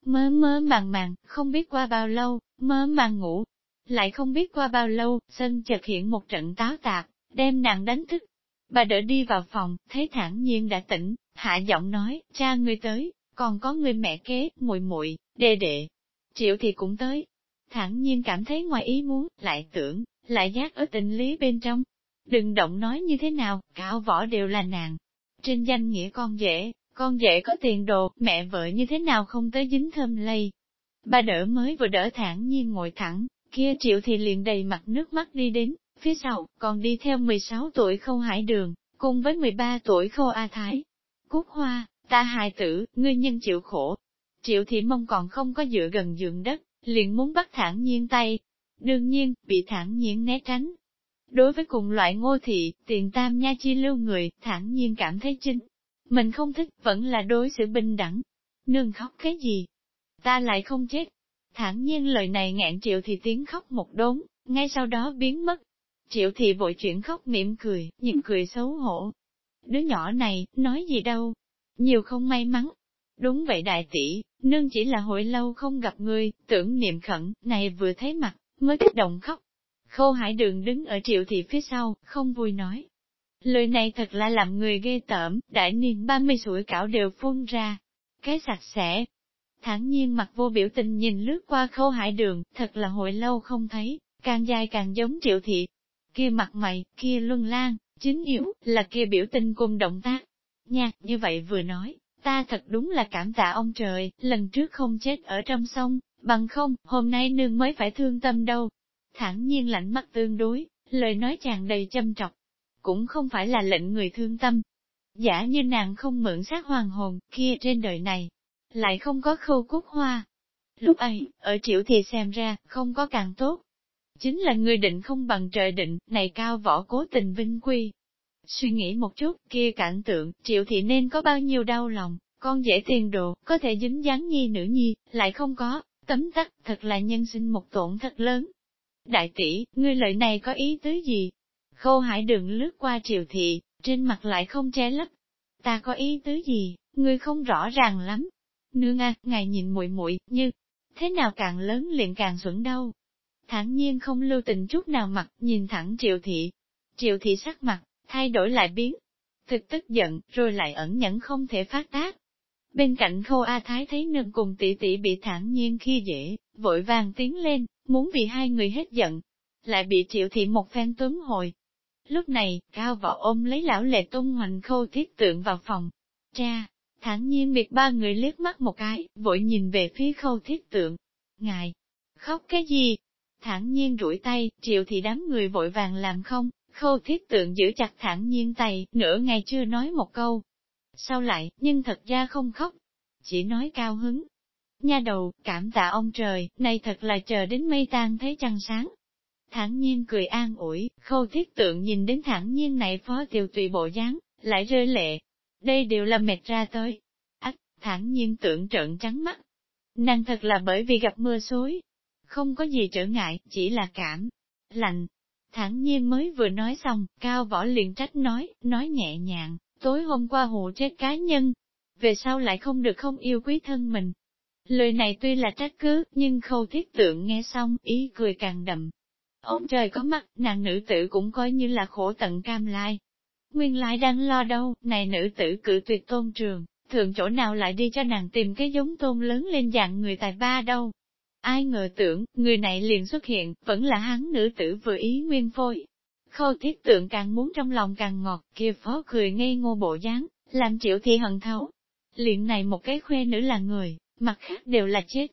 Mơ mơ màng màng, không biết qua bao lâu, mơ màng ngủ, lại không biết qua bao lâu, sân chợt hiện một trận táo tạc, đem nàng đánh thức. Bà đỡ đi vào phòng, thấy thản nhiên đã tỉnh, hạ giọng nói, cha ngươi tới, còn có người mẹ kế, muội muội, đệ đệ. Triệu thì cũng tới. Thản nhiên cảm thấy ngoài ý muốn, lại tưởng, lại giác ở tình lý bên trong. Đừng động nói như thế nào, cảo võ đều là nàng. Trên danh nghĩa con dễ, con dễ có tiền đồ, mẹ vợ như thế nào không tới dính thơm lây. Bà đỡ mới vừa đỡ thẳng nhiên ngồi thẳng, Kia triệu thì liền đầy mặt nước mắt đi đến, phía sau, còn đi theo 16 tuổi khâu hải đường, cùng với 13 tuổi khâu A Thái. Cúc hoa, ta hài tử, ngươi nhân chịu khổ. Triệu thị mong còn không có dựa gần giường đất, liền muốn bắt thản nhiên tay. Đương nhiên, bị thản nhiên né tránh. Đối với cùng loại ngô thị, tiền tam nha chi lưu người, thản nhiên cảm thấy chính. Mình không thích, vẫn là đối xử bình đẳng. Nương khóc cái gì? Ta lại không chết, Thản nhiên lời này ngạn triệu thì tiếng khóc một đốn, ngay sau đó biến mất. Triệu thì vội chuyển khóc mỉm cười, nhìn cười xấu hổ. Đứa nhỏ này, nói gì đâu. Nhiều không may mắn. Đúng vậy đại tỷ, nương chỉ là hồi lâu không gặp người tưởng niệm khẩn, này vừa thấy mặt, mới kích động khóc. Khô hải đường đứng ở triệu thị phía sau, không vui nói. Lời này thật là làm người ghê tởm, đại niên 30 tuổi cảo đều phun ra. Cái sạch sẽ, thản nhiên mặt vô biểu tình nhìn lướt qua khâu hải đường, thật là hồi lâu không thấy, càng dài càng giống triệu thị. Kia mặt mày, kia luân lan, chính yếu, là kia biểu tình cùng động tác. Nha, như vậy vừa nói, ta thật đúng là cảm tạ ông trời, lần trước không chết ở trong sông, bằng không, hôm nay nương mới phải thương tâm đâu. Thẳng nhiên lạnh mắt tương đối, lời nói tràn đầy châm trọc, cũng không phải là lệnh người thương tâm. Giả như nàng không mượn sát hoàng hồn, kia trên đời này, lại không có khâu cúc hoa. Lúc ấy, ở triệu thì xem ra, không có càng tốt. Chính là người định không bằng trời định, này cao võ cố tình vinh quy. Suy nghĩ một chút, kia cảnh tượng, triệu thị nên có bao nhiêu đau lòng, con dễ tiền đồ, có thể dính dáng nhi nữ nhi, lại không có, tấm tắc, thật là nhân sinh một tổn thật lớn. Đại tỷ, ngươi lợi này có ý tứ gì? Khâu hải đường lướt qua triều thị, trên mặt lại không che lấp. Ta có ý tứ gì, ngươi không rõ ràng lắm, Nương a, ngài nhìn muội muội như, thế nào càng lớn liền càng xuẩn đâu. Thẳng nhiên không lưu tình chút nào mặt, nhìn thẳng triệu thị. Triệu thị sắc mặt, thay đổi lại biến. Thực tức giận, rồi lại ẩn nhẫn không thể phát tác. Bên cạnh khâu A Thái thấy nương cùng tỷ tỷ bị thẳng nhiên khi dễ, vội vàng tiến lên, muốn bị hai người hết giận. Lại bị triệu thị một phen tuấn hồi. Lúc này, cao võ ôm lấy lão lệ tung hoành khâu thiết tượng vào phòng. Cha, thản nhiên biệt ba người liếc mắt một cái, vội nhìn về phía khâu thiết tượng. Ngài, khóc cái gì? Thản nhiên rủi tay, triệu thị đám người vội vàng làm không, khâu thiết tượng giữ chặt thản nhiên tay, nửa ngày chưa nói một câu. Sau lại, nhưng thật ra không khóc, chỉ nói cao hứng. Nha đầu, cảm tạ ông trời, này thật là chờ đến mây tan thấy trăng sáng. Thản nhiên cười an ủi, khâu thiết tượng nhìn đến thản nhiên này phó tiểu tùy bộ dáng, lại rơi lệ, đây đều là mệt ra tới. Ách, thản nhiên tưởng trợn trắng mắt. Nàng thật là bởi vì gặp mưa xối. Không có gì trở ngại, chỉ là cảm, lạnh. Thản nhiên mới vừa nói xong, cao võ liền trách nói, nói nhẹ nhàng, tối hôm qua hù chết cá nhân. về sau lại không được không yêu quý thân mình. Lời này tuy là trách cứ, nhưng khâu thiết tượng nghe xong, ý cười càng đậm. Ông trời có mắt, nàng nữ tử cũng coi như là khổ tận cam lai. Nguyên lai đang lo đâu, này nữ tử cử tuyệt tôn trường, thường chỗ nào lại đi cho nàng tìm cái giống tôn lớn lên dạng người tài ba đâu. Ai ngờ tưởng, người này liền xuất hiện, vẫn là hắn nữ tử vừa ý nguyên phôi. Khâu thiết tượng càng muốn trong lòng càng ngọt, kia phó cười ngây ngô bộ dáng, làm triệu thị hận thấu. Liện này một cái khuê nữ là người, mặt khác đều là chết.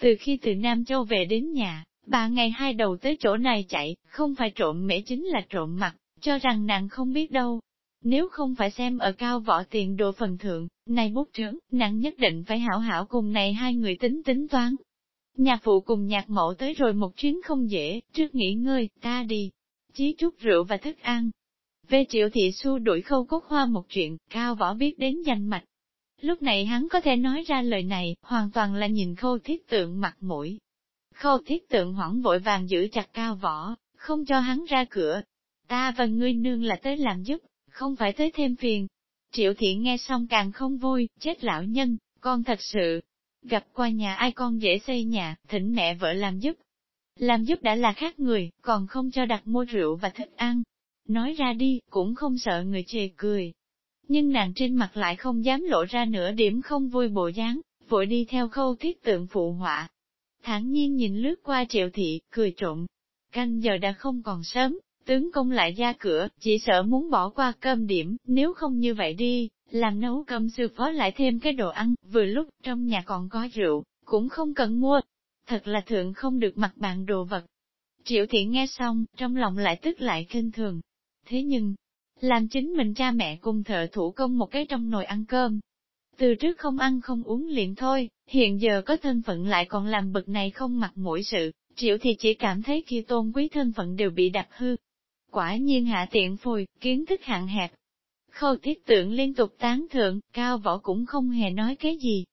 Từ khi từ Nam Châu về đến nhà, bà ngày hai đầu tới chỗ này chạy, không phải trộm mễ chính là trộm mặt, cho rằng nàng không biết đâu. Nếu không phải xem ở cao võ tiền đồ phần thượng, này bút trưởng, nàng nhất định phải hảo hảo cùng này hai người tính tính toán. Nhạc phụ cùng nhạc mẫu tới rồi một chuyến không dễ, trước nghỉ ngơi, ta đi. Chí chút rượu và thức ăn. Về triệu thị su đuổi khâu cốt hoa một chuyện, cao võ biết đến danh mạch. Lúc này hắn có thể nói ra lời này, hoàn toàn là nhìn khâu thiết tượng mặt mũi. Khâu thiết tượng hoảng vội vàng giữ chặt cao võ, không cho hắn ra cửa. Ta và ngươi nương là tới làm giúp, không phải tới thêm phiền. Triệu thị nghe xong càng không vui, chết lão nhân, con thật sự. Gặp qua nhà ai con dễ xây nhà, thỉnh mẹ vợ làm giúp. Làm giúp đã là khác người, còn không cho đặt mua rượu và thức ăn. Nói ra đi, cũng không sợ người chê cười. Nhưng nàng trên mặt lại không dám lộ ra nửa điểm không vui bộ dáng, vội đi theo khâu thiết tượng phụ họa. thản nhiên nhìn lướt qua triệu thị, cười trộn. Canh giờ đã không còn sớm, tướng công lại ra cửa, chỉ sợ muốn bỏ qua cơm điểm, nếu không như vậy đi, làm nấu cơm sư phó lại thêm cái đồ ăn, vừa lúc trong nhà còn có rượu, cũng không cần mua. Thật là thượng không được mặc bạn đồ vật. Triệu thị nghe xong, trong lòng lại tức lại kinh thường. Thế nhưng, làm chính mình cha mẹ cùng thợ thủ công một cái trong nồi ăn cơm. Từ trước không ăn không uống liền thôi, hiện giờ có thân phận lại còn làm bực này không mặc mỗi sự, triệu thì chỉ cảm thấy khi tôn quý thân phận đều bị đặt hư. Quả nhiên hạ tiện phùi, kiến thức hạn hẹp. Khâu thiết tượng liên tục tán thượng, cao võ cũng không hề nói cái gì.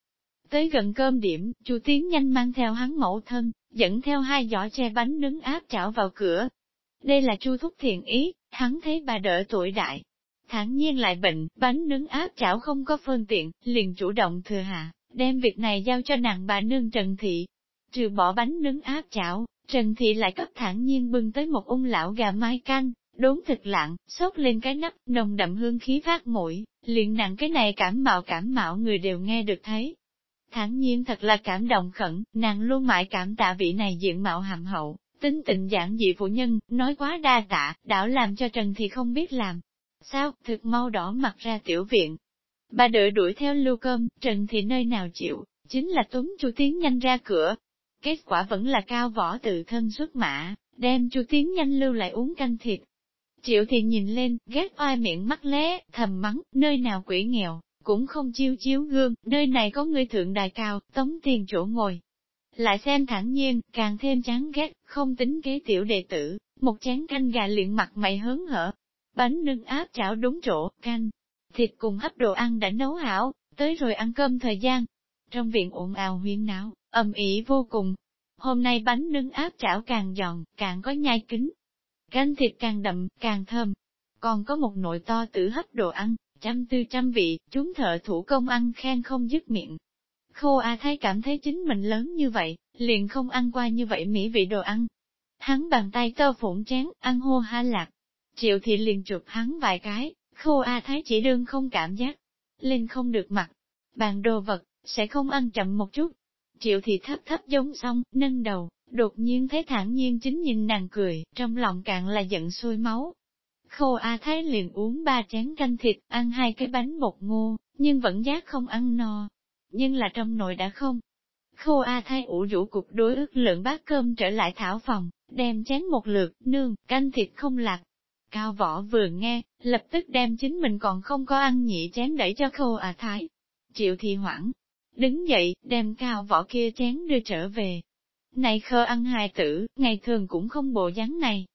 Tới gần cơm điểm, chu tiến nhanh mang theo hắn mẫu thân, dẫn theo hai giỏ che bánh nướng áp chảo vào cửa. Đây là chu thúc thiện ý, hắn thấy bà đỡ tuổi đại. Thẳng nhiên lại bệnh, bánh nướng áp chảo không có phương tiện, liền chủ động thừa hạ, đem việc này giao cho nàng bà nương Trần Thị. Trừ bỏ bánh nướng áp chảo, Trần Thị lại cấp thẳng nhiên bưng tới một ung lão gà mai canh, đốn thịt lạng, sốt lên cái nắp, nồng đậm hương khí phát mũi, liền nặng cái này cảm mạo cảm mạo người đều nghe được thấy. Thẳng nhiên thật là cảm động khẩn, nàng luôn mãi cảm tạ vị này diện mạo hàm hậu, tính tình giản dị phụ nhân, nói quá đa tạ, đảo làm cho Trần thì không biết làm. Sao, thực mau đỏ mặt ra tiểu viện. Bà đợi đuổi theo lưu cơm, Trần thì nơi nào chịu, chính là túng chu tiến nhanh ra cửa. Kết quả vẫn là cao võ tự thân xuất mã, đem chu tiến nhanh lưu lại uống canh thịt. Triệu thì nhìn lên, ghét oai miệng mắt lé, thầm mắng, nơi nào quỷ nghèo, cũng không chiêu chiếu gương, nơi này có người thượng đài cao, tống tiền chỗ ngồi, lại xem thẳng nhiên, càng thêm chán ghét, không tính kế tiểu đệ tử, một chén canh gà liền mặt mày hớn hở. Bánh nướng áp chảo đúng chỗ, canh, thịt cùng hấp đồ ăn đã nấu hảo, tới rồi ăn cơm thời gian. Trong viện ồn ào huyên náo, ầm ĩ vô cùng. Hôm nay bánh nướng áp chảo càng giòn, càng có nhai kính. Canh thịt càng đậm, càng thơm. Còn có một nồi to tử hấp đồ ăn, trăm tư trăm vị, chúng thợ thủ công ăn khen không dứt miệng. Khô A Thái cảm thấy chính mình lớn như vậy, liền không ăn qua như vậy mỹ vị đồ ăn. Hắn bàn tay to phủng chén, ăn hô ha lạc. Triệu thị liền chụp hắn vài cái, khô A Thái chỉ đương không cảm giác. Lên không được mặt. Bàn đồ vật, sẽ không ăn chậm một chút. Triệu thị thấp thấp giống xong, nâng đầu, đột nhiên thấy thản nhiên chính nhìn nàng cười, trong lòng càng là giận sôi máu. Khô A Thái liền uống ba chén canh thịt, ăn hai cái bánh bột ngô, nhưng vẫn giác không ăn no, nhưng là trong nồi đã không. Khô A Thái ủ rũ cục đối ức lượng bát cơm trở lại thảo phòng, đem chén một lượt, nương, canh thịt không lạc. Cao võ vừa nghe, lập tức đem chính mình còn không có ăn nhị chén đẩy cho khô A thái. Triệu thì hoảng, đứng dậy, đem cao võ kia chén đưa trở về. Này khơ ăn hài tử, ngày thường cũng không bộ dáng này.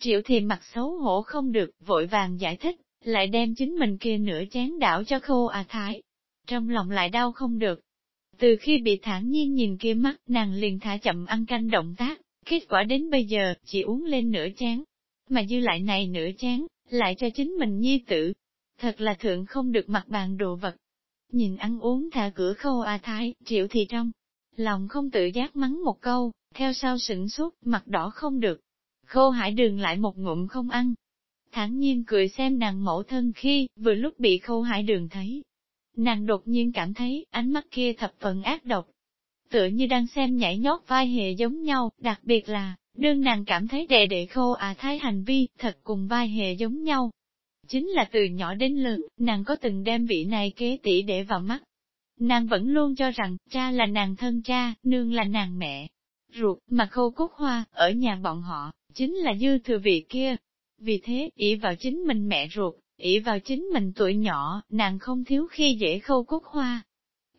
Triệu thì mặt xấu hổ không được, vội vàng giải thích, lại đem chính mình kia nửa chén đảo cho khô A thái trong lòng lại đau không được. Từ khi bị thản nhiên nhìn kia mắt, nàng liền thả chậm ăn canh động tác, kết quả đến bây giờ, chỉ uống lên nửa chén. Mà dư lại này nửa chén, lại cho chính mình nhi tử. Thật là thượng không được mặt bàn đồ vật. Nhìn ăn uống thả cửa khâu A à Thái, triệu thì trong. Lòng không tự giác mắng một câu, theo sau sửng sốt, mặt đỏ không được. Khâu hải đường lại một ngụm không ăn. thản nhiên cười xem nàng mẫu thân khi, vừa lúc bị khâu hải đường thấy. Nàng đột nhiên cảm thấy, ánh mắt kia thập phần ác độc. Tựa như đang xem nhảy nhót vai hề giống nhau, đặc biệt là, đương nàng cảm thấy đệ đệ khô à thái hành vi, thật cùng vai hề giống nhau. Chính là từ nhỏ đến lớn, nàng có từng đem vị này kế tỷ để vào mắt. Nàng vẫn luôn cho rằng, cha là nàng thân cha, nương là nàng mẹ. Ruột, mà khô cúc hoa, ở nhà bọn họ, chính là dư thừa vị kia. Vì thế, ỷ vào chính mình mẹ ruột, ỷ vào chính mình tuổi nhỏ, nàng không thiếu khi dễ khâu cúc hoa.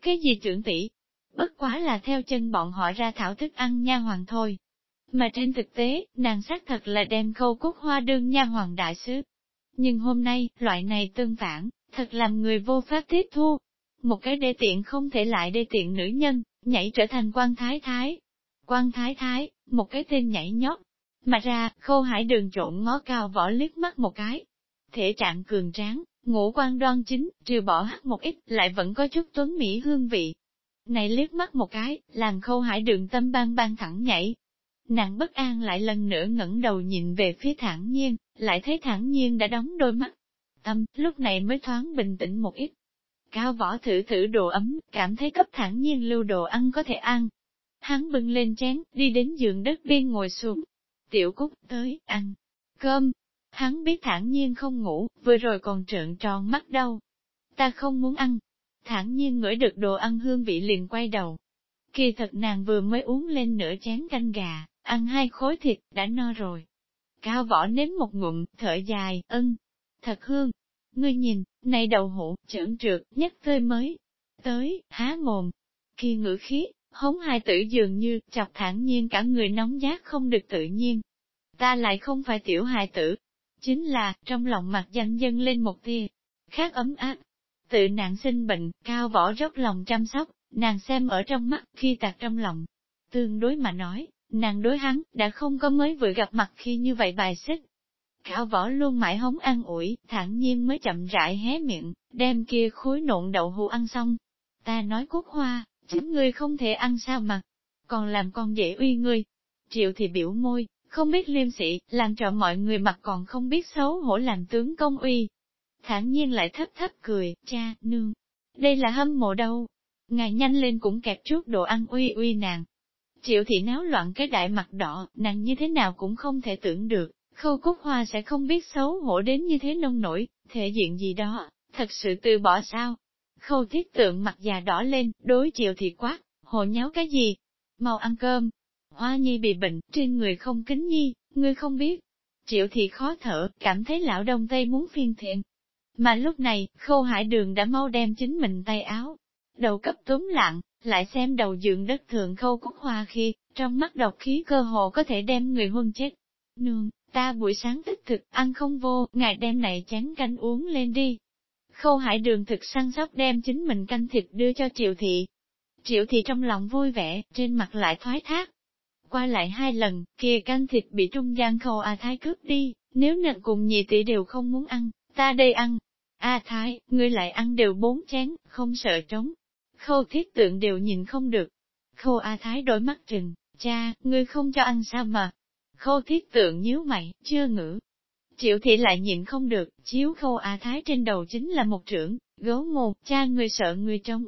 Cái gì trưởng tỷ? Bất quá là theo chân bọn họ ra thảo thức ăn nha hoàng thôi. Mà trên thực tế, nàng xác thật là đem khâu cúc hoa đương nha hoàng đại sứ. Nhưng hôm nay, loại này tương phản, thật làm người vô pháp tiếp thu. Một cái đê tiện không thể lại đê tiện nữ nhân, nhảy trở thành quan thái thái. Quan thái thái, một cái tên nhảy nhót. Mà ra, khâu hải đường trộn ngó cao võ liếc mắt một cái. Thể trạng cường tráng, ngũ quan đoan chính, trừ bỏ hắt một ít, lại vẫn có chút tuấn mỹ hương vị. Này liếc mắt một cái, làm khâu hải đường tâm ban ban thẳng nhảy, Nàng bất an lại lần nữa ngẩng đầu nhìn về phía thản nhiên, lại thấy thản nhiên đã đóng đôi mắt. Tâm, lúc này mới thoáng bình tĩnh một ít. Cao võ thử thử đồ ấm, cảm thấy cấp thản nhiên lưu đồ ăn có thể ăn. Hắn bưng lên chén, đi đến giường đất biên ngồi xuống. Tiểu Cúc tới, ăn. Cơm. Hắn biết thản nhiên không ngủ, vừa rồi còn trợn tròn mắt đâu. Ta không muốn ăn. Thản nhiên ngửi được đồ ăn hương vị liền quay đầu. Kỳ thật nàng vừa mới uống lên nửa chén canh gà, ăn hai khối thịt, đã no rồi. Cao võ nếm một ngụm, thở dài, ân, thật hương. Ngươi nhìn, này đầu hũ, trưởng trượt, nhất tươi mới. Tới, há mồm. Khi ngữ khí, hống hai tử dường như, chọc thản nhiên cả người nóng giác không được tự nhiên. Ta lại không phải tiểu hài tử. Chính là, trong lòng mặt danh dân lên một tia, khác ấm áp. Tự nạn sinh bệnh, cao võ dốc lòng chăm sóc, nàng xem ở trong mắt, khi tạc trong lòng. Tương đối mà nói, Nàng đối hắn, đã không có mới vừa gặp mặt khi như vậy bài xích. cao võ luôn mãi hống ăn ủi, thản nhiên mới chậm rãi hé miệng, đem kia khối nộn đậu hũ ăn xong. Ta nói cốt hoa, chính ngươi không thể ăn sao mà, còn làm con dễ uy ngươi. Triệu thì biểu môi, không biết liêm sĩ, làm trọ mọi người mặt còn không biết xấu hổ làm tướng công uy. Thản nhiên lại thấp thấp cười, cha, nương, đây là hâm mộ đâu. Ngài nhanh lên cũng kẹp chút đồ ăn uy uy nàng, Triệu thị náo loạn cái đại mặt đỏ, nàng như thế nào cũng không thể tưởng được, khâu cúc hoa sẽ không biết xấu hổ đến như thế nông nổi, thể diện gì đó, thật sự từ bỏ sao. Khâu thiết tượng mặt già đỏ lên, đối triệu thị quát, hồ nháo cái gì? Mau ăn cơm. Hoa nhi bị bệnh, trên người không kính nhi, ngươi không biết. Triệu thị khó thở, cảm thấy lão đông tây muốn phiên thiện. Mà lúc này, khâu hải đường đã mau đem chính mình tay áo, đầu cấp túm lặng, lại xem đầu giường đất thượng khâu cúc hoa khi, trong mắt độc khí cơ hồ có thể đem người huân chết. Nương, ta buổi sáng tích thực, ăn không vô, ngài đem này chén canh uống lên đi. Khâu hải đường thực săn sóc đem chính mình canh thịt đưa cho triệu thị. Triệu thị trong lòng vui vẻ, trên mặt lại thoái thác. Qua lại hai lần, kia canh thịt bị trung gian khâu A Thái cướp đi, nếu nặng cùng nhị tỷ đều không muốn ăn, ta đây ăn. A Thái, ngươi lại ăn đều bốn chén, không sợ trống. Khâu thiết tượng đều nhìn không được. Khâu A Thái đôi mắt trừng, cha, ngươi không cho ăn sao mà. Khâu thiết tượng nhíu mày, chưa ngữ. Triệu thị lại nhịn không được, chiếu khâu A Thái trên đầu chính là một trưởng, gấu một, cha người sợ người trống.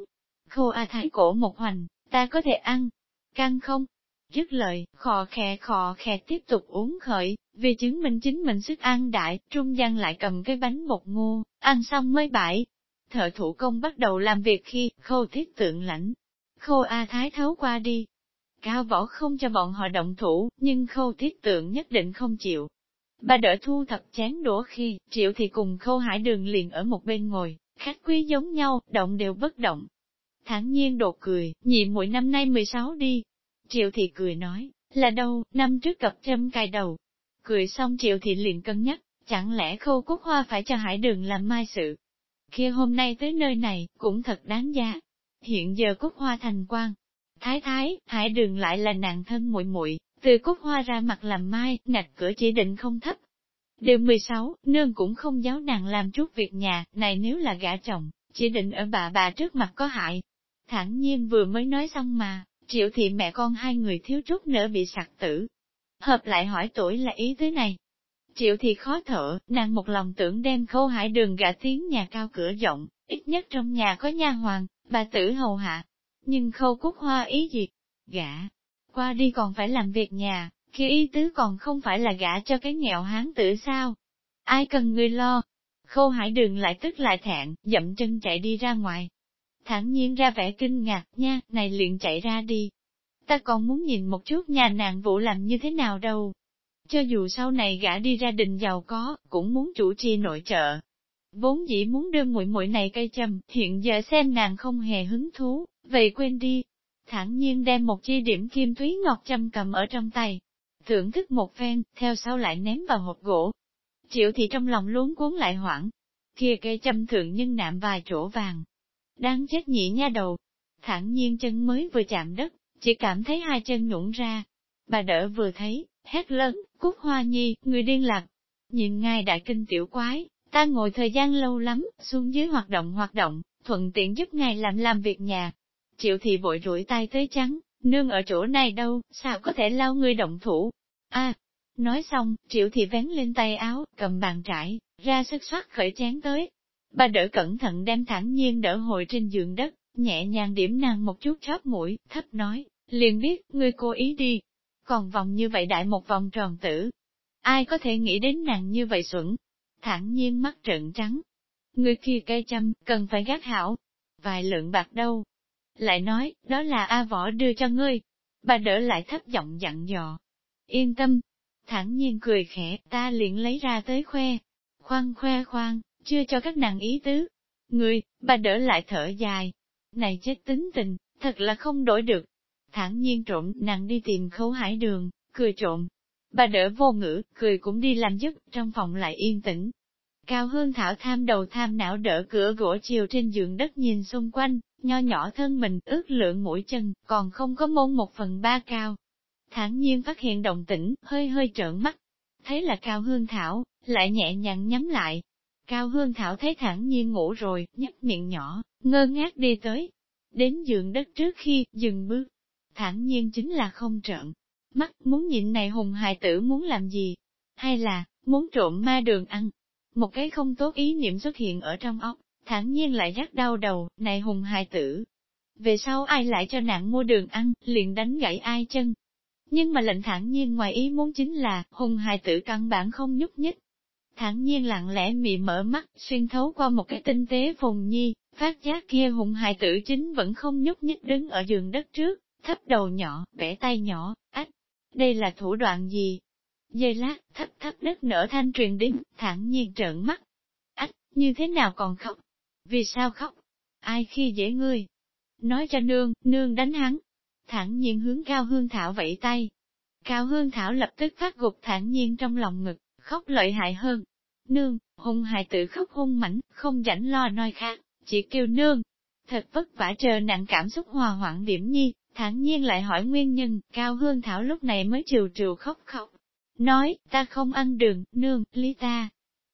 Khâu A Thái cổ một hoành, ta có thể ăn. Căng không? Dứt lời, khò khè khò khè tiếp tục uống khởi, vì chứng minh chính mình sức ăn đại, trung gian lại cầm cái bánh bột ngô, ăn xong mới bãi, thợ thủ công bắt đầu làm việc khi khâu thiết tượng lãnh. Khâu A Thái thấu qua đi. Cao võ không cho bọn họ động thủ, nhưng khâu thiết tượng nhất định không chịu. Bà đỡ thu thập chén đũa khi, triệu thì cùng khâu hải đường liền ở một bên ngồi, khách quý giống nhau, động đều bất động. Thẳng nhiên đột cười, nhị muội năm nay 16 đi. Triệu thì cười nói, là đâu, năm trước cặp châm cài đầu. Cười xong triệu thì liền cân nhắc, chẳng lẽ khâu cúc hoa phải cho hải đường làm mai sự, kia hôm nay tới nơi này, cũng thật đáng giá. Hiện giờ cúc hoa thành quan. Thái thái, hải đường lại là nàng thân muội muội từ cúc hoa ra mặt làm mai, ngạch cửa chỉ định không thấp. Điều 16, nương cũng không giáo nàng làm chút việc nhà, này nếu là gả chồng, chỉ định ở bà bà trước mặt có hại. Thẳng nhiên vừa mới nói xong mà, triệu thị mẹ con hai người thiếu chút nữa bị sặc tử. Hợp lại hỏi tuổi là ý thế này. Triệu thị khó thở, nàng một lòng tưởng đem khâu hải đường gã tiếng nhà cao cửa rộng, ít nhất trong nhà có nha hoàng, bà tử hầu hạ. Nhưng khâu cúc hoa ý gì? Gã, qua đi còn phải làm việc nhà, kia ý tứ còn không phải là gả cho cái nghèo hán tử sao? Ai cần người lo? Khâu hải đường lại tức lại thẹn, dậm chân chạy đi ra ngoài. Thẳng nhiên ra vẻ kinh ngạc nha, này liền chạy ra đi. Ta còn muốn nhìn một chút nhà nàng vụ làm như thế nào đâu. Cho dù sau này gã đi ra đình giàu có, cũng muốn chủ trì nội trợ. Vốn dĩ muốn đưa muội muội này cây châm, hiện giờ xem nàng không hề hứng thú, vậy quên đi. Thản nhiên đem một chi điểm kim thúy ngọc châm cầm ở trong tay, thưởng thức một phen, theo sau lại ném vào hộp gỗ. Triệu thì trong lòng luống cuốn lại hoảng, kia cây châm thượng nhân nạm vài chỗ vàng. Đáng chết nhị nha đầu, thẳng nhiên chân mới vừa chạm đất, chỉ cảm thấy hai chân nhũng ra. Bà đỡ vừa thấy, hét lớn, cúc hoa nhi, người điên lạc. Nhìn ngài đại kinh tiểu quái, ta ngồi thời gian lâu lắm, xuống dưới hoạt động hoạt động, thuận tiện giúp ngài làm làm việc nhà. Triệu thị vội rủi tay tới trắng, nương ở chỗ này đâu, sao có thể lao người động thủ. a nói xong, triệu thị vén lên tay áo, cầm bàn trải, ra sức soát khởi chén tới. Bà đỡ cẩn thận đem thẳng nhiên đỡ hồi trên giường đất, nhẹ nhàng điểm nàng một chút chóp mũi, thấp nói, liền biết, ngươi cố ý đi. Còn vòng như vậy đại một vòng tròn tử. Ai có thể nghĩ đến nàng như vậy xuẩn? Thẳng nhiên mắt trợn trắng. Người kia cây chăm, cần phải gác hảo. Vài lượng bạc đâu? Lại nói, đó là A Võ đưa cho ngươi. Bà đỡ lại thấp giọng dặn dò. Yên tâm. Thẳng nhiên cười khẽ, ta liền lấy ra tới khoe. Khoan khoe khoan, chưa cho các nàng ý tứ. Ngươi, bà đỡ lại thở dài. Này chết tính tình, thật là không đổi được thản nhiên trộm nàng đi tìm khấu hải đường, cười trộm. Bà đỡ vô ngữ, cười cũng đi làm giấc, trong phòng lại yên tĩnh. Cao hương thảo tham đầu tham não đỡ cửa gỗ chiều trên giường đất nhìn xung quanh, nho nhỏ thân mình ướt lượng mũi chân, còn không có môn một phần ba cao. Thản nhiên phát hiện động tĩnh, hơi hơi trợn mắt. Thấy là cao hương thảo, lại nhẹ nhàng nhắm lại. Cao hương thảo thấy thản nhiên ngủ rồi, nhấp miệng nhỏ, ngơ ngác đi tới. Đến giường đất trước khi, dừng bước, thản nhiên chính là không trợn. Mắt muốn nhịn này hùng hài tử muốn làm gì? Hay là, muốn trộm ma đường ăn? Một cái không tốt ý niệm xuất hiện ở trong óc, thản nhiên lại rắc đau đầu, này hùng hài tử. Về sau ai lại cho nạn mua đường ăn, liền đánh gãy ai chân. Nhưng mà lệnh thản nhiên ngoài ý muốn chính là, hùng hài tử căn bản không nhúc nhích. Thản nhiên lặng lẽ mị mở mắt, xuyên thấu qua một cái tinh tế phùng nhi, phát giác kia hùng hài tử chính vẫn không nhúc nhích đứng ở giường đất trước thấp đầu nhỏ, vẽ tay nhỏ, ách, đây là thủ đoạn gì? Dây lát, thấp thấp đất nở thanh truyền đến, thẳng nhiên trợn mắt. Ách, như thế nào còn khóc? Vì sao khóc? Ai khi dễ ngươi? Nói cho nương, nương đánh hắn. Thẳng nhiên hướng Cao Hương Thảo vẫy tay. Cao Hương Thảo lập tức phát gục thẳng nhiên trong lòng ngực, khóc lợi hại hơn. Nương, hung hài tự khóc hung mảnh, không rảnh lo nói khác, chỉ kêu nương. Thật vất vả chờ nặng cảm xúc hòa hoãn điểm nhi, thản nhiên lại hỏi nguyên nhân, Cao Hương Thảo lúc này mới trừ trừ khóc khóc. Nói, ta không ăn đường, nương, lý ta.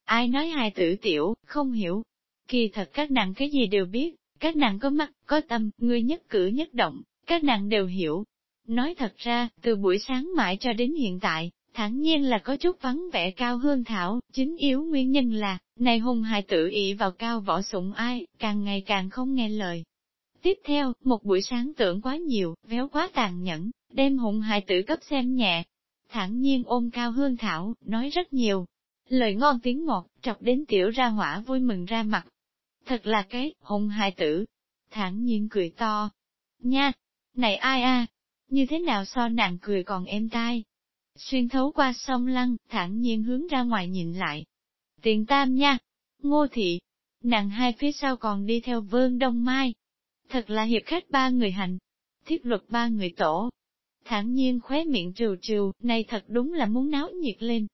Ai nói hài tử tiểu, không hiểu. Kỳ thật các nàng cái gì đều biết, các nàng có mắt, có tâm, người nhất cử nhất động, các nàng đều hiểu. Nói thật ra, từ buổi sáng mãi cho đến hiện tại, thẳng nhiên là có chút vắng vẻ cao hương thảo, chính yếu nguyên nhân là, này hùng hài tự ý vào cao võ sủng ai, càng ngày càng không nghe lời, Tiếp theo, một buổi sáng tưởng quá nhiều, véo quá tàn nhẫn, đem hùng hài tử cấp xem nhẹ. Thẳng nhiên ôm cao hương thảo, nói rất nhiều. Lời ngon tiếng ngọt, trọc đến tiểu ra hỏa vui mừng ra mặt. Thật là cái, hùng hài tử. Thẳng nhiên cười to. Nha! Này ai a Như thế nào so nàng cười còn êm tai? Xuyên thấu qua sông lăng, thẳng nhiên hướng ra ngoài nhìn lại. Tiền tam nha! Ngô thị! Nàng hai phía sau còn đi theo vương đông mai, Thật là hiệp khách ba người hành, thiết luật ba người tổ. Thẳng nhiên khóe miệng trừ trừ, này thật đúng là muốn náo nhiệt lên.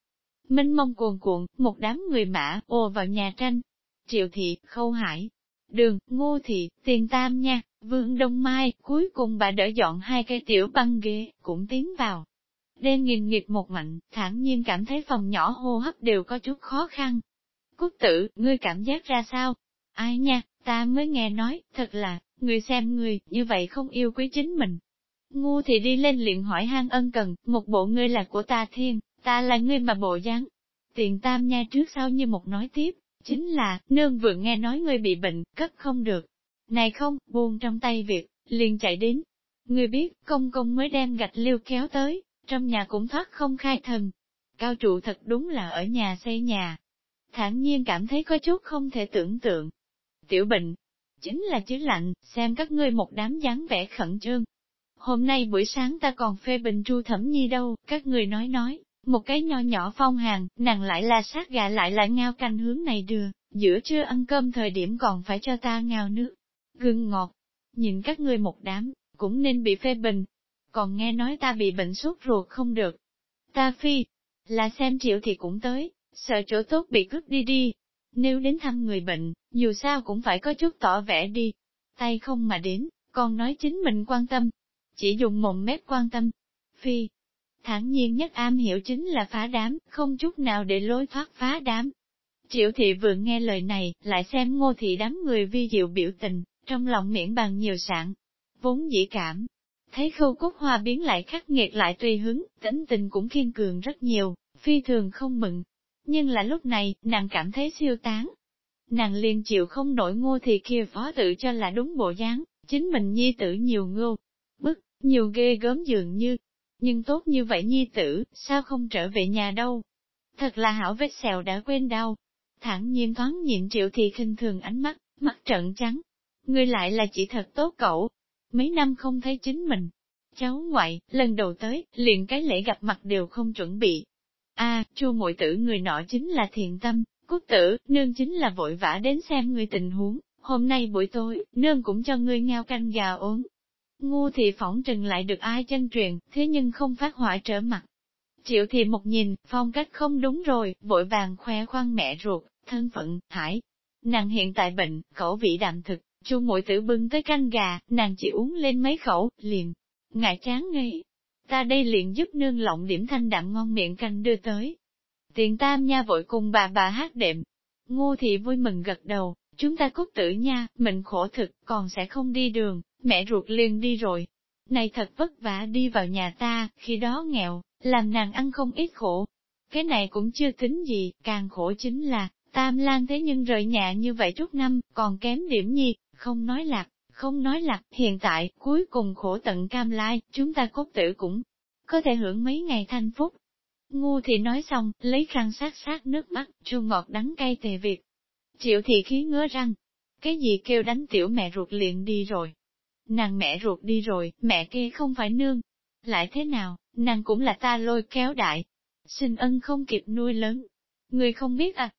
Minh mông cuồn cuộn, một đám người mã, ồ vào nhà tranh. Triệu thị, khâu hải, đường, ngô thị, tiền tam nha, vương đông mai, cuối cùng bà đỡ dọn hai cây tiểu băng ghế, cũng tiến vào. Đen nghìn nghịch một mạnh, thản nhiên cảm thấy phòng nhỏ hô hấp đều có chút khó khăn. Cúc tử, ngươi cảm giác ra sao? Ai nha, ta mới nghe nói, thật là, người xem người, như vậy không yêu quý chính mình. Ngu thì đi lên liền hỏi hang ân cần, một bộ ngươi là của ta thiên, ta là ngươi mà bộ dáng. Tiền tam nha trước sau như một nói tiếp, chính là, nương vừa nghe nói ngươi bị bệnh, cất không được. Này không, buông trong tay việc, liền chạy đến. Ngươi biết, công công mới đem gạch liêu kéo tới, trong nhà cũng thoát không khai thần. Cao trụ thật đúng là ở nhà xây nhà. Thản nhiên cảm thấy có chút không thể tưởng tượng. Tiểu bệnh, chính là chứ lạnh, xem các ngươi một đám dáng vẻ khẩn trương. Hôm nay buổi sáng ta còn phê bình tru thẩm nhi đâu, các người nói nói, một cái nho nhỏ phong hàng, nàng lại là sát gà lại là ngao canh hướng này đưa, giữa trưa ăn cơm thời điểm còn phải cho ta ngao nước, gừng ngọt. Nhìn các ngươi một đám, cũng nên bị phê bình. Còn nghe nói ta bị bệnh sốt ruột không được. Ta phi, là xem triệu thì cũng tới, sợ chỗ tốt bị cướp đi đi. Nếu đến thăm người bệnh, dù sao cũng phải có chút tỏ vẻ đi. Tay không mà đến, còn nói chính mình quan tâm. Chỉ dùng mồm mép quan tâm. Phi, thản nhiên nhất am hiểu chính là phá đám, không chút nào để lối thoát phá đám. Triệu thị vừa nghe lời này, lại xem ngô thị đám người vi diệu biểu tình, trong lòng miễn bằng nhiều sạn, vốn dĩ cảm. Thấy khâu cúc hoa biến lại khắc nghiệt lại tùy hứng, tính tình cũng kiên cường rất nhiều, phi thường không mừng. Nhưng là lúc này, nàng cảm thấy siêu tán. Nàng liền chịu không nổi ngô thị kia phó tự cho là đúng bộ dáng, chính mình nhi tử nhiều ngô, bức, nhiều ghê gớm dường như. Nhưng tốt như vậy nhi tử, sao không trở về nhà đâu? Thật là hảo vết sẹo đã quên đau. Thẳng nhiên thoáng nhịn triệu thì khinh thường ánh mắt, mắt trận trắng. Ngươi lại là chỉ thật tốt cậu, mấy năm không thấy chính mình. Cháu ngoại, lần đầu tới, liền cái lễ gặp mặt đều không chuẩn bị. a chua muội tử người nọ chính là thiện tâm, quốc tử, nương chính là vội vã đến xem người tình huống, hôm nay buổi tối, nương cũng cho ngươi ngao canh gà uống. Ngu thì phỏng trừng lại được ai chân truyền, thế nhưng không phát hỏa trở mặt. Triệu thì một nhìn, phong cách không đúng rồi, vội vàng khoe khoang mẹ ruột, thân phận, hải. Nàng hiện tại bệnh, khẩu vị đạm thực, Chu Mội tử bưng tới canh gà, nàng chỉ uống lên mấy khẩu, liền, ngại chán ngây. Ta đây liền giúp nương lộng điểm thanh đạm ngon miệng canh đưa tới. Tiền tam nha vội cùng bà bà hát đệm. Ngô thị vui mừng gật đầu, chúng ta cốt tử nha, mình khổ thực, còn sẽ không đi đường, mẹ ruột liền đi rồi. Này thật vất vả đi vào nhà ta, khi đó nghèo, làm nàng ăn không ít khổ. Cái này cũng chưa tính gì, càng khổ chính là, Tam Lan thế nhưng rời nhà như vậy chút năm, còn kém điểm nhi, không nói lạc, không nói lạc, hiện tại, cuối cùng khổ tận cam lai, chúng ta cốt tử cũng có thể hưởng mấy ngày thanh phúc. Ngu thì nói xong, lấy khăn sát sát nước mắt, chua ngọt đắng cay tề việc. Triệu thì khí ngứa răng. Cái gì kêu đánh tiểu mẹ ruột liền đi rồi. Nàng mẹ ruột đi rồi, mẹ kia không phải nương. Lại thế nào, nàng cũng là ta lôi kéo đại. Sinh ân không kịp nuôi lớn. Người không biết à?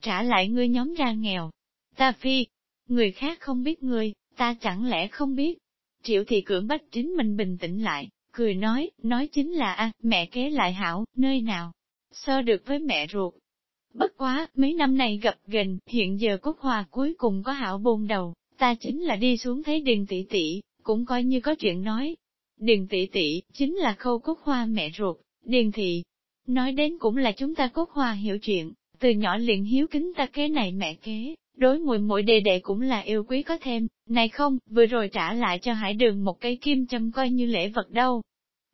Trả lại ngươi nhóm ra nghèo. Ta phi, người khác không biết ngươi, ta chẳng lẽ không biết. Triệu thị cưỡng bách chính mình bình tĩnh lại, cười nói, nói chính là a mẹ kế lại hảo, nơi nào, so được với mẹ ruột. Bất quá, mấy năm này gặp gần, hiện giờ quốc Hòa cuối cùng có hảo bồn đầu, ta chính là đi xuống thấy Điền tỷ tỷ, cũng coi như có chuyện nói. Điền tỷ tỷ, chính là khâu Cúc Hoa mẹ ruột, Điền thị. Nói đến cũng là chúng ta Cúc Hoa hiểu chuyện, từ nhỏ liền hiếu kính ta kế này mẹ kế, Đối muội muội đề đệ cũng là yêu quý có thêm, này không, vừa rồi trả lại cho hải đường một cây kim châm coi như lễ vật đâu.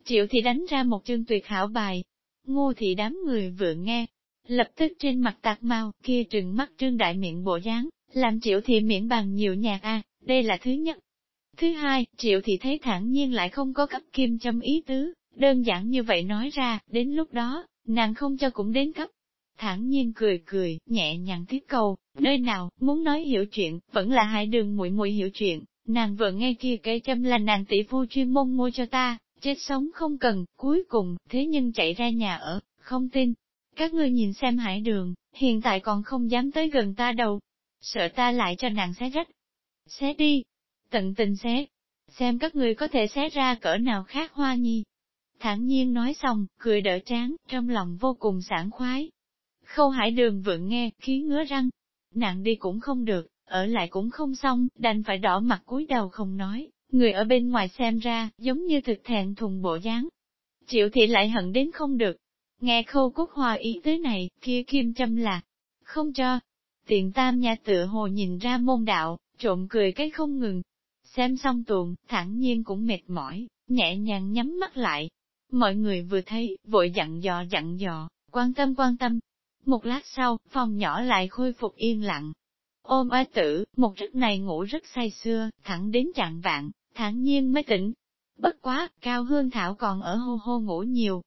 Triệu thì đánh ra một chương tuyệt hảo bài. Ngô thị đám người vừa nghe, lập tức trên mặt tạc mau, kia trừng mắt trương đại miệng bộ dáng, làm triệu thị miễn bằng nhiều nhạc a đây là thứ nhất. Thứ hai, triệu thị thấy thẳng nhiên lại không có cấp kim châm ý tứ, đơn giản như vậy nói ra, đến lúc đó, nàng không cho cũng đến cấp thản nhiên cười cười, nhẹ nhàng tiếp câu, nơi nào, muốn nói hiểu chuyện, vẫn là hai đường muội muội hiểu chuyện, nàng vừa nghe kia cây châm là nàng tỷ phu chuyên môn mua cho ta, chết sống không cần, cuối cùng, thế nhưng chạy ra nhà ở, không tin. Các ngươi nhìn xem hải đường, hiện tại còn không dám tới gần ta đâu, sợ ta lại cho nàng xé rách. Xé đi, tận tình xé, xem các ngươi có thể xé ra cỡ nào khác hoa nhi. Thản nhiên nói xong, cười đỡ tráng, trong lòng vô cùng sảng khoái, Khâu hải đường vượng nghe, khí ngứa răng. Nặng đi cũng không được, ở lại cũng không xong, đành phải đỏ mặt cúi đầu không nói, người ở bên ngoài xem ra, giống như thực thẹn thùng bộ dáng. Triệu thị lại hận đến không được. Nghe khâu cốt hoa ý tới này, kia kim châm lạc, không cho. Tiền tam nhà tựa hồ nhìn ra môn đạo, trộm cười cái không ngừng. Xem xong tuồng, thẳng nhiên cũng mệt mỏi, nhẹ nhàng nhắm mắt lại. Mọi người vừa thấy, vội dặn dò dặn dò, quan tâm quan tâm. Một lát sau, phòng nhỏ lại khôi phục yên lặng. Ôm A tử, một giấc này ngủ rất say xưa, thẳng đến chạng vạn, thản nhiên mới tỉnh. Bất quá, Cao Hương Thảo còn ở hô hô ngủ nhiều.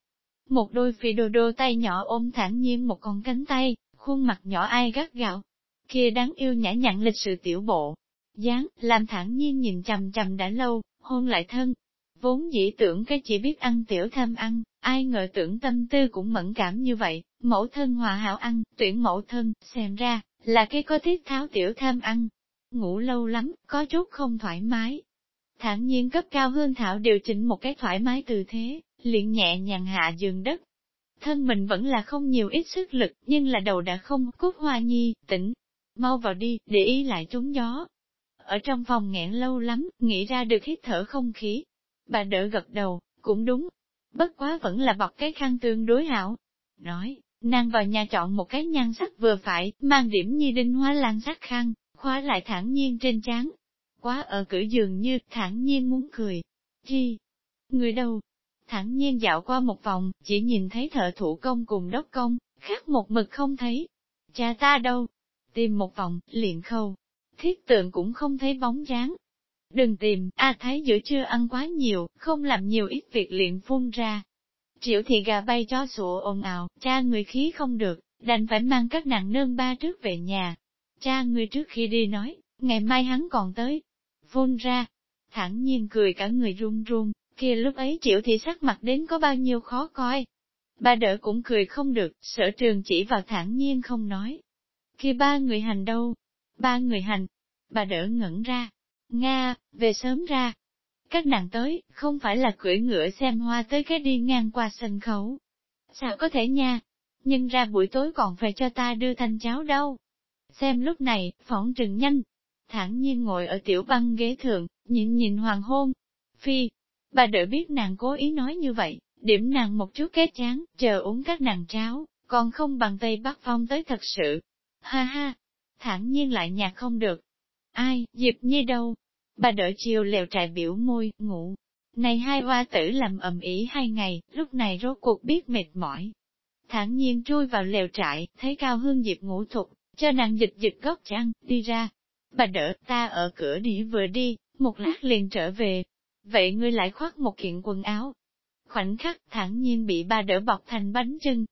Một đôi phi đô đô tay nhỏ ôm thản nhiên một con cánh tay, khuôn mặt nhỏ ai gắt gạo. Kia đáng yêu nhã nhặn lịch sự tiểu bộ. dáng làm thản nhiên nhìn chầm chầm đã lâu, hôn lại thân. Vốn dĩ tưởng cái chỉ biết ăn tiểu tham ăn, ai ngờ tưởng tâm tư cũng mẫn cảm như vậy, mẫu thân hòa hảo ăn, tuyển mẫu thân, xem ra, là cái có thiết tháo tiểu tham ăn. Ngủ lâu lắm, có chút không thoải mái, thản nhiên cấp cao hương thảo điều chỉnh một cái thoải mái tư thế, liền nhẹ nhàng hạ giường đất. Thân mình vẫn là không nhiều ít sức lực, nhưng là đầu đã không cút hoa nhi, tỉnh. Mau vào đi, để ý lại trúng gió. Ở trong phòng nghẹn lâu lắm, nghĩ ra được hít thở không khí. Bà đỡ gật đầu, cũng đúng. Bất quá vẫn là bọc cái khăn tương đối hảo. Nói, nàng vào nhà chọn một cái nhan sắc vừa phải, mang điểm nhi đinh hoa lan sắc khăn, khóa lại thẳng nhiên trên trán, quá ở cửa giường như thản nhiên muốn cười. Chi? Người đâu? Thản nhiên dạo qua một vòng, chỉ nhìn thấy thợ thủ công cùng đốc công, khác một mực không thấy. Cha ta đâu? Tìm một vòng, liền khâu. Thiết tượng cũng không thấy bóng dáng. Đừng tìm, a thấy giữa trưa ăn quá nhiều, không làm nhiều ít việc liền phun ra. Triệu thị gà bay cho sủa ồn ào, cha người khí không được, đành phải mang các nàng nương ba trước về nhà. Cha người trước khi đi nói, ngày mai hắn còn tới, phun ra. Thẳng nhiên cười cả người run run, kia lúc ấy triệu thị sắc mặt đến có bao nhiêu khó coi. ba đỡ cũng cười không được, sở trường chỉ vào thản nhiên không nói. Khi ba người hành đâu? Ba người hành. Bà đỡ ngẩn ra. Nga, về sớm ra. Các nàng tới, không phải là cưỡi ngựa xem hoa tới cái đi ngang qua sân khấu. Sao có thể nha? Nhưng ra buổi tối còn phải cho ta đưa thanh cháo đâu. Xem lúc này, phỏng trừng nhanh, thản nhiên ngồi ở tiểu băng ghế thượng, nhìn nhìn hoàng hôn. Phi, bà đỡ biết nàng cố ý nói như vậy, điểm nàng một chút kết chán, chờ uống các nàng cháo, còn không bằng tay bắt phong tới thật sự. Ha ha, thản nhiên lại nhạc không được. Ai, Diệp Nhi đâu? Bà đỡ chiều lèo trại biểu môi, ngủ. Này hai hoa tử làm ầm ĩ hai ngày, lúc này rốt cuộc biết mệt mỏi. Thản nhiên trôi vào lều trại, thấy cao hương Diệp ngủ thục, cho nàng dịch dịch góc chăn, đi ra, Bà đỡ ta ở cửa đi vừa đi, một lát liền trở về. Vậy ngươi lại khoác một kiện quần áo. Khoảnh khắc thẳng nhiên bị bà đỡ bọc thành bánh trưng.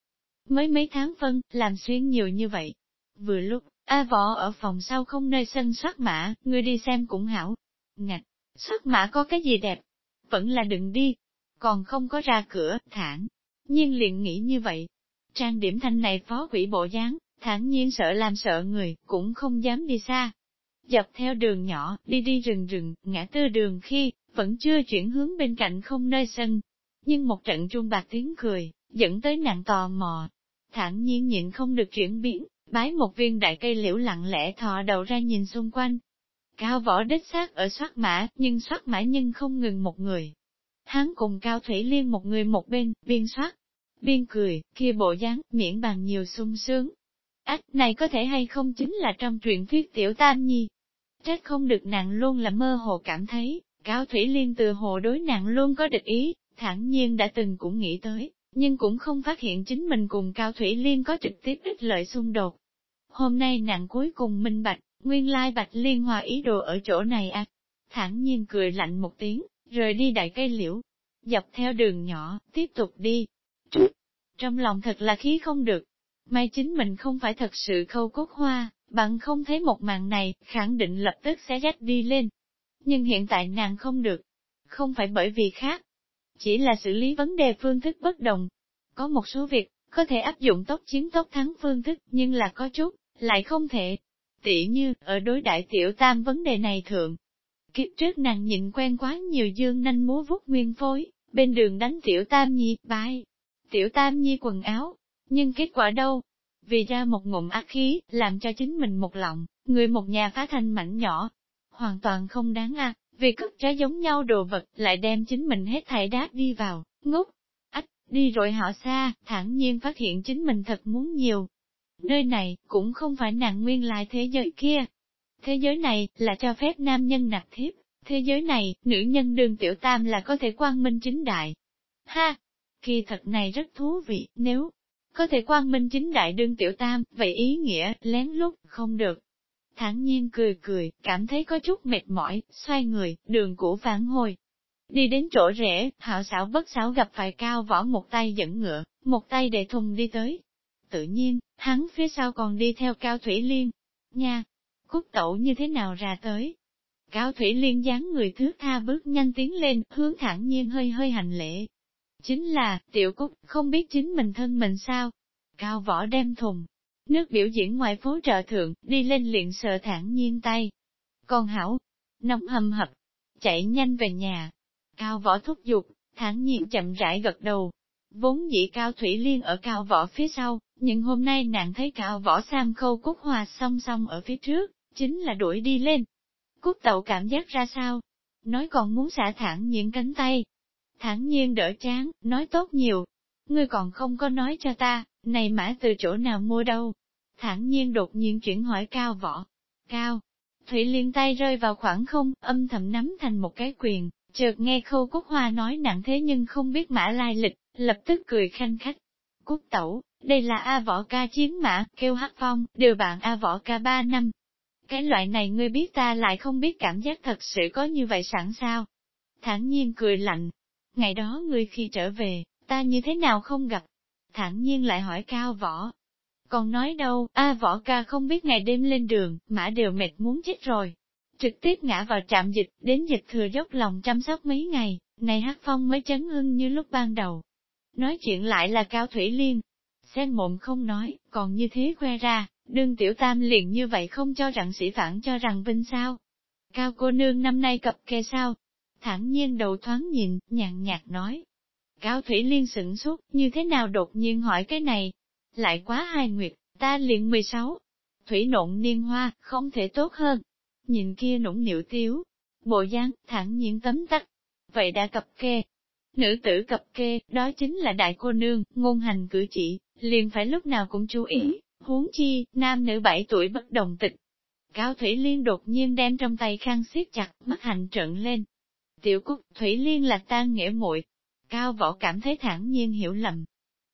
Mới mấy tháng phân, làm xuyên nhiều như vậy. Vừa lúc, A võ ở phòng sau không nơi sân soát mã, ngươi đi xem cũng hảo. Ngạch, soát mã có cái gì đẹp? Vẫn là đừng đi. Còn không có ra cửa, thản Nhiên liền nghĩ như vậy. Trang điểm thanh này phó quỷ bộ dáng, thản nhiên sợ làm sợ người, cũng không dám đi xa. Dọc theo đường nhỏ, đi đi rừng rừng, ngã tư đường khi, vẫn chưa chuyển hướng bên cạnh không nơi sân. Nhưng một trận trung bạc tiếng cười, dẫn tới nàng tò mò. thản nhiên nhịn không được chuyển biến, bái một viên đại cây liễu lặng lẽ thò đầu ra nhìn xung quanh. Cao võ đích xác ở soát mã, nhưng soát mã nhưng không ngừng một người. Hắn cùng Cao Thủy Liên một người một bên, biên soát, biên cười, kia bộ dáng, miễn bằng nhiều sung sướng. Ách này có thể hay không chính là trong truyện thuyết tiểu tam nhi, Trách không được nàng luôn là mơ hồ cảm thấy, Cao Thủy Liên từ hồ đối nàng luôn có địch ý, thẳng nhiên đã từng cũng nghĩ tới, nhưng cũng không phát hiện chính mình cùng Cao Thủy Liên có trực tiếp ích lợi xung đột. Hôm nay nàng cuối cùng minh bạch, nguyên lai bạch liên hòa ý đồ ở chỗ này à. Thẳng nhiên cười lạnh một tiếng, rời đi đại cây liễu, dọc theo đường nhỏ, tiếp tục đi. Trong lòng thật là khí không được. May chính mình không phải thật sự khâu cốt hoa, bạn không thấy một màn này, khẳng định lập tức sẽ rách đi lên. Nhưng hiện tại nàng không được. Không phải bởi vì khác. Chỉ là xử lý vấn đề phương thức bất đồng. Có một số việc, có thể áp dụng tốc chiến tốc thắng phương thức, nhưng là có chút, lại không thể. Tỉ như, ở đối đại tiểu tam vấn đề này thượng. Kiếp trước nàng nhịn quen quá nhiều dương nanh múa vút nguyên phối, bên đường đánh tiểu tam nhi, bai. Tiểu tam nhi quần áo. Nhưng kết quả đâu, vì ra một ngụm ác khí, làm cho chính mình một lòng, người một nhà phá thành mảnh nhỏ. Hoàn toàn không đáng a vì cất trái giống nhau đồ vật, lại đem chính mình hết thảy đáp đi vào, ngốc. Ách, đi rồi họ xa, thản nhiên phát hiện chính mình thật muốn nhiều. Nơi này, cũng không phải nàng nguyên lai thế giới kia. Thế giới này, là cho phép nam nhân nạp thiếp. Thế giới này, nữ nhân đường tiểu tam là có thể quang minh chính đại. Ha! Kỳ thật này rất thú vị, nếu có thể quang minh chính đại đương tiểu tam, vậy ý nghĩa, lén lút, không được. Thẳng nhiên cười cười, cảm thấy có chút mệt mỏi, xoay người, đường cũ phản hồi. Đi đến chỗ rẽ, hạo xảo bất xảo gặp phải cao võ một tay dẫn ngựa, một tay để thùng đi tới. Tự nhiên, hắn phía sau còn đi theo cao thủy liên. Nha, cúc tẩu như thế nào ra tới? Cao thủy liên dáng người thước tha bước nhanh tiến lên, hướng thẳng nhiên hơi hơi hành lễ, Chính là, tiểu cúc, không biết chính mình thân mình sao. Cao võ đem thùng, nước biểu diễn ngoài phố trợ thượng, đi lên liền sợ thẳng nhiên tay. Còn hảo, nóng hầm hập, chạy nhanh về nhà. Cao võ thúc giục, thẳng nhiên chậm rãi gật đầu. Vốn dĩ cao thủy liên ở cao võ phía sau, nhưng hôm nay nàng thấy cao võ sam khâu cúc hoa song song ở phía trước, chính là đuổi đi lên. Cúc tẩu cảm giác ra sao? Nói còn muốn xả thẳng những cánh tay, thản nhiên đỡ chán, nói tốt nhiều. Ngươi còn không có nói cho ta, này mã từ chỗ nào mua đâu. Thản nhiên đột nhiên chuyển hỏi cao võ. Cao. Thủy liên tay rơi vào khoảng không, âm thầm nắm thành một cái quyền, chợt nghe khâu cúc hoa nói nặng thế nhưng không biết mã lai lịch, lập tức cười khanh khách. Cúc tẩu, đây là A võ ca chiến mã, kêu hắc phong, đều bạn A võ ca ba năm. Cái loại này ngươi biết ta lại không biết cảm giác thật sự có như vậy sẵn sao. Thản nhiên cười lạnh, ngày đó ngươi khi trở về, ta như thế nào không gặp? Thản nhiên lại hỏi cao võ. Còn nói đâu, a võ ca không biết ngày đêm lên đường, mã đều mệt muốn chết rồi. Trực tiếp ngã vào trạm dịch, đến dịch thừa dốc lòng chăm sóc mấy ngày, này hát phong mới chấn ưng như lúc ban đầu. Nói chuyện lại là cao thủy liên. Xen mộm không nói, còn như thế khoe ra, đương tiểu tam liền như vậy không cho rằng sĩ phản cho rằng vinh sao. Cao cô nương năm nay cập kê sao, thản nhiên đầu thoáng nhìn, nhàn nhạt nói. Cao Thủy Liên sửng sốt, như thế nào đột nhiên hỏi cái này? Lại quá hai nguyệt, ta liền 16. Thủy nộn niên hoa, không thể tốt hơn. Nhìn kia nũng nịu tiếu, bộ dáng, thẳng nhiên tấm tắc. Vậy đã cập kê. Nữ tử cập kê, đó chính là đại cô nương, ngôn hành cử chỉ, liền phải lúc nào cũng chú ý, huống chi, nam nữ bảy tuổi bất đồng tịch. Cao Thủy Liên đột nhiên đem trong tay khăn siết chặt, mắt hành trợn lên, Tiểu Cúc, Thủy Liên là tan nghĩa muội. Cao Võ cảm thấy thản nhiên hiểu lầm.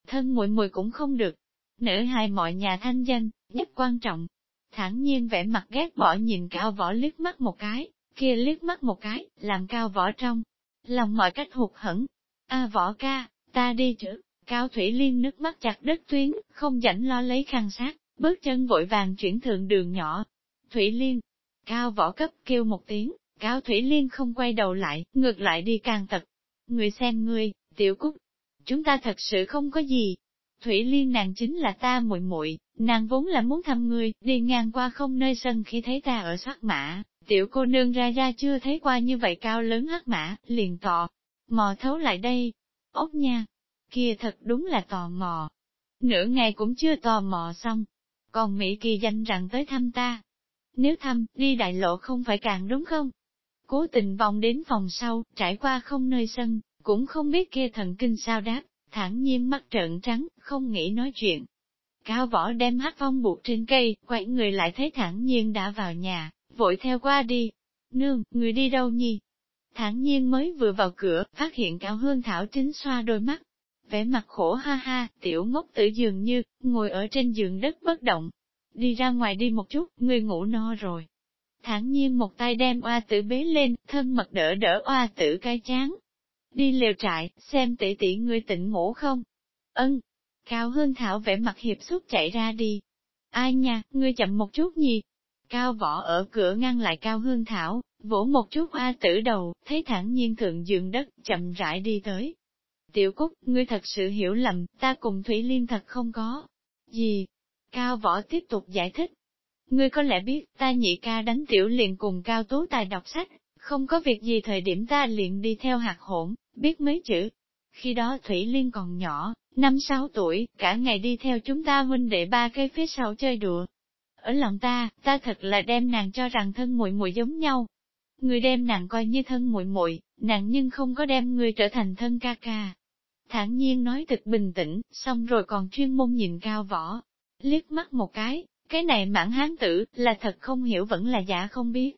Thân muội muội cũng không được. Nữ hài mọi nhà thanh danh, nhất quan trọng. Thản nhiên vẻ mặt ghét bỏ nhìn Cao Võ liếc mắt một cái, kia liếc mắt một cái, làm Cao Võ trong. Lòng mọi cách hụt hẫng. A Võ ca, ta đi trước. Cao Thủy Liên nước mắt chặt đất tuyến, không rảnh lo lấy khăn sát, bước chân vội vàng chuyển thượng đường nhỏ. Thủy Liên, Cao Võ cấp kêu một tiếng, Cao Thủy Liên không quay đầu lại, ngược lại đi càng tật. Người xem ngươi, tiểu cúc, chúng ta thật sự không có gì. Thủy Liên nàng chính là ta muội muội, nàng vốn là muốn thăm ngươi, đi ngang qua không nơi sân khi thấy ta ở soát mã, tiểu cô nương ra ra chưa thấy qua như vậy cao lớn hắc mã, liền tò, mò thấu lại đây. Ốc nha, kia thật đúng là tò mò. Nửa ngày cũng chưa tò mò xong, còn Mỹ Kỳ danh rằng tới thăm ta. Nếu thăm, đi đại lộ không phải càng đúng không? Cố tình vòng đến phòng sau, trải qua không nơi sân, cũng không biết kia thần kinh sao đáp, thản nhiên mắt trợn trắng, không nghĩ nói chuyện. Cao võ đem hát phong buộc trên cây, quay người lại thấy thản nhiên đã vào nhà, vội theo qua đi. Nương, người đi đâu nhi? Thản nhiên mới vừa vào cửa, phát hiện cao hương thảo chính xoa đôi mắt. vẻ mặt khổ ha ha, tiểu ngốc tử dường như, ngồi ở trên giường đất bất động. Đi ra ngoài đi một chút, người ngủ no rồi thản nhiên một tay đem oa tử bế lên, thân mật đỡ đỡ oa tử cai chán. Đi lều trại, xem tỷ tỷ người tỉnh ngủ không? Ân. Cao Hương Thảo vẻ mặt hiệp xúc chạy ra đi. Ai nha, ngươi chậm một chút nhỉ? Cao võ ở cửa ngăn lại Cao Hương Thảo, vỗ một chút hoa tử đầu, thấy thẳng nhiên thượng giường đất, chậm rãi đi tới. Tiểu Cúc, ngươi thật sự hiểu lầm, ta cùng Thủy Liên thật không có. Gì? Cao võ tiếp tục giải thích, Ngươi có lẽ biết, ta nhị ca đánh tiểu liền cùng cao tú tài đọc sách, không có việc gì thời điểm ta liền đi theo hạt hỗn, biết mấy chữ. Khi đó Thủy Liên còn nhỏ, năm sáu tuổi, cả ngày đi theo chúng ta huynh đệ ba cây phía sau chơi đùa. Ở lòng ta, ta thật là đem nàng cho rằng thân muội muội giống nhau. Người đem nàng coi như thân muội muội, nàng nhưng không có đem người trở thành thân ca ca. Thản nhiên nói thật bình tĩnh, xong rồi còn chuyên môn nhìn cao võ, liếc mắt một cái, cái này mãn hán tử, là thật không hiểu vẫn là giả không biết.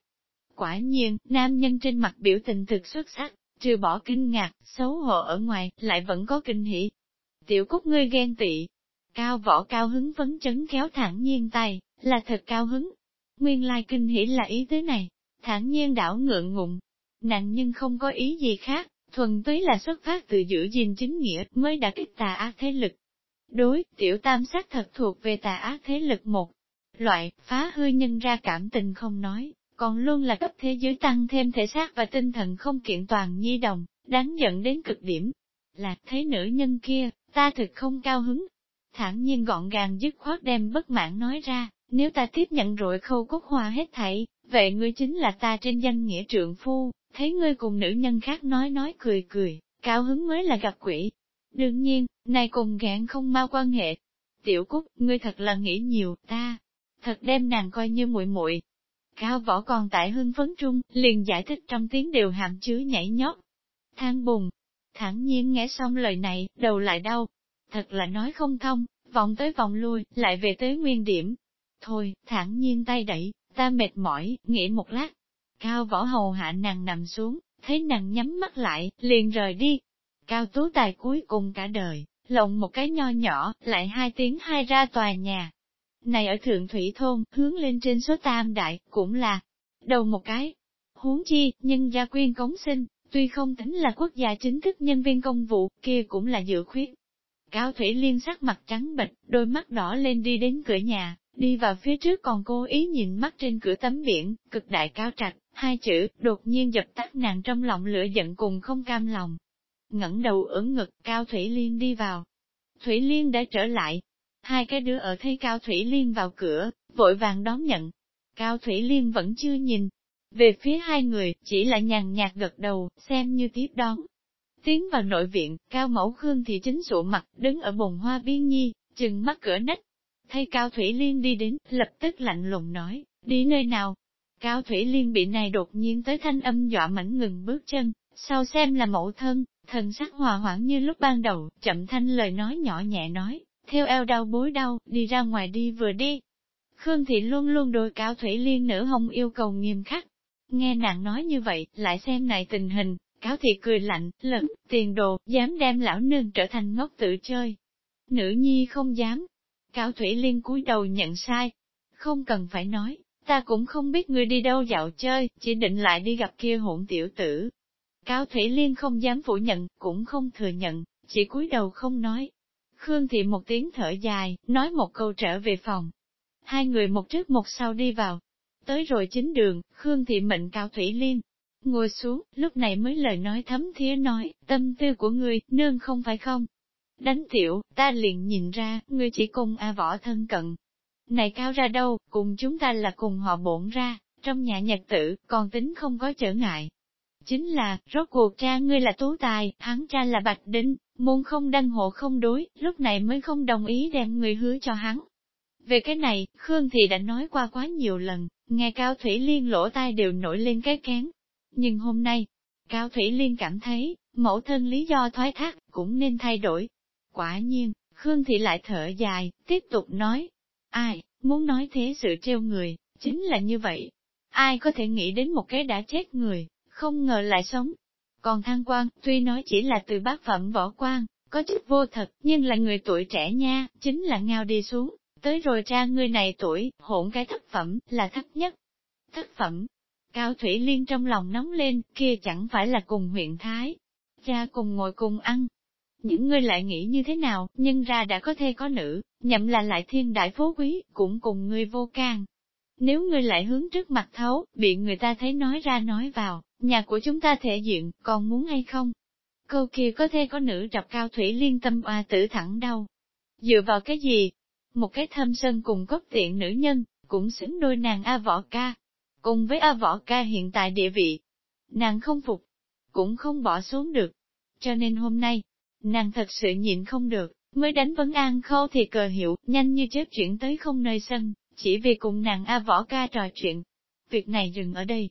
Quả nhiên, nam nhân trên mặt biểu tình thực xuất sắc, trừ bỏ kinh ngạc, xấu hổ ở ngoài, lại vẫn có kinh hỉ. Tiểu cúc ngươi ghen tị. Cao võ cao hứng vấn chấn kéo thẳng nhiên tay, là thật cao hứng. Nguyên lai kinh hỉ là ý tứ này, Thản nhiên đảo ngượng ngùng. Nặng nhưng không có ý gì khác, thuần túy là xuất phát từ giữ gìn chính nghĩa mới đã kích tà ác thế lực. Đối, tiểu tam sát thật thuộc về tà ác thế lực một. Loại, phá hư nhân ra cảm tình không nói, còn luôn là cấp thế giới tăng thêm thể xác và tinh thần không kiện toàn nhi đồng, đáng giận đến cực điểm. Là, thế nữ nhân kia, ta thực không cao hứng. Thẳng nhiên gọn gàng dứt khoát đem bất mãn nói ra, nếu ta tiếp nhận rồi khâu cốt hoa hết thảy, vậy ngươi chính là ta trên danh nghĩa trượng phu, thấy ngươi cùng nữ nhân khác nói nói cười cười, cao hứng mới là gặp quỷ. Đương nhiên, này cùng gạn không mau quan hệ. Tiểu Cúc, ngươi thật là nghĩ nhiều, ta, thật đem nàng coi như muội muội. Cao võ còn tại hưng phấn trung, liền giải thích trong tiếng đều hàm chứa nhảy nhót. Thang bùng, thẳng nhiên nghe xong lời này, đầu lại đau. Thật là nói không thông, vòng tới vòng lui, lại về tới nguyên điểm. Thôi, thản nhiên tay đẩy, ta mệt mỏi, nghỉ một lát. Cao võ hầu hạ nàng nằm xuống, thấy nàng nhắm mắt lại, liền rời đi. Cao tú tài cuối cùng cả đời, lộng một cái nho nhỏ, lại hai tiếng hai ra tòa nhà. Này ở Thượng Thủy Thôn, hướng lên trên số tam đại, cũng là đầu một cái. Huống chi, nhân gia quyên cống sinh, tuy không tính là quốc gia chính thức nhân viên công vụ, kia cũng là dự khuyết. Cao Thủy Liên sắc mặt trắng bệch, đôi mắt đỏ lên đi đến cửa nhà, đi vào phía trước còn cố ý nhìn mắt trên cửa tấm biển, cực đại cao trạch, hai chữ, đột nhiên dập tắt nàng trong lòng lửa giận cùng không cam lòng. ngẩng đầu ưỡn ngực, Cao Thủy Liên đi vào. Thủy Liên đã trở lại. Hai cái đứa ở thấy Cao Thủy Liên vào cửa, vội vàng đón nhận. Cao Thủy Liên vẫn chưa nhìn. Về phía hai người, chỉ là nhàn nhạt gật đầu, xem như tiếp đón. Tiến vào nội viện, Cao Mẫu Khương thì chính sụ mặt, đứng ở bồn hoa biên nhi, chừng mắt cửa nách. Thấy Cao Thủy Liên đi đến, lập tức lạnh lùng nói, đi nơi nào, Cao Thủy Liên bị này đột nhiên tới thanh âm dọa mảnh ngừng bước chân, sau xem là mẫu thân, thần sắc hòa hoãn như lúc ban đầu, chậm thanh lời nói nhỏ nhẹ nói, theo eo đau bối đau, đi ra ngoài đi vừa đi. Khương Thị luôn luôn đôi Cao Thủy Liên nữ hồng yêu cầu nghiêm khắc. Nghe nàng nói như vậy, lại xem này tình hình, Cao Thị cười lạnh, lật, tiền đồ, dám đem lão nương trở thành ngốc tự chơi. Nữ nhi không dám. Cao Thủy Liên cúi đầu nhận sai. Không cần phải nói, Ta cũng không biết ngươi đi đâu dạo chơi, chỉ định lại đi gặp kia hỗn tiểu tử. Cao Thủy Liên không dám phủ nhận, cũng không thừa nhận, chỉ cúi đầu không nói. Khương Thị một tiếng thở dài, nói một câu trở về phòng. Hai người một trước một sau đi vào. Tới rồi chính đường, Khương Thị mệnh Cao Thủy Liên. Ngồi xuống, lúc này mới lời nói thấm thía nói, tâm tư của người nương không phải không? Đánh tiểu, ta liền nhìn ra, ngươi chỉ cùng A võ thân cận, này cao ra đâu, cùng chúng ta là cùng họ bổn ra, trong nhà nhật tử, còn tính không có trở ngại. Chính là, rốt cuộc cha ngươi là tú tài, hắn cha là bạch đinh, môn không đăng hộ không đối, lúc này mới không đồng ý đem người hứa cho hắn. Về cái này, Khương Thị đã nói qua quá nhiều lần, nghe Cao Thủy Liên lỗ tai đều nổi lên cái kén. Nhưng hôm nay, Cao Thủy Liên cảm thấy, mẫu thân lý do thoái thác, cũng nên thay đổi. Quả nhiên, Khương Thị lại thở dài, tiếp tục nói, Ai, muốn nói thế sự treo người, chính là như vậy. Ai có thể nghĩ đến một cái đã chết người, không ngờ lại sống. Còn thang quan, tuy nói chỉ là từ bác phẩm võ quan, có chút vô thật, nhưng là người tuổi trẻ nha, chính là ngao đi xuống. Tới rồi ra người này tuổi, hỗn cái thất phẩm, là thấp nhất. Thất phẩm. Cao Thủy Liên trong lòng nóng lên, kia chẳng phải là cùng huyện Thái. Cha cùng ngồi cùng ăn, những ngươi lại nghĩ như thế nào, nhưng ra đã có thê có nữ, nhậm là lại thiên đại phú quý, cũng cùng ngươi vô can. Nếu ngươi lại hướng trước mặt thấu, bị người ta thấy nói ra nói vào, nhà của chúng ta thể diện, còn muốn hay không? Câu kia có thê có nữ rập cao thủy liên tâm oa tử thẳng đau. Dựa vào cái gì? Một cái thâm sân cùng cốc tiện nữ nhân, cũng xứng đôi nàng A Võ Ca. Cùng với A Võ Ca hiện tại địa vị, nàng không phục, cũng không bỏ xuống được. Cho nên hôm nay, nàng thật sự nhịn không được, mới đánh vấn an khâu thì cờ hiệu, nhanh như chớp chuyển tới không nơi sân, chỉ vì cùng nàng A võ ca trò chuyện. Việc này dừng ở đây.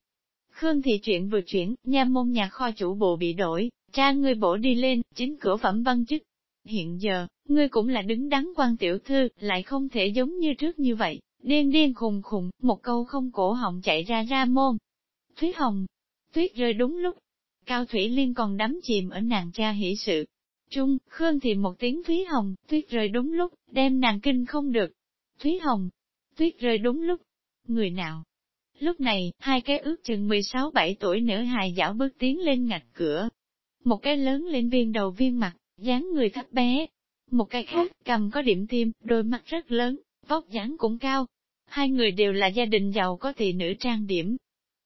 Khương thị chuyện vừa chuyển, nha môn nhà kho chủ bộ bị đổi, cha người bổ đi lên, chính cửa phẩm văn chức. hiện giờ, ngươi cũng là đứng đắn quan tiểu thư, lại không thể giống như trước như vậy, điên điên khùng khùng, một câu không cổ họng chạy ra ra môn. Thúy Hồng, tuyết rơi đúng lúc, Cao Thủy Liên còn đắm chìm ở nàng cha hỷ sự. Trung, Khương thì một tiếng Thúy Hồng, tuyết rơi đúng lúc, đem nàng kinh không được. Thúy Hồng, tuyết rơi đúng lúc. Người nào? Lúc này, hai cái ước chừng 16-17 tuổi nữ hài dạo bước tiến lên ngạch cửa. Một cái lớn lên viên đầu viên mặt, dáng người thấp bé. Một cái khác, cầm có điểm tim, đôi mắt rất lớn, vóc dáng cũng cao. Hai người đều là gia đình giàu có thị nữ trang điểm.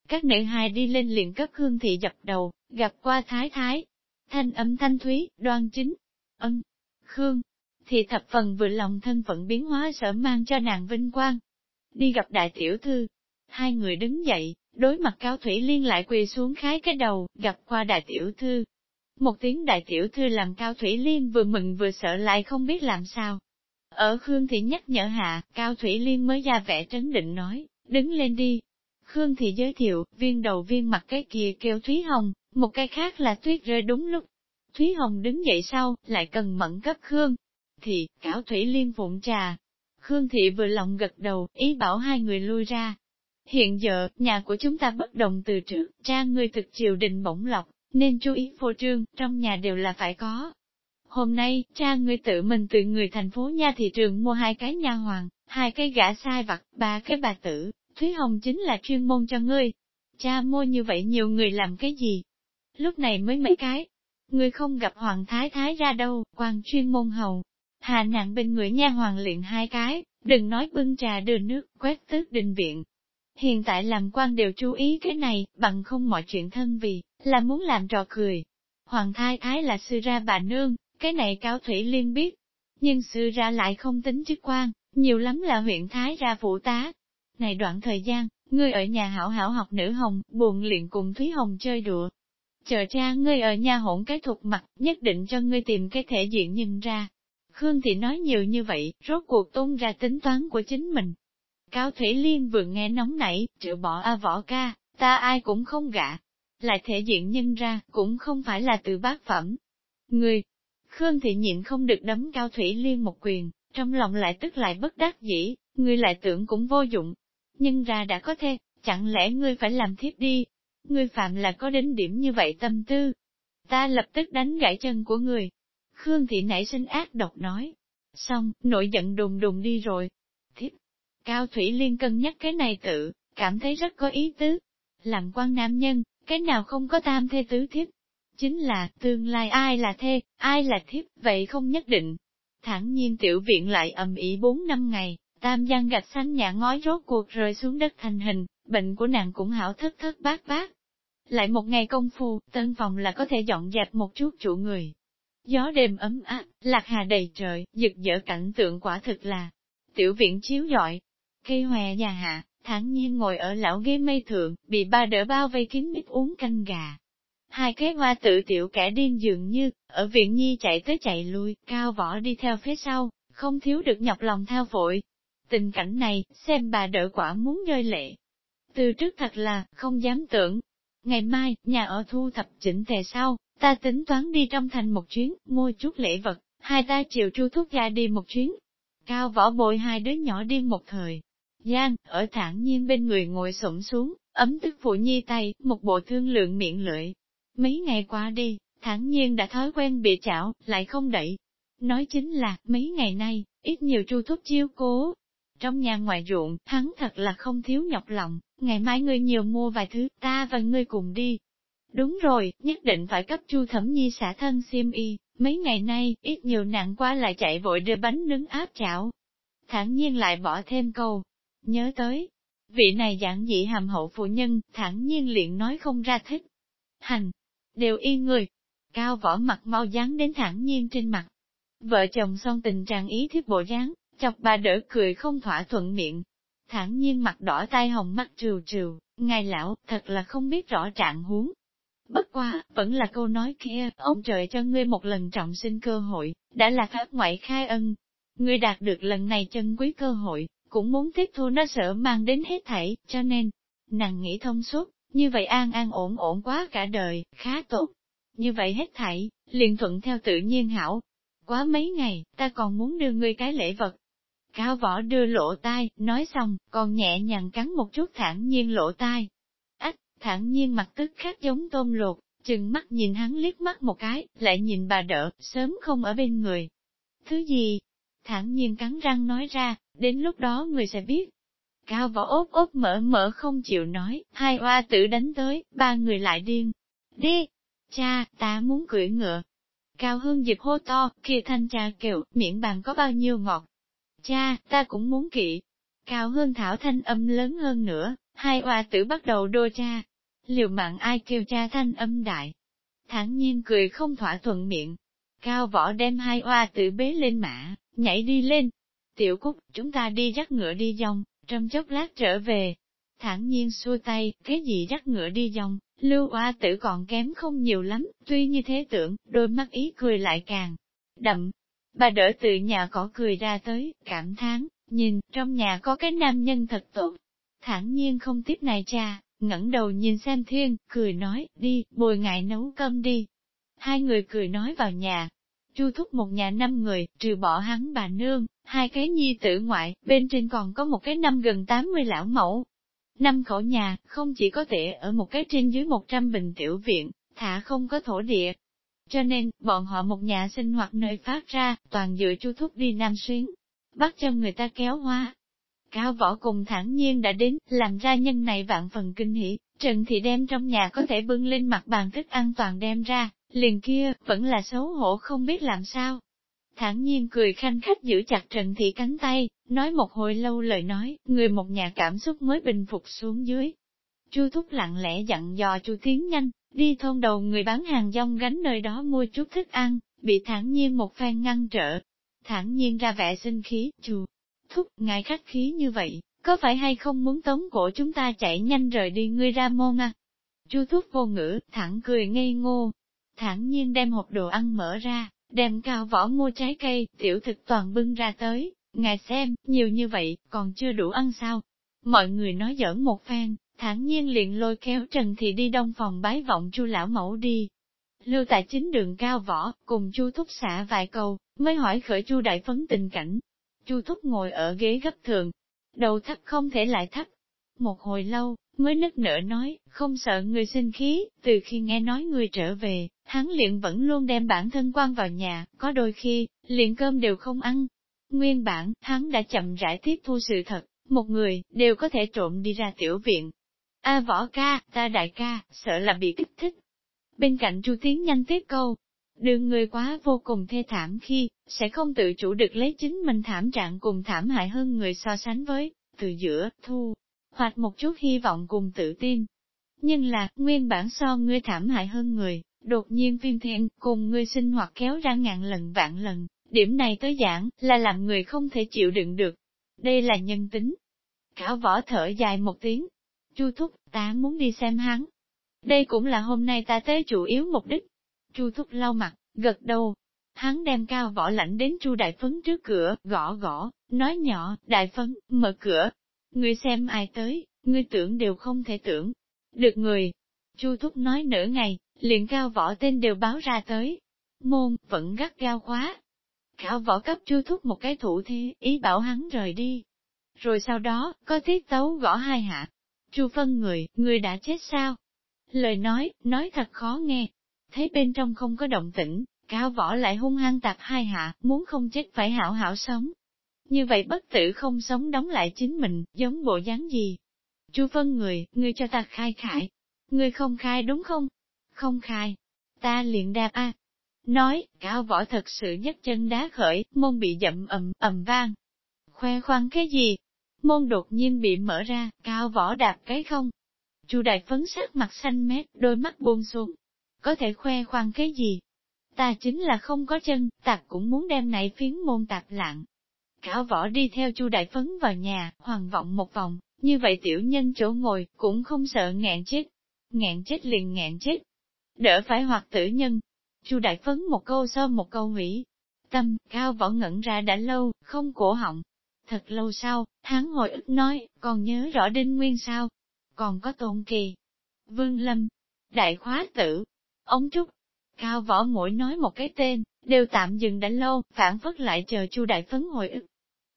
Các nữ hài đi lên liền cấp hương thị dập đầu, gặp qua thái thái. Thanh âm thanh thúy, đoan chính. Ân, Khương, thì thập phần vừa lòng thân phận biến hóa sở mang cho nàng vinh quang. Đi gặp đại tiểu thư, hai người đứng dậy, đối mặt Cao Thủy Liên lại quỳ xuống khái cái đầu, gặp qua đại tiểu thư. Một tiếng đại tiểu thư làm Cao Thủy Liên vừa mừng vừa sợ lại không biết làm sao. Ở Khương Thị nhắc nhở hạ, Cao Thủy Liên mới ra vẻ trấn định nói, đứng lên đi. Khương Thị giới thiệu, viên đầu viên mặt cái kia kêu Thúy Hồng, một cái khác là tuyết rơi đúng lúc. Thúy Hồng đứng dậy sau, lại cần mẫn cấp Khương. Thị, cảo Thủy Liên phụng trà. Khương Thị vừa lòng gật đầu, ý bảo hai người lui ra, Hiện giờ, nhà của chúng ta bất đồng từ trước, cha người thực triều đình bổng lọc, nên chú ý phô trương, trong nhà đều là phải có. Hôm nay, cha người tự mình từ người thành phố nha thị trường mua hai cái nha hoàng, hai cái gã sai vặt, ba cái bà tử, Thúy Hồng chính là chuyên môn cho ngươi. Cha mua như vậy nhiều người làm cái gì? Lúc này mới mấy cái. Người không gặp hoàng thái thái ra đâu, quan chuyên môn hầu. Hà nặng bên người nha hoàng luyện hai cái, đừng nói bưng trà đưa nước, quét tước đình viện, Hiện tại làm quan đều chú ý cái này, bằng không mọi chuyện thân vì, là muốn làm trò cười. Hoàng thái thái là sư ra bà nương, cái này cao thủy liên biết. Nhưng sư ra lại không tính chức quan, nhiều lắm là huyện thái ra phụ tá. Này đoạn thời gian, ngươi ở nhà hảo hảo học nữ hồng, buồn luyện cùng Thúy Hồng chơi đùa. Chờ cha ngươi ở nhà hỗn cái thuộc mặt, nhất định cho ngươi tìm cái thể diện nhìn ra. Khương Thị nói nhiều như vậy, rốt cuộc tung ra tính toán của chính mình, Cao Thủy Liên vừa nghe nóng nảy, triệu bỏ A võ ca, ta ai cũng không gạ. Lại thể diện nhân ra, cũng không phải là từ bác phẩm. Người, Khương Thị nhịn không được đấm Cao Thủy Liên một quyền, trong lòng lại tức lại bất đắc dĩ, người lại tưởng cũng vô dụng. Nhưng ra đã có thê, chẳng lẽ ngươi phải làm thiếp đi? Ngươi phạm là có đến điểm như vậy tâm tư. Ta lập tức đánh gãy chân của người. Khương Thị nảy sinh ác độc nói. Xong, nội giận đùng đùng đi rồi. Thiếp, Cao Thủy Liên cân nhắc cái này tự, cảm thấy rất có ý tứ. Làm quan nam nhân, cái nào không có tam thê tứ thiếp? Chính là, tương lai ai là thê, ai là thiếp, vậy không nhất định. Thẳng nhiên tiểu viện lại ầm ĩ bốn năm ngày, tam giang gạch xanh nhà ngói rốt cuộc rơi xuống đất thành hình, bệnh của nàng cũng hảo thất thất bát bát. Lại một ngày công phu, tân phòng là có thể dọn dẹp một chút chủ người. Gió đêm ấm áp, lạc hà đầy trời, giật dở cảnh tượng quả thực là tiểu viện chiếu dọi. Cây hòe nhà hạ, thản nhiên ngồi ở lão ghế mây thượng, bị ba đỡ bao vây kín mít uống canh gà. Hai cái hoa tự tiểu kẻ điên dường như, ở viện nhi chạy tới chạy lui, cao võ đi theo phía sau, không thiếu được nhọc lòng thao vội. Tình cảnh này, xem bà đỡ quả muốn rơi lệ. Từ trước thật là, không dám tưởng. Ngày mai, nhà ở thu thập chỉnh tề sau, ta tính toán đi trong thành một chuyến, mua chút lễ vật, hai ta chiều chu thuốc gia đi một chuyến. Cao võ bồi hai đứa nhỏ đi một thời, Giang, ở thản nhiên bên người ngồi sụm xuống, ấm tức phụ nhi tay, một bộ thương lượng miệng lưỡi. Mấy ngày qua đi, thản nhiên đã thói quen bị chảo, lại không đẩy. Nói chính là, mấy ngày nay, ít nhiều chu thuốc chiêu cố. Trong nhà ngoài ruộng, hắn thật là không thiếu nhọc lòng, ngày mai ngươi nhiều mua vài thứ, ta và ngươi cùng đi. Đúng rồi, nhất định phải cấp chu thẩm nhi xả thân xiêm y, mấy ngày nay, ít nhiều nặng quá lại chạy vội đưa bánh nướng áp chảo. Thản nhiên lại bỏ thêm câu, Nhớ tới, vị này giảng dị hàm hậu phụ nhân, thẳng nhiên liền nói không ra thích. Hành, đều y người, cao võ mặt mau dán đến thẳng nhiên trên mặt. Vợ chồng son tình trạng ý thiết bộ dáng, chọc bà đỡ cười không thỏa thuận miệng. Thẳng nhiên mặt đỏ tai hồng mắt trừ trừ, ngài lão, thật là không biết rõ trạng huống. Bất qua, vẫn là câu nói kia, ông trời cho ngươi một lần trọng sinh cơ hội, đã là pháp ngoại khai ân. Ngươi đạt được lần này chân quý cơ hội, cũng muốn tiếp thu nó sợ mang đến hết thảy, cho nên, nàng nghĩ thông suốt, như vậy an an ổn ổn quá cả đời, khá tốt. Như vậy hết thảy, liền thuận theo tự nhiên hảo. quá mấy ngày, ta còn muốn đưa ngươi cái lễ vật. Cao võ đưa lỗ tai, nói xong, còn nhẹ nhàng cắn một chút thản nhiên lỗ tai. Ách, thản nhiên mặt tức khác giống tôm lột, chừng mắt nhìn hắn liếc mắt một cái, lại nhìn bà đỡ, sớm không ở bên người. Thứ gì? Thản nhiên cắn răng nói ra, đến lúc đó người sẽ biết. Cao võ ốp ốp mở mở không chịu nói, hai oa tử đánh tới, ba người lại điên. Đi! Cha, ta muốn cưỡi ngựa. Cao hương dịp hô to, kia thanh cha kêu, miệng bàn có bao nhiêu ngọt. Cha, ta cũng muốn kỵ. Cao hương thảo thanh âm lớn hơn nữa, hai oa tử bắt đầu đô cha. Liều mạng ai kêu cha thanh âm đại. thản nhiên cười không thỏa thuận miệng. Cao võ đem hai oa tử bế lên mã, nhảy đi lên. Tiểu Cúc, chúng ta đi dắt ngựa đi dòng, trong chốc lát trở về. Thẳng nhiên xua tay, cái gì dắt ngựa đi dòng, lưu oa tử còn kém không nhiều lắm, tuy như thế tưởng, đôi mắt ý cười lại càng đậm. Bà đỡ từ nhà có cười ra tới, cảm thán, nhìn, trong nhà có cái nam nhân thật tốt. Thẳng nhiên không tiếp này cha, ngẩng đầu nhìn xem thiên, cười nói, đi, bồi ngại nấu cơm đi. Hai người cười nói vào nhà, Chu thúc một nhà năm người, trừ bỏ hắn bà nương, hai cái nhi tử ngoại, bên trên còn có một cái năm gần 80 lão mẫu. Năm khẩu nhà, không chỉ có thể ở một cái trên dưới 100 bình tiểu viện, thả không có thổ địa. Cho nên, bọn họ một nhà sinh hoạt nơi phát ra, toàn dựa chu thúc đi Nam Xuyến, bắt cho người ta kéo hoa. Cao võ cùng thẳng nhiên đã đến, làm ra nhân này vạn phần kinh hỉ, Trần thì đem trong nhà có thể bưng lên mặt bàn thức ăn toàn đem ra, liền kia, vẫn là xấu hổ không biết làm sao. Thẳng nhiên cười khanh khách giữ chặt Trần Thị cánh tay, nói một hồi lâu lời nói, người một nhà cảm xúc mới bình phục xuống dưới. Chu Thúc lặng lẽ dặn dò Chu Tiến nhanh, đi thôn đầu người bán hàng rong gánh nơi đó mua chút thức ăn, bị thản nhiên một phen ngăn trở. thản nhiên ra vẻ sinh khí, chù, Thúc, ngài khách khí như vậy, có phải hay không muốn tống cổ chúng ta chạy nhanh rời đi ngươi ra môn à? Chu Thúc vô ngữ, thẳng cười ngây ngô, thản nhiên đem hộp đồ ăn mở ra, đem cao vỏ mua trái cây, tiểu thực toàn bưng ra tới, ngài xem, nhiều như vậy, còn chưa đủ ăn sao. Mọi người nói giỡn một phen, thản nhiên liền lôi kéo Trần Thị đi đông phòng bái vọng chu lão mẫu đi. Lưu tại chính đường cao võ, cùng chu thúc xả vài câu, mới hỏi khởi chu đại phấn tình cảnh. chu thúc ngồi ở ghế gấp thường, đầu thấp không thể lại thấp. Một hồi lâu, mới nức nở nói, không sợ người sinh khí, từ khi nghe nói người trở về, hắn liền vẫn luôn đem bản thân quan vào nhà, có đôi khi, liền cơm đều không ăn. Nguyên bản, hắn đã chậm rãi tiếp thu sự thật, một người, đều có thể trộm đi ra tiểu viện. A võ ca, ta đại ca, sợ là bị kích thích. Bên cạnh Chu Tiến nhanh tiếp câu, đường người quá vô cùng thê thảm khi, sẽ không tự chủ được lấy chính mình thảm trạng cùng thảm hại hơn người so sánh với, từ giữa, thu, hoặc một chút hy vọng cùng tự tin. Nhưng là, nguyên bản so ngươi thảm hại hơn người, đột nhiên phiên thiện, cùng ngươi sinh hoạt kéo ra ngàn lần vạn lần, điểm này tới giảng, là làm người không thể chịu đựng được. Đây là nhân tính. Cả võ thở dài một tiếng. Chu thúc, ta muốn đi xem hắn. Đây cũng là hôm nay ta tới chủ yếu mục đích. Chu thúc lau mặt, gật đầu. Hắn đem cao võ lãnh đến chu đại phấn trước cửa, gõ gõ, nói nhỏ, đại phấn, mở cửa, Ngươi xem ai tới, ngươi tưởng đều không thể tưởng. Được người. Chu Thúc nói nửa ngày, liền cao võ tên đều báo ra tới. Môn, vẫn gắt gao khóa. Cao võ cấp Chu Thúc một cái thủ thế, ý bảo hắn rời đi. Rồi sau đó, có tiết tấu gõ hai hạ. Chu phân người, người đã chết sao? Lời nói, nói thật khó nghe. Thấy bên trong không có động tĩnh, cao võ lại hung hăng tạp hai hạ, muốn không chết phải hảo hảo sống. Như vậy bất tử không sống đóng lại chính mình, giống bộ dáng gì? Chu phân người, người cho ta khai khải. Người không khai đúng không? Không khai. Ta liền đạp a. Nói, cao võ thật sự nhấc chân đá khởi, môn bị dậm ầm ầm vang. Khoe khoang cái gì? Môn đột nhiên bị mở ra, cao võ đạp cái không. Chu đại phấn sắc mặt xanh mét, đôi mắt buông xuống. Có thể khoe khoang cái gì? Ta chính là không có chân, tạc cũng muốn đem này phiến môn tạp lạng. cao võ đi theo Chu Đại Phấn vào nhà, hoàng vọng một vòng, như vậy tiểu nhân chỗ ngồi, cũng không sợ ngẹn chết. Ngẹn chết liền ngẹn chết. Đỡ phải hoặc tử nhân. Chu Đại Phấn một câu so một câu hủy. Tâm, cao võ ngẩn ra đã lâu, không cổ họng. Thật lâu sau, hắn ngồi ức nói, còn nhớ rõ đinh nguyên sao? Còn có tôn kỳ. Vương Lâm. Đại khóa tử. Ống trúc. Cao võ mỗi nói một cái tên, đều tạm dừng đã lâu, phản phất lại chờ Chu Đại Phấn hồi ức.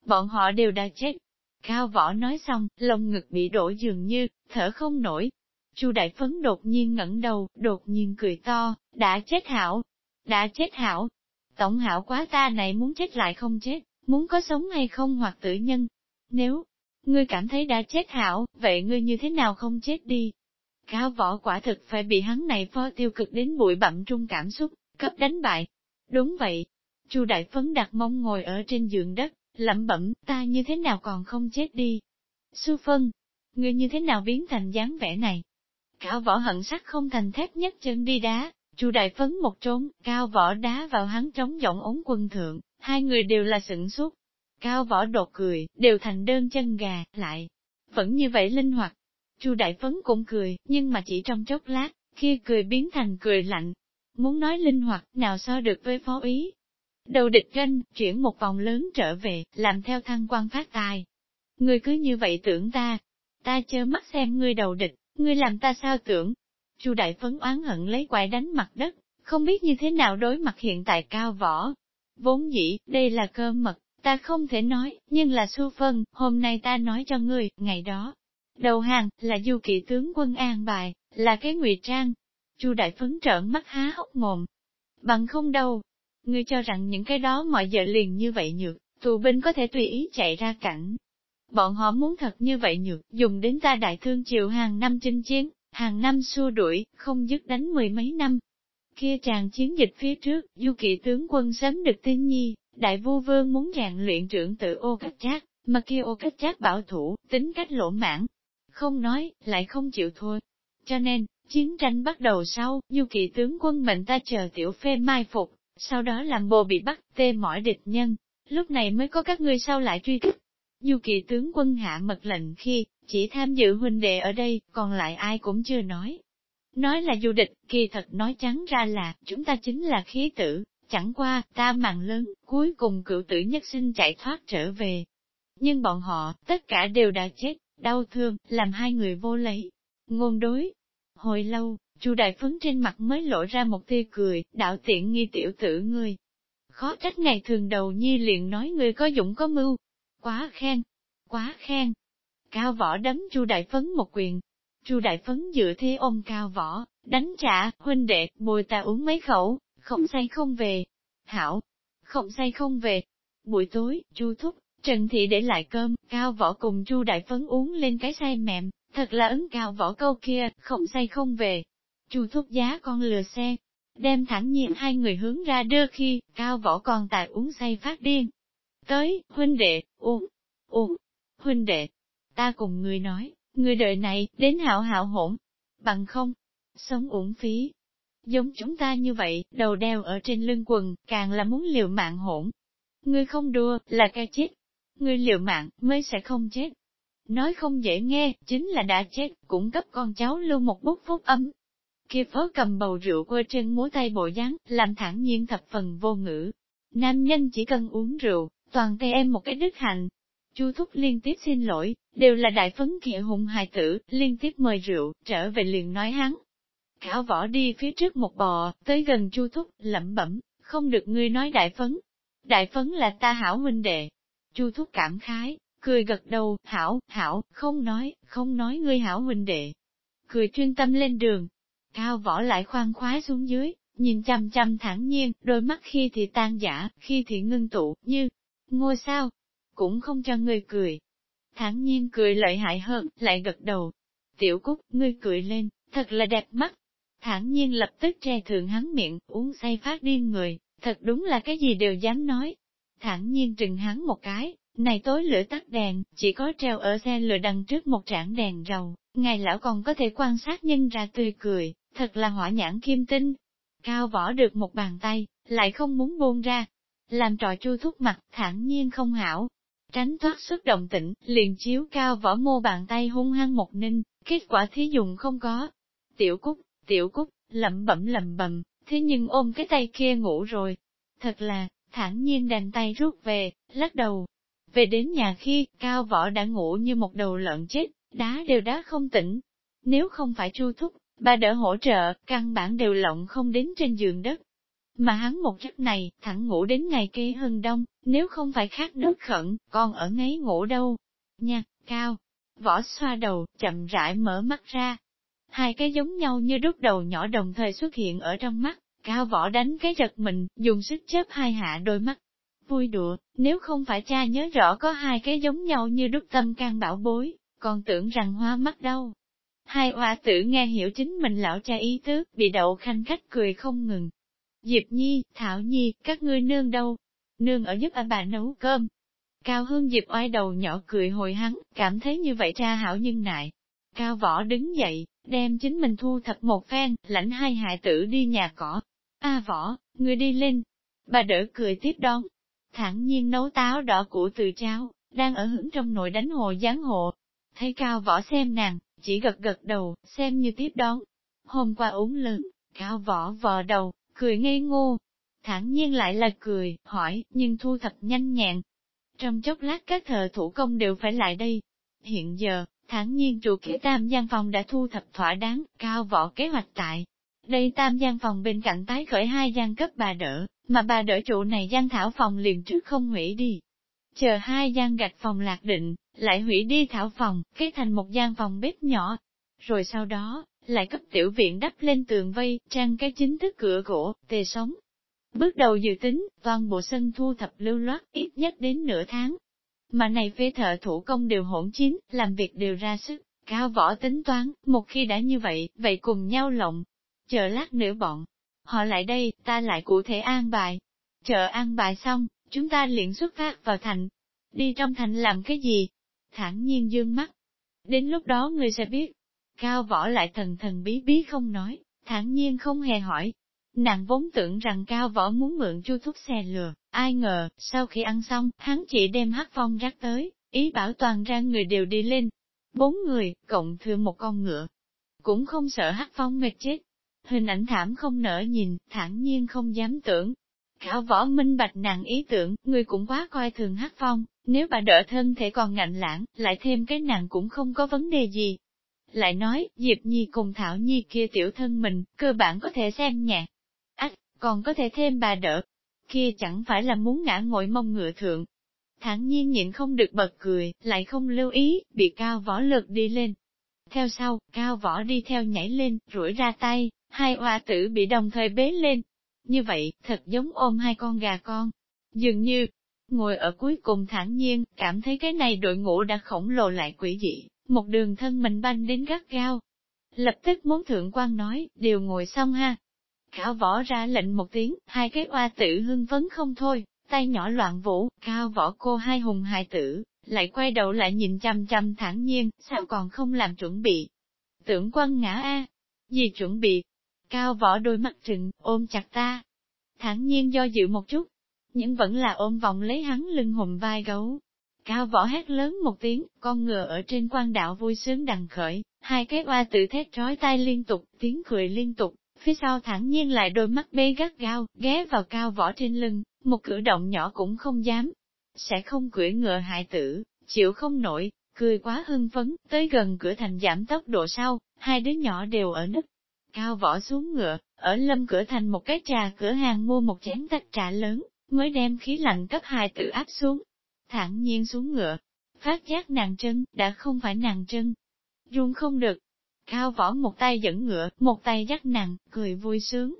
Bọn họ đều đã chết. Cao võ nói xong, lồng ngực bị đổ dường như, thở không nổi. Chu Đại Phấn đột nhiên ngẩng đầu, đột nhiên cười to, đã chết hảo, đã chết hảo. Tổng hảo quá ta này muốn chết lại không chết, muốn có sống hay không hoặc tử nhân. Nếu, ngươi cảm thấy đã chết hảo, vậy ngươi như thế nào không chết đi? Cao võ quả thực phải bị hắn này pho tiêu cực đến bụi bặm trung cảm xúc, cấp đánh bại. Đúng vậy. Chu Đại Phấn đặt mông ngồi ở trên giường đất, lẩm bẩm, ta như thế nào còn không chết đi? Su Phân, ngươi như thế nào biến thành dáng vẻ này? Cao võ hận sắc không thành thép nhất chân đi đá, Chu Đại Phấn một trốn, cao võ đá vào hắn trống giọng ống quân thượng, hai người đều là sửng sốt. Cao võ đột cười, đều thành đơn chân gà, lại, vẫn như vậy linh hoạt. Chu Đại Phấn cũng cười, nhưng mà chỉ trong chốc lát, khi cười biến thành cười lạnh. Muốn nói linh hoạt, nào so được với phó ý. Đầu địch ganh, chuyển một vòng lớn trở về, làm theo thăng quan phát tài. Ngươi cứ như vậy tưởng ta, ta chơ mắt xem ngươi đầu địch, ngươi làm ta sao tưởng, Chu Đại Phấn oán hận lấy quại đánh mặt đất, không biết như thế nào đối mặt hiện tại cao võ. Vốn dĩ, đây là cơ mật, ta không thể nói, nhưng là su phân, hôm nay ta nói cho ngươi, ngày đó. Đầu hàng, là du kỵ tướng quân an bài, là cái ngụy trang. Chu Đại Phấn trợn mắt há hốc mồm. Bằng không đâu. Ngươi cho rằng những cái đó mọi giờ liền như vậy nhược, tù binh có thể tùy ý chạy ra cảnh. Bọn họ muốn thật như vậy nhược, dùng đến ta đại thương triều hàng năm chinh chiến, hàng năm xua đuổi, không dứt đánh mười mấy năm. Kia chàng chiến dịch phía trước, du kỵ tướng quân sớm được tin nhi, đại vua vương muốn rèn luyện trưởng tự ô cách chát, mà kia ô cách chát bảo thủ, tính cách lỗ mãn. Không nói, lại không chịu thua. Cho nên, chiến tranh bắt đầu sau, du kỵ tướng quân mệnh ta chờ tiểu phê mai phục, sau đó làm bồ bị bắt, tê mỏi địch nhân. Lúc này mới có các ngươi sau lại truy kích, Du kỳ tướng quân hạ mật lệnh khi, chỉ tham dự huynh đệ ở đây, còn lại ai cũng chưa nói. Nói là du địch, kỳ thật nói trắng ra là, chúng ta chính là khí tử, chẳng qua, ta mạng lớn, cuối cùng cựu tử nhất sinh chạy thoát trở về. Nhưng bọn họ, tất cả đều đã chết, đau thương, làm hai người vô lấy. Ngôn đối. Hồi lâu, chu đại phấn trên mặt mới lộ ra một tia cười, đạo tiện nghi tiểu tử ngươi. Khó trách ngày thường đầu nhi liền nói ngươi có dũng có mưu, Quá khen, quá khen. Cao võ đấm Chu Đại Phấn một quyền. Chu Đại Phấn dựa thế ôm cao võ, đánh trả, huynh đệ, bồi ta uống mấy khẩu, không say không về. Hảo, không say không về. Buổi tối, Chu thúc, Trần Thị để lại cơm, cao võ cùng Chu Đại Phấn uống lên cái say mềm, thật là ứng cao võ câu kia, không say không về. Chu thúc giá con lừa xe, đem thẳng nhiên hai người hướng ra đưa khi, cao võ còn tại uống say phát điên, Tới, huynh đệ, uống, uống, huynh đệ, ta cùng người nói, người đời này, đến hảo hảo hỗn, bằng không, sống uổng phí. Giống chúng ta như vậy, đầu đeo ở trên lưng quần, càng là muốn liều mạng hỗn. Ngươi không đua, là cái chết. Ngươi liều mạng, mới sẽ không chết. Nói không dễ nghe, chính là đã chết, cũng cấp con cháu lưu một bút phúc ấm. Kia phó cầm bầu rượu quơ trên múa tay bộ dáng, làm thẳng nhiên thập phần vô ngữ. Nam nhân chỉ cần uống rượu, toàn tay em một cái đức hạnh. Chu Thúc liên tiếp xin lỗi, đều là đại phấn kia hùng hài tử, liên tiếp mời rượu, trở về liền nói hắn. Khảo võ đi phía trước một bò, tới gần Chu Thúc, lẩm bẩm, không được ngươi nói đại phấn. Đại phấn là ta hảo huynh đệ. Chu Thúc cảm khái, cười gật đầu, hảo, hảo, không nói, không nói ngươi hảo huynh đệ. Cười chuyên tâm lên đường. Cao võ lại khoan khoái xuống dưới, nhìn chăm chăm thẳng nhiên, đôi mắt khi thì tan giả, khi thì ngưng tụ, như ngôi sao, cũng không cho ngươi cười. Thẳng nhiên cười lợi hại hơn, lại gật đầu. Tiểu Cúc, ngươi cười lên, thật là đẹp mắt. Thẳng nhiên lập tức che thường hắn miệng, uống say phát điên người, thật đúng là cái gì đều dám nói. Thẳng nhiên trừng hắn một cái, này tối lửa tắt đèn, chỉ có treo ở xe lửa đằng trước một trảng đèn rầu, ngài lão còn có thể quan sát nhân ra tươi cười, thật là hỏa nhãn kim tinh. Cao võ được một bàn tay, lại không muốn buông ra, làm trò chu thúc mặt, thản nhiên không hảo. Tránh thoát sức động tĩnh, liền chiếu cao võ mô bàn tay hung hăng một ninh, kết quả thí dùng không có. Tiểu cúc, tiểu cúc, lẩm bẩm lẩm bẩm, thế nhưng ôm cái tay kia ngủ rồi. Thật là, thản nhiên đành tay rút về, lắc đầu. Về đến nhà khi, cao võ đã ngủ như một đầu lợn chết, đá đều đá không tỉnh. Nếu không phải chu thúc, Bà đỡ hỗ trợ, căn bản đều lộng không đến trên giường đất. Mà hắn một giấc này, thẳng ngủ đến ngày kia hơn đông, nếu không phải khát nước khẩn, con ở ngấy ngủ đâu. Nha, cao. Võ xoa đầu, chậm rãi mở mắt ra. Hai cái giống nhau như đúc đầu nhỏ đồng thời xuất hiện ở trong mắt, cao võ đánh cái giật mình, dùng sức chớp hai hạ đôi mắt. Vui đùa, nếu không phải cha nhớ rõ có hai cái giống nhau như đúc tâm can bảo bối, còn tưởng rằng hoa mắt đâu. Hai hoa tử nghe hiểu chính mình lão cha ý tứ, bị đậu khanh khách cười không ngừng. Diệp Nhi, Thảo Nhi, các ngươi nương đâu? Nương ở giúp anh bà nấu cơm. Cao Hương Diệp oai đầu nhỏ cười hồi hắn, cảm thấy như vậy cha hảo nhưng nại. Cao Võ đứng dậy, đem chính mình thu thập một phen, lãnh hai hại tử đi nhà cỏ. A Võ, người đi lên. Bà đỡ cười tiếp đón. Thẳng nhiên nấu táo đỏ của từ cháo, đang ở hưởng trong nồi đánh hồ gián hộ. Thấy Cao Võ xem nàng, chỉ gật gật đầu, xem như tiếp đón. Hôm qua uống lớn, Cao Võ vò đầu, cười ngây ngô. Thẳng nhiên lại là cười, hỏi, nhưng thu thập nhanh nhẹn. Trong chốc lát các thợ thủ công đều phải lại đây. Hiện giờ, thẳng nhiên trụ kế tam gian phòng đã thu thập thỏa đáng, cao võ kế hoạch tại. Đây tam gian phòng bên cạnh tái khởi hai gian cấp bà đỡ, mà bà đỡ trụ này gian thảo phòng liền trước không hủy đi. Chờ hai gian gạch phòng lạc định, lại hủy đi thảo phòng, kết thành một gian phòng bếp nhỏ. Rồi sau đó, lại cấp tiểu viện đắp lên tường vây, trang cái chính thức cửa gỗ, tề sống. Bước đầu dự tính, toàn bộ sân thu thập lưu loát ít nhất đến nửa tháng. Mà này phê thợ thủ công đều hỗn chín, làm việc đều ra sức, cao võ tính toán, một khi đã như vậy, vậy cùng nhau lộng. Chờ lát nữa bọn, họ lại đây, ta lại cụ thể an bài. Chờ an bài xong, chúng ta liền xuất phát vào thành. Đi trong thành làm cái gì? Thẳng nhiên dương mắt. Đến lúc đó người sẽ biết, Cao võ lại thần thần bí bí không nói, thản nhiên không hề hỏi. Nàng vốn tưởng rằng cao võ muốn mượn chu thúc xe lừa, ai ngờ, sau khi ăn xong, hắn chỉ đem hát phong rác tới, ý bảo toàn ra người đều đi lên. Bốn người, cộng thừa một con ngựa. Cũng không sợ hát phong mệt chết. Hình ảnh thảm không nở nhìn, thản nhiên không dám tưởng. Cao võ minh bạch nàng ý tưởng, người cũng quá coi thường hát phong, nếu bà đỡ thân thể còn ngạnh lãng, lại thêm cái nàng cũng không có vấn đề gì, lại nói, Diệp Nhi cùng Thảo Nhi kia tiểu thân mình, cơ bản có thể xem nhạc. Còn có thể thêm bà đỡ. Kia chẳng phải là muốn ngã ngồi mông ngựa thượng. Thẳng nhiên nhịn không được bật cười, lại không lưu ý, bị cao võ lực đi lên. Theo sau, cao võ đi theo nhảy lên, rủi ra tay, hai oa tử bị đồng thời bế lên. Như vậy, thật giống ôm hai con gà con. Dường như, ngồi ở cuối cùng thản nhiên, cảm thấy cái này đội ngũ đã khổng lồ lại quỷ dị một đường thân mình banh đến gắt gao. Lập tức muốn thượng quan nói, đều ngồi xong ha. Cao võ ra lệnh một tiếng, hai cái oa tử hưng phấn không thôi, tay nhỏ loạn vũ, cao võ cô hai hùng hài tử, lại quay đầu lại nhìn chăm chăm thản nhiên, sao còn không làm chuẩn bị. Tưởng quân ngã a, gì chuẩn bị? Cao võ đôi mắt trừng, ôm chặt ta. Thản nhiên do dự một chút, nhưng vẫn là ôm vòng lấy hắn lưng hùm vai gấu, Cao võ hét lớn một tiếng, con ngựa ở trên quan đạo vui sướng đằng khởi, hai cái oa tự thét trói tay liên tục, tiếng cười liên tục, phía sau thẳng nhiên lại đôi mắt bê gắt gao, ghé vào cao võ trên lưng, một cử động nhỏ cũng không dám. Sẽ không cưỡi ngựa hại tử, chịu không nổi, cười quá hưng phấn, tới gần cửa thành giảm tốc độ sau, hai đứa nhỏ đều ở đất Cao võ xuống ngựa, ở lâm cửa thành một cái trà cửa hàng mua một chén tách trà lớn, mới đem khí lạnh cấp hai tử áp xuống, thẳng nhiên xuống ngựa. Phát giác nàng chân, đã không phải nàng chân. Dung không được. Cao võ một tay dẫn ngựa, một tay dắt nặng, cười vui sướng.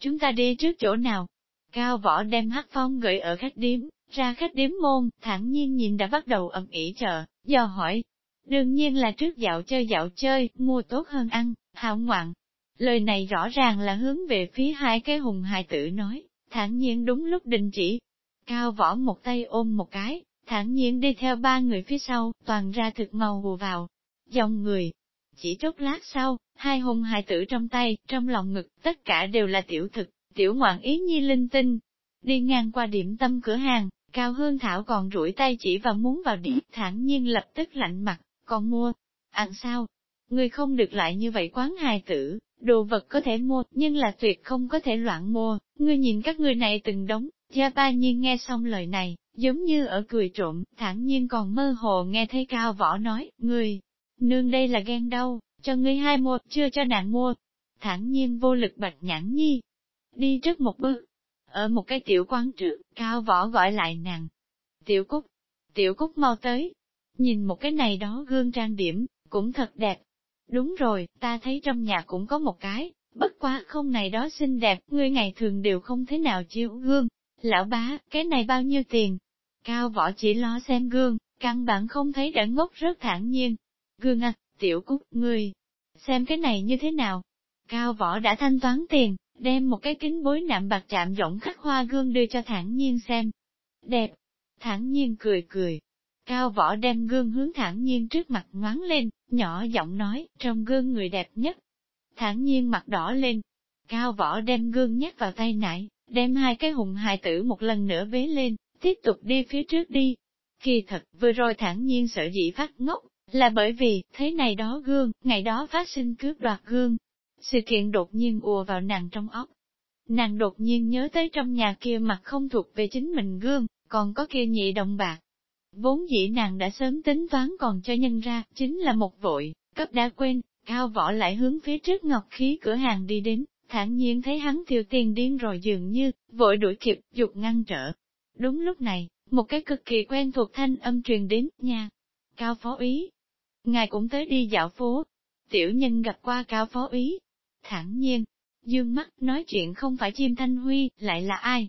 Chúng ta đi trước chỗ nào? Cao võ đem hát phong gửi ở khách điếm, ra khách điếm môn, thản nhiên nhìn đã bắt đầu ẩm ỉ chờ, do hỏi. Đương nhiên là trước dạo chơi dạo chơi, mua tốt hơn ăn, hảo ngoạn. Lời này rõ ràng là hướng về phía hai cái hùng hài tử nói, thản nhiên đúng lúc đình chỉ. Cao võ một tay ôm một cái, thản nhiên đi theo ba người phía sau, toàn ra thực màu hù vào. Dòng người. Chỉ chốc lát sau, hai hùng hài tử trong tay, trong lòng ngực, tất cả đều là tiểu thực, tiểu ngoạn ý nhi linh tinh. Đi ngang qua điểm tâm cửa hàng, Cao Hương Thảo còn rủi tay chỉ và muốn vào điểm, thản nhiên lập tức lạnh mặt, còn mua. Ăn sao? Người không được lại như vậy quán hài tử, đồ vật có thể mua, nhưng là tuyệt không có thể loạn mua. Ngươi nhìn các người này từng đóng Gia ba nhiên nghe xong lời này, giống như ở cười trộm, thản nhiên còn mơ hồ nghe thấy cao võ nói, người, nương đây là ghen đâu, cho ngươi hai mua, chưa cho nàng mua. Thẳng nhiên vô lực bạch nhãn nhi. Đi trước một bước. Ở một cái tiểu quán trước, cao võ gọi lại nàng. Tiểu Cúc, Tiểu Cúc mau tới. Nhìn một cái này đó gương trang điểm, cũng thật đẹp. Đúng rồi, ta thấy trong nhà cũng có một cái, bất quá không này đó xinh đẹp, ngươi ngày thường đều không thế nào chiếu gương. Lão bá, cái này bao nhiêu tiền? Cao võ chỉ lo xem gương, căn bản không thấy đã ngốc rất thản nhiên. Gương à, tiểu cúc, ngươi, xem cái này như thế nào? Cao võ đã thanh toán tiền, đem một cái kính bối nạm bạc chạm rỗng khắc hoa gương đưa cho thản nhiên xem. Đẹp, thản nhiên cười cười. Cao võ đem gương hướng thản nhiên trước mặt ngoán lên, nhỏ giọng nói, trong gương người đẹp nhất. Thản nhiên mặt đỏ lên. Cao võ đem gương nhét vào tay nải, đem hai cái hùng hài tử một lần nữa vế lên, tiếp tục đi phía trước đi. Kỳ thật, vừa rồi thản nhiên sợ dị phát ngốc, là bởi vì, thế này đó gương, ngày đó phát sinh cướp đoạt gương. Sự kiện đột nhiên ùa vào nàng trong óc. Nàng đột nhiên nhớ tới trong nhà kia mặt không thuộc về chính mình gương, còn có kia nhị đồng bạc. Vốn dĩ nàng đã sớm tính toán còn cho nhân ra, chính là một vội, cấp đã quên, cao võ lại hướng phía trước ngọc khí cửa hàng đi đến, thản nhiên thấy hắn tiêu tiền điên rồi dường như, vội đuổi kịp, dục ngăn trở. Đúng lúc này, một cái cực kỳ quen thuộc thanh âm truyền đến, nha. Cao phó ý. Ngài cũng tới đi dạo phố. Tiểu nhân gặp qua cao phó ý. Thẳng nhiên, dương mắt nói chuyện không phải chim thanh huy, lại là ai?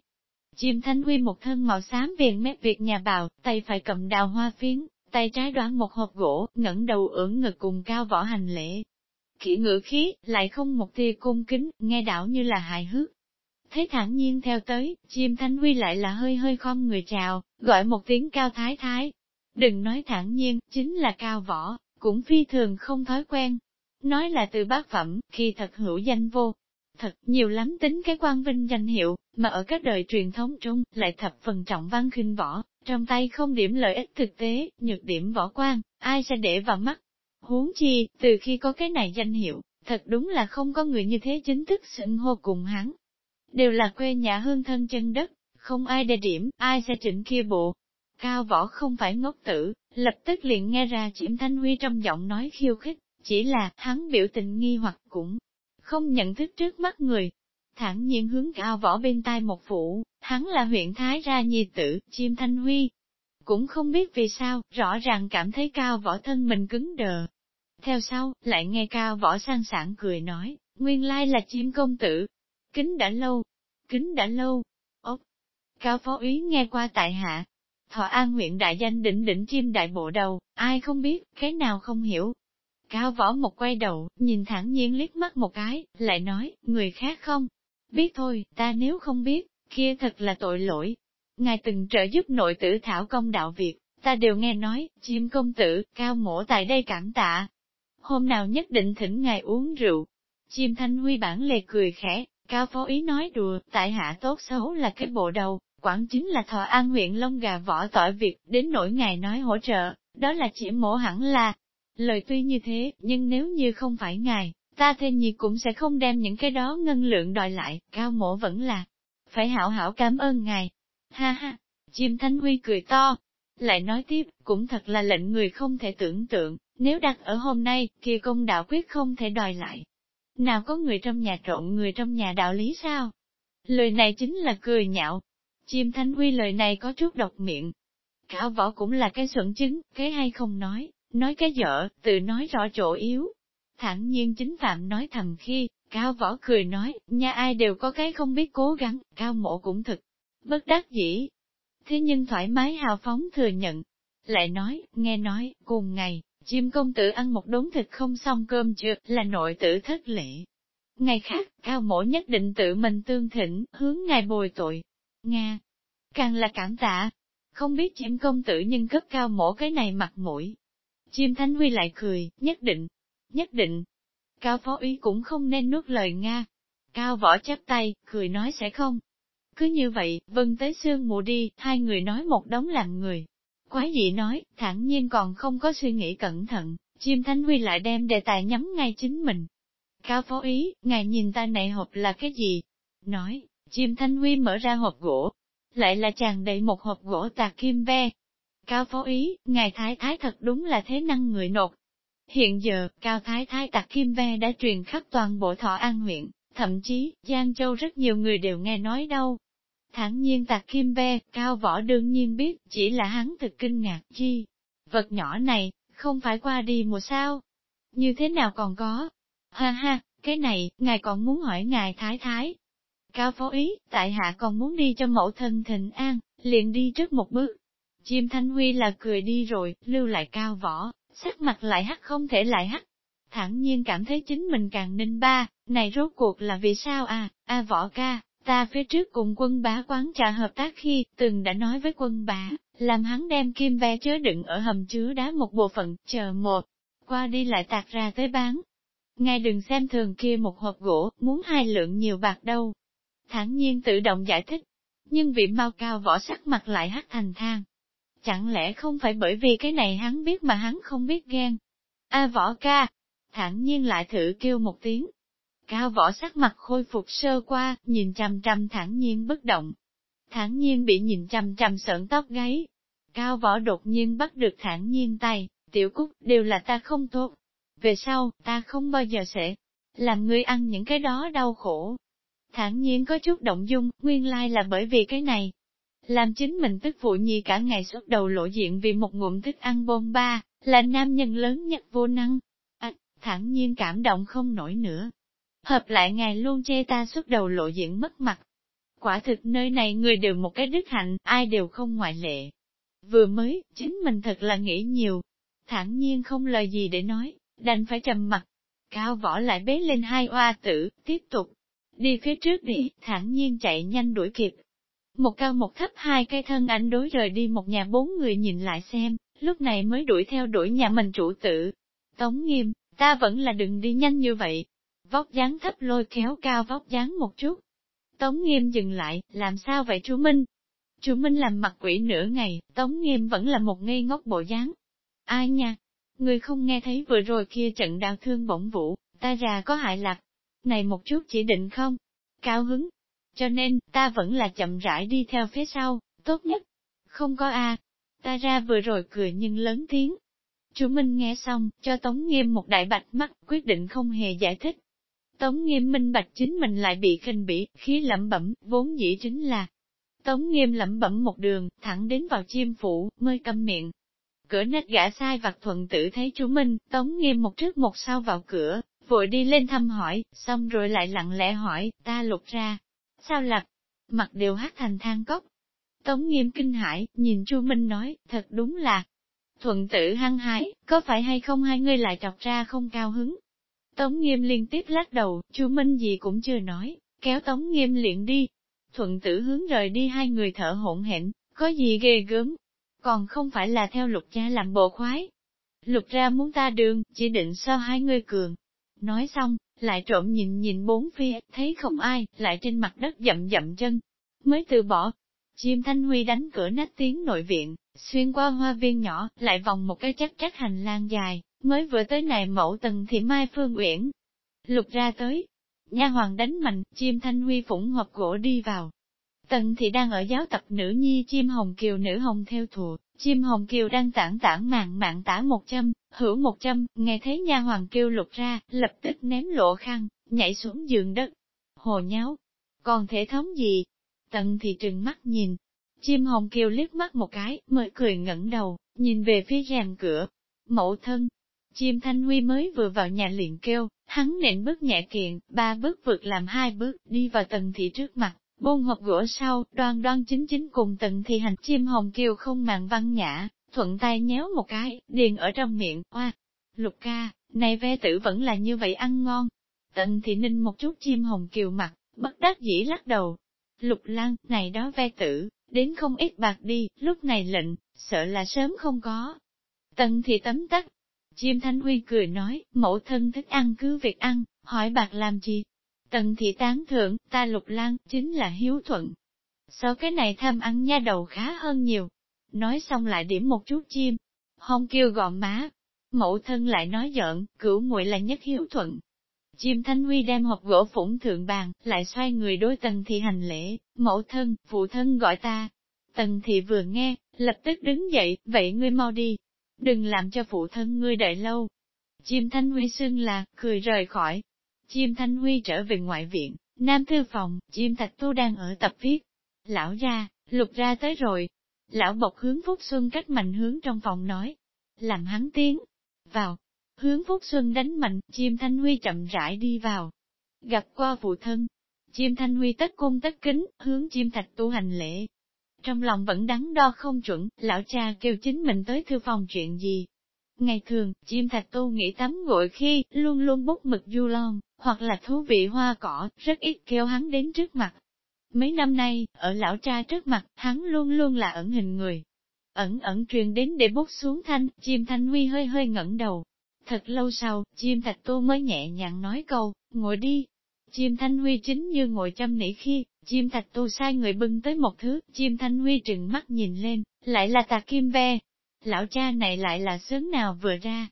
Chim Thanh Huy một thân màu xám viền mép việc nhà bào, tay phải cầm đào hoa phiến, tay trái đoán một hộp gỗ, ngẩng đầu ưỡn ngực cùng cao võ hành lễ. Kỹ ngữ khí, lại không một tia cung kính, nghe đảo như là hài hước. Thế thản nhiên theo tới, chim Thanh Huy lại là hơi hơi khom người chào, gọi một tiếng cao thái thái. Đừng nói thản nhiên, chính là cao võ, cũng phi thường không thói quen. Nói là từ bác phẩm, khi thật hữu danh vô, thật nhiều lắm tính cái quan vinh danh hiệu, mà ở các đời truyền thống trung, lại thập phần trọng văn khinh võ, trong tay không điểm lợi ích thực tế, nhược điểm võ quan, ai sẽ để vào mắt. Huống chi, từ khi có cái này danh hiệu, thật đúng là không có người như thế chính thức xưng hô cùng hắn. Đều là quê nhà hương thân chân đất, không ai đề điểm, ai sẽ chỉnh kia bộ. Cao võ không phải ngốc tử, lập tức liền nghe ra Chiểm Thanh Huy trong giọng nói khiêu khích, chỉ là hắn biểu tình nghi hoặc cũng không nhận thức trước mắt người. Thẳng nhiên hướng cao võ bên tai một phụ, hắn là huyện Thái ra nhi tử, chim thanh huy. Cũng không biết vì sao, rõ ràng cảm thấy cao võ thân mình cứng đờ. Theo sau, lại nghe cao võ sang sảng cười nói, nguyên lai là chim công tử. Kính đã lâu, kính đã lâu. Ốc, cao phó úy nghe qua tại hạ. Thọ an huyện đại danh đỉnh đỉnh chim đại bộ đầu, ai không biết, cái nào không hiểu, Cao võ một quay đầu, nhìn thẳng nhiên liếc mắt một cái, lại nói, người khác không? Biết thôi, ta nếu không biết, kia thật là tội lỗi. Ngài từng trợ giúp nội tử thảo công đạo việc, ta đều nghe nói, chim công tử, cao mổ tại đây cảm tạ. Hôm nào nhất định thỉnh ngài uống rượu. Chim thanh huy bản lề cười khẽ, cao phó ý nói đùa, tại hạ tốt xấu là cái bộ đầu, quản chính là thọ an huyện lông gà võ tỏi việc, đến nỗi ngài nói hỗ trợ, đó là chỉ mổ hẳn là, Lời tuy như thế, nhưng nếu như không phải ngài, ta thêm gì cũng sẽ không đem những cái đó ngân lượng đòi lại, cao mổ vẫn là. Phải hảo hảo cảm ơn ngài. Ha ha, chim thanh huy cười to. Lại nói tiếp, cũng thật là lệnh người không thể tưởng tượng, nếu đặt ở hôm nay, kia công đạo quyết không thể đòi lại. Nào có người trong nhà trộn người trong nhà đạo lý sao? Lời này chính là cười nhạo. Chim thanh huy lời này có chút độc miệng. Cao võ cũng là cái xuẩn chứng, cái hay không nói, nói cái dở, tự nói rõ chỗ yếu. Thẳng nhiên chính phạm nói thầm khi, cao võ cười nói, nhà ai đều có cái không biết cố gắng, cao mộ cũng thực, bất đắc dĩ. Thế nhưng thoải mái hào phóng thừa nhận, lại nói, nghe nói, cùng ngày, chim công tử ăn một đống thịt không xong cơm chưa, là nội tử thất lệ. Ngày khác, cao mộ nhất định tự mình tương thỉnh, hướng ngài bồi tội. Nga, càng là cảm tạ, không biết chém công tử nhưng cấp cao mổ cái này mặt mũi, Chim Thánh Huy lại cười, nhất định, nhất định. Cao Phó Úy cũng không nên nuốt lời Nga. Cao Võ chắp tay, cười nói sẽ không. Cứ như vậy, vân tới sương mù đi, hai người nói một đống làm người. Quái dị nói, thẳng nhiên còn không có suy nghĩ cẩn thận, chim Thánh Huy lại đem đề tài nhắm ngay chính mình. Cao Phó Ý, ngài nhìn ta này hộp là cái gì? Nói, chim Thanh Huy mở ra hộp gỗ, lại là chàng đầy một hộp gỗ tạc kim ve, Cao phó ý, ngài thái thái thật đúng là thế năng người nột. Hiện giờ, Cao Thái Thái tạc Kim Ve đã truyền khắp toàn bộ Thọ An huyện, thậm chí, Giang Châu rất nhiều người đều nghe nói đâu. Thẳng nhiên tạc Kim Ve, Cao Võ đương nhiên biết, chỉ là hắn thực kinh ngạc chi. Vật nhỏ này, không phải qua đi mùa sao? Như thế nào còn có? Ha ha, cái này, ngài còn muốn hỏi ngài Thái Thái. Cao phó ý, tại hạ còn muốn đi cho mẫu thân thịnh an, liền đi trước một bước. Chim Thanh Huy là cười đi rồi, lưu lại cao võ, sắc mặt lại hắc không thể lại hắc. Thẳng nhiên cảm thấy chính mình càng ninh ba, này rốt cuộc là vì sao à, a võ ca, ta phía trước cùng quân bá quán trà hợp tác khi, từng đã nói với quân bá, làm hắn đem kim ve chứa đựng ở hầm chứa đá một bộ phận, chờ một, qua đi lại tạc ra tới bán. Ngài đừng xem thường kia một hộp gỗ, muốn hai lượng nhiều bạc đâu. Thẳng nhiên tự động giải thích, nhưng vị mau cao võ sắc mặt lại hắt thành thang, Chẳng lẽ không phải bởi vì cái này hắn biết mà hắn không biết ghen? A võ ca, thản nhiên lại thử kêu một tiếng. Cao võ sắc mặt khôi phục sơ qua, nhìn trầm trầm thản nhiên bất động. Thản nhiên bị nhìn trầm trầm sợn tóc gáy. Cao võ đột nhiên bắt được thản nhiên tay, tiểu cúc đều là ta không tốt. Về sau, ta không bao giờ sẽ làm ngươi ăn những cái đó đau khổ. Thản nhiên có chút động dung, nguyên lai là bởi vì cái này, làm chính mình tức phụ nhi cả ngày suốt đầu lộ diện vì một ngụm thức ăn bôn ba, là nam nhân lớn nhất vô năng. À, thẳng nhiên cảm động không nổi nữa. Hợp lại ngài luôn chê ta suốt đầu lộ diện mất mặt. Quả thực nơi này người đều một cái đức hạnh, ai đều không ngoại lệ. Vừa mới, chính mình thật là nghĩ nhiều. Thẳng nhiên không lời gì để nói, đành phải trầm mặt. Cao võ lại bế lên hai oa tử, tiếp tục. Đi phía trước đi, thẳng nhiên chạy nhanh đuổi kịp, một cao một thấp hai cây thân ảnh đối rời đi một nhà bốn người nhìn lại xem, lúc này mới đuổi theo đuổi nhà mình chủ tử. Tống nghiêm, ta vẫn là đừng đi nhanh như vậy. Vóc dáng thấp lôi kéo cao vóc dáng một chút. Tống nghiêm dừng lại, làm sao vậy chú Minh? Chú Minh làm mặt quỷ nửa ngày, Tống nghiêm vẫn là một ngây ngốc bộ dáng. Ai nha? Người không nghe thấy vừa rồi kia trận đau thương bổng vũ, ta già có hại lạc. Này một chút chỉ định không? Cao hứng, cho nên, ta vẫn là chậm rãi đi theo phía sau, tốt nhất. Không có a Ta ra vừa rồi cười nhưng lớn tiếng. Chú Minh nghe xong, cho Tống Nghiêm một đại bạch mắt, quyết định không hề giải thích. Tống Nghiêm minh bạch chính mình lại bị khinh bỉ, khí lẩm bẩm, vốn dĩ chính là. Tống Nghiêm lẩm bẩm một đường, thẳng đến vào chiêm phủ, mới câm miệng. Cửa nách gã sai vặt thuận tử thấy chú Minh, Tống Nghiêm một trước một sau vào cửa, vội đi lên thăm hỏi, xong rồi lại lặng lẽ hỏi, ta lục ra, Sao lập Mặt đều hát thành than cốc. Tống nghiêm kinh hãi, nhìn Chu Minh nói, thật đúng là. Thuận tử hăng hái, có phải hay không hai người lại chọc ra không cao hứng? Tống nghiêm liên tiếp lắc đầu, Chu Minh gì cũng chưa nói, kéo Tống nghiêm liền đi. Thuận tử hướng rời đi hai người thở hỗn hển, có gì ghê gớm, còn không phải là theo lục cha làm bộ khoái. Lục ra muốn ta đường, chỉ định sao hai người cường. Nói xong, lại trộm nhìn nhìn bốn phía, thấy không ai, lại trên mặt đất dậm dậm chân, mới từ bỏ. Chim Thanh Huy đánh cửa nách tiếng nội viện, xuyên qua hoa viên nhỏ, lại vòng một cái chắc chắc hành lang dài, mới vừa tới này mẫu tầng thì Mai Phương Uyển. Lục ra tới, nha hoàng đánh mạnh, chim Thanh Huy phủng hộp gỗ đi vào. Tần thì đang ở giáo tập nữ nhi chim hồng kiều nữ hồng theo thuộc, chim hồng kiều đang tản tản mạng mạng tả một châm, hữu một châm, nghe thấy nha hoàng kêu lục ra, lập tức ném lộ khăn, nhảy xuống giường đất. Hồ nháo, còn thể thống gì? Tận thì trừng mắt nhìn. Chim hồng kiều liếc mắt một cái, mới cười ngẩng đầu, nhìn về phía rèm cửa. Mẫu thân, chim thanh huy mới vừa vào nhà liền kêu, hắn nện bước nhẹ kiện, ba bước vượt làm hai bước, đi vào tầng thị trước mặt, buông hộp gỗ sau, đoan đoan chính chính cùng tận thì hành chim hồng kiều không màng văn nhã, thuận tay nhéo một cái, điền ở trong miệng, oa, lục ca, này ve tử vẫn là như vậy ăn ngon. Tận thì ninh một chút chim hồng kiều mặt, bất đắc dĩ lắc đầu. Lục lăng, này đó ve tử, đến không ít bạc đi, lúc này lệnh, sợ là sớm không có. Tần thì tấm tắc. Chim Thanh Huy cười nói, mẫu thân thích ăn cứ việc ăn, hỏi bạc làm gì, Tần thị tán thưởng, ta lục lan, chính là hiếu thuận. So cái này tham ăn nha đầu khá hơn nhiều. Nói xong lại điểm một chút chim. Hông kêu gọn má. Mẫu thân lại nói giỡn, cửu muội là nhất hiếu thuận. Chim Thanh Huy đem hộp gỗ phủng thượng bàn, lại xoay người đối tần thị hành lễ, mẫu thân, phụ thân gọi ta. Tần thị vừa nghe, lập tức đứng dậy, vậy ngươi mau đi. Đừng làm cho phụ thân ngươi đợi lâu. Chim Thanh Huy xưng là, cười rời khỏi. Chim Thanh Huy trở về ngoại viện, Nam Thư Phòng, chim Thạch Tu đang ở tập viết. Lão ra, lục ra tới rồi. Lão bộc hướng Phúc Xuân cách mạnh hướng trong phòng nói. Làm hắn tiếng. Vào. Hướng Phúc Xuân đánh mạnh, chim Thanh Huy chậm rãi đi vào. Gặp qua phụ thân. Chim Thanh Huy tất cung tất kính, hướng chim Thạch Tu hành lễ. Trong lòng vẫn đắn đo không chuẩn, lão cha kêu chính mình tới thư phòng chuyện gì, Ngày thường, chim thạch tu nghĩ tắm gội khi, luôn luôn bút mực du lon, hoặc là thú vị hoa cỏ, rất ít kêu hắn đến trước mặt. Mấy năm nay, ở lão cha trước mặt, hắn luôn luôn là ẩn hình người. Ẩn ẩn truyền đến để bút xuống thanh, chim thanh huy hơi hơi ngẩng đầu. Thật lâu sau, chim thạch tu mới nhẹ nhàng nói câu, ngồi đi. Chim thanh huy chính như ngồi chăm nỉ khi, chim thạch tu sai người bưng tới một thứ, chim thanh huy trừng mắt nhìn lên, lại là tạc kim ve, lão cha này lại là sớm nào vừa ra.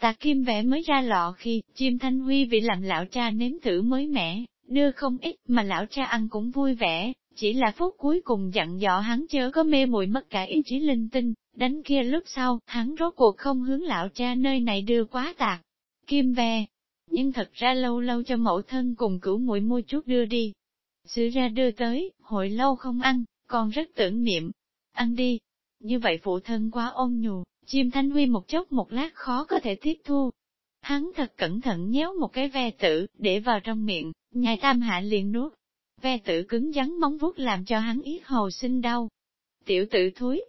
Tạc kim vẽ mới ra lọ khi, chim thanh huy vì làm lão cha nếm thử mới mẻ, đưa không ít mà lão cha ăn cũng vui vẻ, chỉ là phút cuối cùng dặn dò hắn chớ có mê muội mất cả ý chí linh tinh, đánh kia lúc sau, hắn rốt cuộc không hướng lão cha nơi này đưa quá tạc. Kim ve, nhưng thật ra lâu lâu cho mẫu thân cùng cửu muội mua chút đưa đi. Sữa ra đưa tới, hồi lâu không ăn, còn rất tưởng niệm. Ăn đi, như vậy phụ thân quá ôn nhu, chim thanh huy một chốc một lát khó có thể tiếp thu. Hắn thật cẩn thận nhéo một cái ve tử, để vào trong miệng, nhai tam hạ liền nuốt. Ve tử cứng rắn móng vuốt làm cho hắn yết hầu sinh đau. Tiểu tử thúi,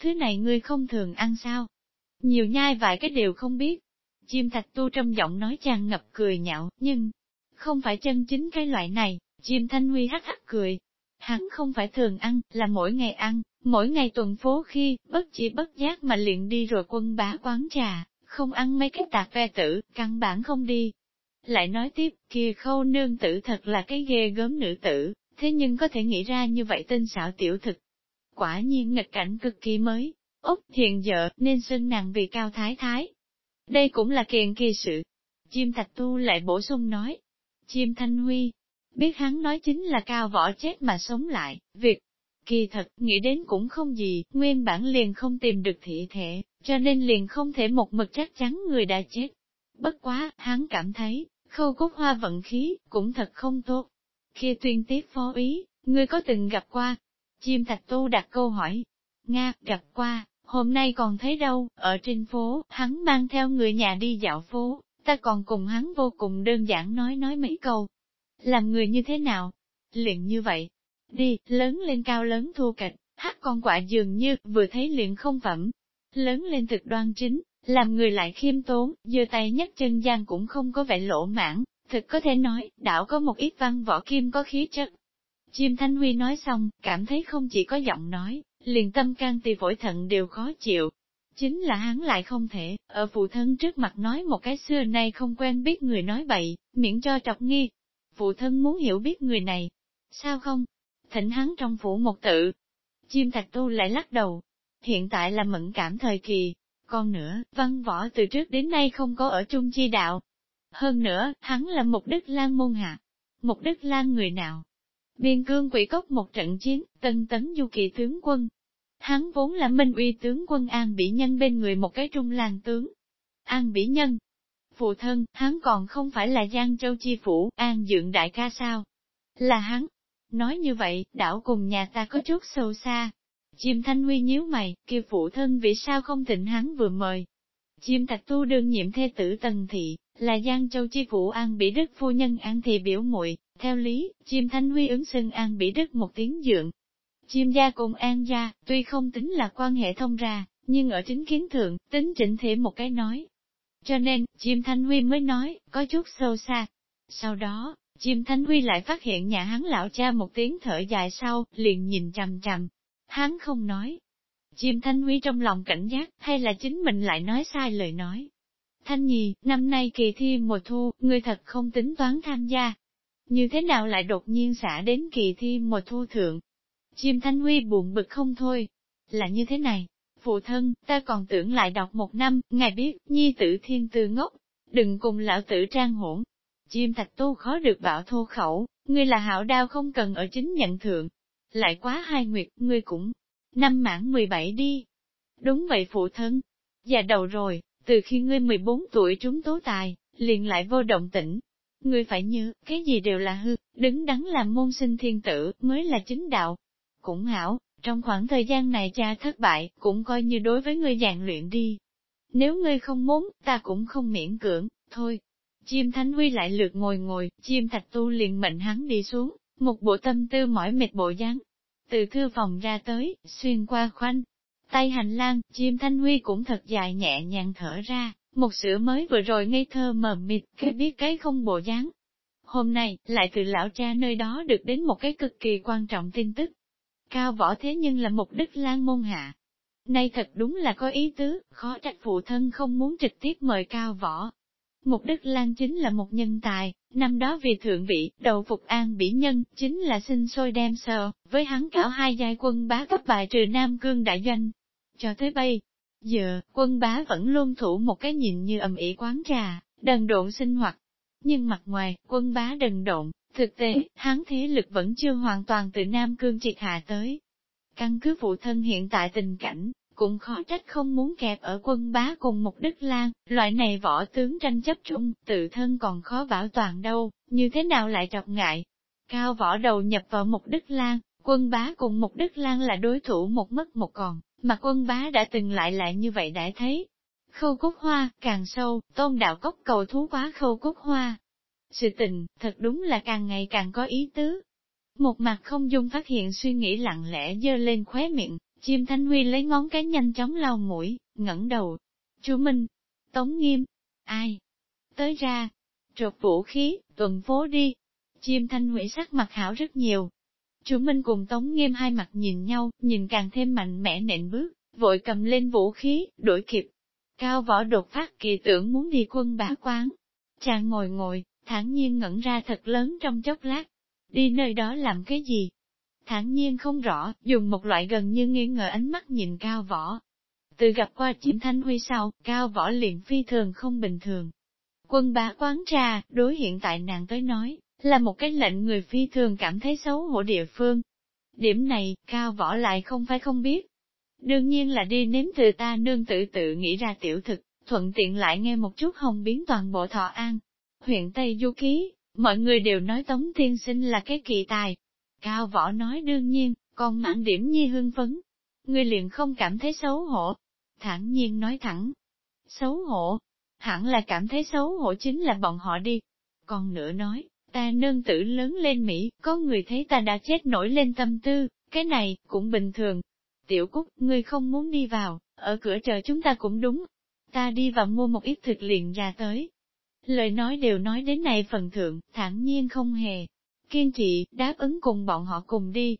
thứ này ngươi không thường ăn sao? Nhiều nhai vài cái đều không biết. Chim thạch tu trong giọng nói tràn ngập cười nhạo, nhưng không phải chân chính cái loại này, chim thanh huy hắc hắc cười. Hắn không phải thường ăn, là mỗi ngày ăn, Mỗi ngày tuần phố khi, bất chỉ bất giác mà liền đi rồi quân bá quán trà, không ăn mấy cái tạc ve tử, căn bản không đi. Lại nói tiếp, kia khâu nương tử thật là cái ghê gớm nữ tử, thế nhưng có thể nghĩ ra như vậy tinh xảo tiểu thực. Quả nhiên nghịch cảnh cực kỳ mới, Úc hiện vợ nên xưng nàng vì cao thái thái. Đây cũng là kiện kỳ sự. Chim thạch tu lại bổ sung nói. Chim thanh huy, biết hắn nói chính là cao võ chết mà sống lại, việc Kỳ thật, nghĩ đến cũng không gì, nguyên bản liền không tìm được thị thể, cho nên liền không thể một mực chắc chắn người đã chết. Bất quá, hắn cảm thấy, khâu cốt hoa vận khí, cũng thật không tốt. Khi tuyên tiếp phó ý, ngươi có từng gặp qua? Chim thạch tu đặt câu hỏi. Nga, gặp qua, hôm nay còn thấy đâu, ở trên phố, hắn mang theo người nhà đi dạo phố, ta còn cùng hắn vô cùng đơn giản nói nói mấy câu. Làm người như thế nào? Liền như vậy, Đi, lớn lên cao lớn thua kịch, hát con quạ dường như, vừa thấy liền không phẩm. Lớn lên thực đoan chính, làm người lại khiêm tốn, giơ tay nhấc chân gian cũng không có vẻ lỗ mãn, thực có thể nói, đảo có một ít văn võ kim có khí chất. Chim Thanh Huy nói xong, cảm thấy không chỉ có giọng nói, liền tâm can tỳ phổi thận đều khó chịu. Chính là hắn lại không thể, ở phụ thân trước mặt nói một cái xưa nay không quen biết người nói bậy, miễn cho trọc nghi. Phụ thân muốn hiểu biết người này. Sao không? thỉnh hắn trong phủ một tự. Chim thạch tu lại lắc đầu. Hiện tại là mẫn cảm thời kỳ. Còn nữa, văn võ từ trước đến nay không có ở chung chi đạo. Hơn nữa, hắn là mục đức lan môn hạ. mục đức lan người nào? Biên cương quỷ cốc một trận chiến, tân tấn du kỳ tướng quân. Hắn vốn là minh uy tướng quân An Bỉ Nhân bên người một cái trung làng tướng. An Bỉ Nhân. Phụ thân, hắn còn không phải là Giang Châu Chi Phủ, An Dượng Đại ca sao? Là hắn, Nói như vậy, đảo cùng nhà ta có chút sâu xa. Chim Thanh Huy nhíu mày, kêu phụ thân vì sao không thịnh hắn vừa mời. Chim Thạch Tu đương nhiệm thê tử Tần Thị, là Giang Châu Chi Phủ An Bỉ Đức phu nhân An Thị biểu muội theo lý, chim Thanh Huy ứng xưng An Bỉ Đức một tiếng dượng. Chim gia cùng An gia, tuy không tính là quan hệ thông ra, nhưng ở chính kiến thượng, tính chỉnh thể một cái nói. Cho nên, chim Thanh Huy mới nói, có chút sâu xa. Sau đó, Chim Thanh Huy lại phát hiện nhà hắn lão cha một tiếng thở dài sau, liền nhìn chằm chằm. Hắn không nói. Chim Thanh Huy trong lòng cảnh giác, hay là chính mình lại nói sai lời nói. Thanh Nhi, năm nay kỳ thi mùa thu, ngươi thật không tính toán tham gia. Như thế nào lại đột nhiên xả đến kỳ thi mùa thu thượng? Chim Thanh Huy buồn bực không thôi. Là như thế này, phụ thân, ta còn tưởng lại đọc một năm, ngài biết, nhi tử thiên tư ngốc, đừng cùng lão tử trang hỗn, Chim thạch tu khó được bảo thô khẩu, ngươi là hảo đao không cần ở chính nhận thượng. Lại quá hai nguyệt, ngươi cũng năm mãn 17 đi. Đúng vậy phụ thân. Già đầu rồi, từ khi ngươi 14 tuổi trúng tố tài, liền lại vô động tĩnh. Ngươi phải nhớ, cái gì đều là hư, đứng đắn làm môn sinh thiên tử, mới là chính đạo. Cũng hảo, trong khoảng thời gian này cha thất bại, cũng coi như đối với ngươi dạng luyện đi. Nếu ngươi không muốn, ta cũng không miễn cưỡng, thôi. Chim Thánh Huy lại lượt ngồi ngồi, chim Thạch Tu liền mệnh hắn đi xuống, một bộ tâm tư mỏi mệt bộ dáng. Từ thư phòng ra tới, xuyên qua khoanh, tay hành lang, chim Thanh Huy cũng thật dài nhẹ nhàng thở ra, một sữa mới vừa rồi ngây thơ mờ mịt, cái biết cái không bộ dáng. Hôm nay, lại từ lão cha nơi đó được đến một cái cực kỳ quan trọng tin tức. Cao võ thế nhưng là mục đích lan môn hạ. Nay thật đúng là có ý tứ, khó trách phụ thân không muốn trực tiếp mời cao võ. Mục đích Lan chính là một nhân tài, năm đó vì thượng vị, đầu phục an bỉ nhân, chính là sinh sôi đem sờ, với hắn cảo hai giai quân bá cấp bài trừ Nam Cương đại doanh. Cho tới bây giờ, quân bá vẫn luôn thủ một cái nhìn như ầm ĩ quán trà, đần độn sinh hoạt. Nhưng mặt ngoài, quân bá đần độn, thực tế, hắn thế lực vẫn chưa hoàn toàn từ Nam Cương triệt hạ tới. Căn cứ phụ thân hiện tại tình cảnh, cũng khó trách không muốn kẹp ở quân bá cùng một Đức Lan, loại này võ tướng tranh chấp trung, tự thân còn khó bảo toàn đâu, như thế nào lại trọc ngại. Cao võ đầu nhập vào một Đức Lan, quân bá cùng một Đức Lan là đối thủ một mất một còn, mà quân bá đã từng lại lại như vậy đã thấy. Khâu cúc hoa, càng sâu, tôn đạo cốc cầu thú quá khâu cúc hoa. Sự tình, thật đúng là càng ngày càng có ý tứ. Một mặt không dung phát hiện suy nghĩ lặng lẽ dơ lên khóe miệng, chim thanh huy lấy ngón cái nhanh chóng lau mũi, ngẩng đầu. Chú Minh, Tống Nghiêm, ai? Tới ra, trột vũ khí, tuần phố đi. Chim thanh huy sắc mặt hảo rất nhiều, Chú Minh cùng Tống Nghiêm hai mặt nhìn nhau, nhìn càng thêm mạnh mẽ nện bước, vội cầm lên vũ khí, đuổi kịp. Cao võ đột phát kỳ tưởng muốn đi quân bá quán. Chàng ngồi ngồi, thản nhiên ngẩn ra thật lớn trong chốc lát. Đi nơi đó làm cái gì? Thản nhiên không rõ, dùng một loại gần như nghi ngờ ánh mắt nhìn cao võ. Từ gặp qua Chiêm Thanh Huy sau, cao võ liền phi thường không bình thường. Quân bá quán trà, đối hiện tại nàng tới nói, là một cái lệnh người phi thường cảm thấy xấu hổ địa phương. Điểm này, cao võ lại không phải không biết. Đương nhiên là đi nếm từ ta nương tự tự nghĩ ra tiểu thực, thuận tiện lại nghe một chút hồng biến toàn bộ thọ an. Huyện Tây Du Ký, mọi người đều nói Tống Thiên Sinh là cái kỳ tài. Cao võ nói đương nhiên, còn mãn điểm nhi hương phấn. Người liền không cảm thấy xấu hổ. Thẳng nhiên nói thẳng. Xấu hổ. Hẳn là cảm thấy xấu hổ chính là bọn họ đi. Còn nữa nói, Ta nương tử lớn lên Mỹ, có người thấy ta đã chết nổi lên tâm tư, cái này, cũng bình thường. Tiểu Cúc, ngươi không muốn đi vào, ở cửa chờ chúng ta cũng đúng. Ta đi vào mua một ít thực liền ra tới. Lời nói đều nói đến này phần thượng, thản nhiên không hề. Kiên trì, đáp ứng cùng bọn họ cùng đi.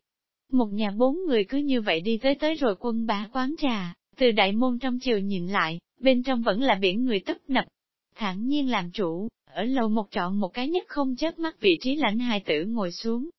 Một nhà bốn người cứ như vậy đi tới tới rồi quân bá quán trà, từ đại môn trong chiều nhìn lại, bên trong vẫn là biển người tấp nập. Thản nhiên làm chủ, ở lầu một chọn một cái nhất không chớp mắt vị trí lãnh hài tử ngồi xuống,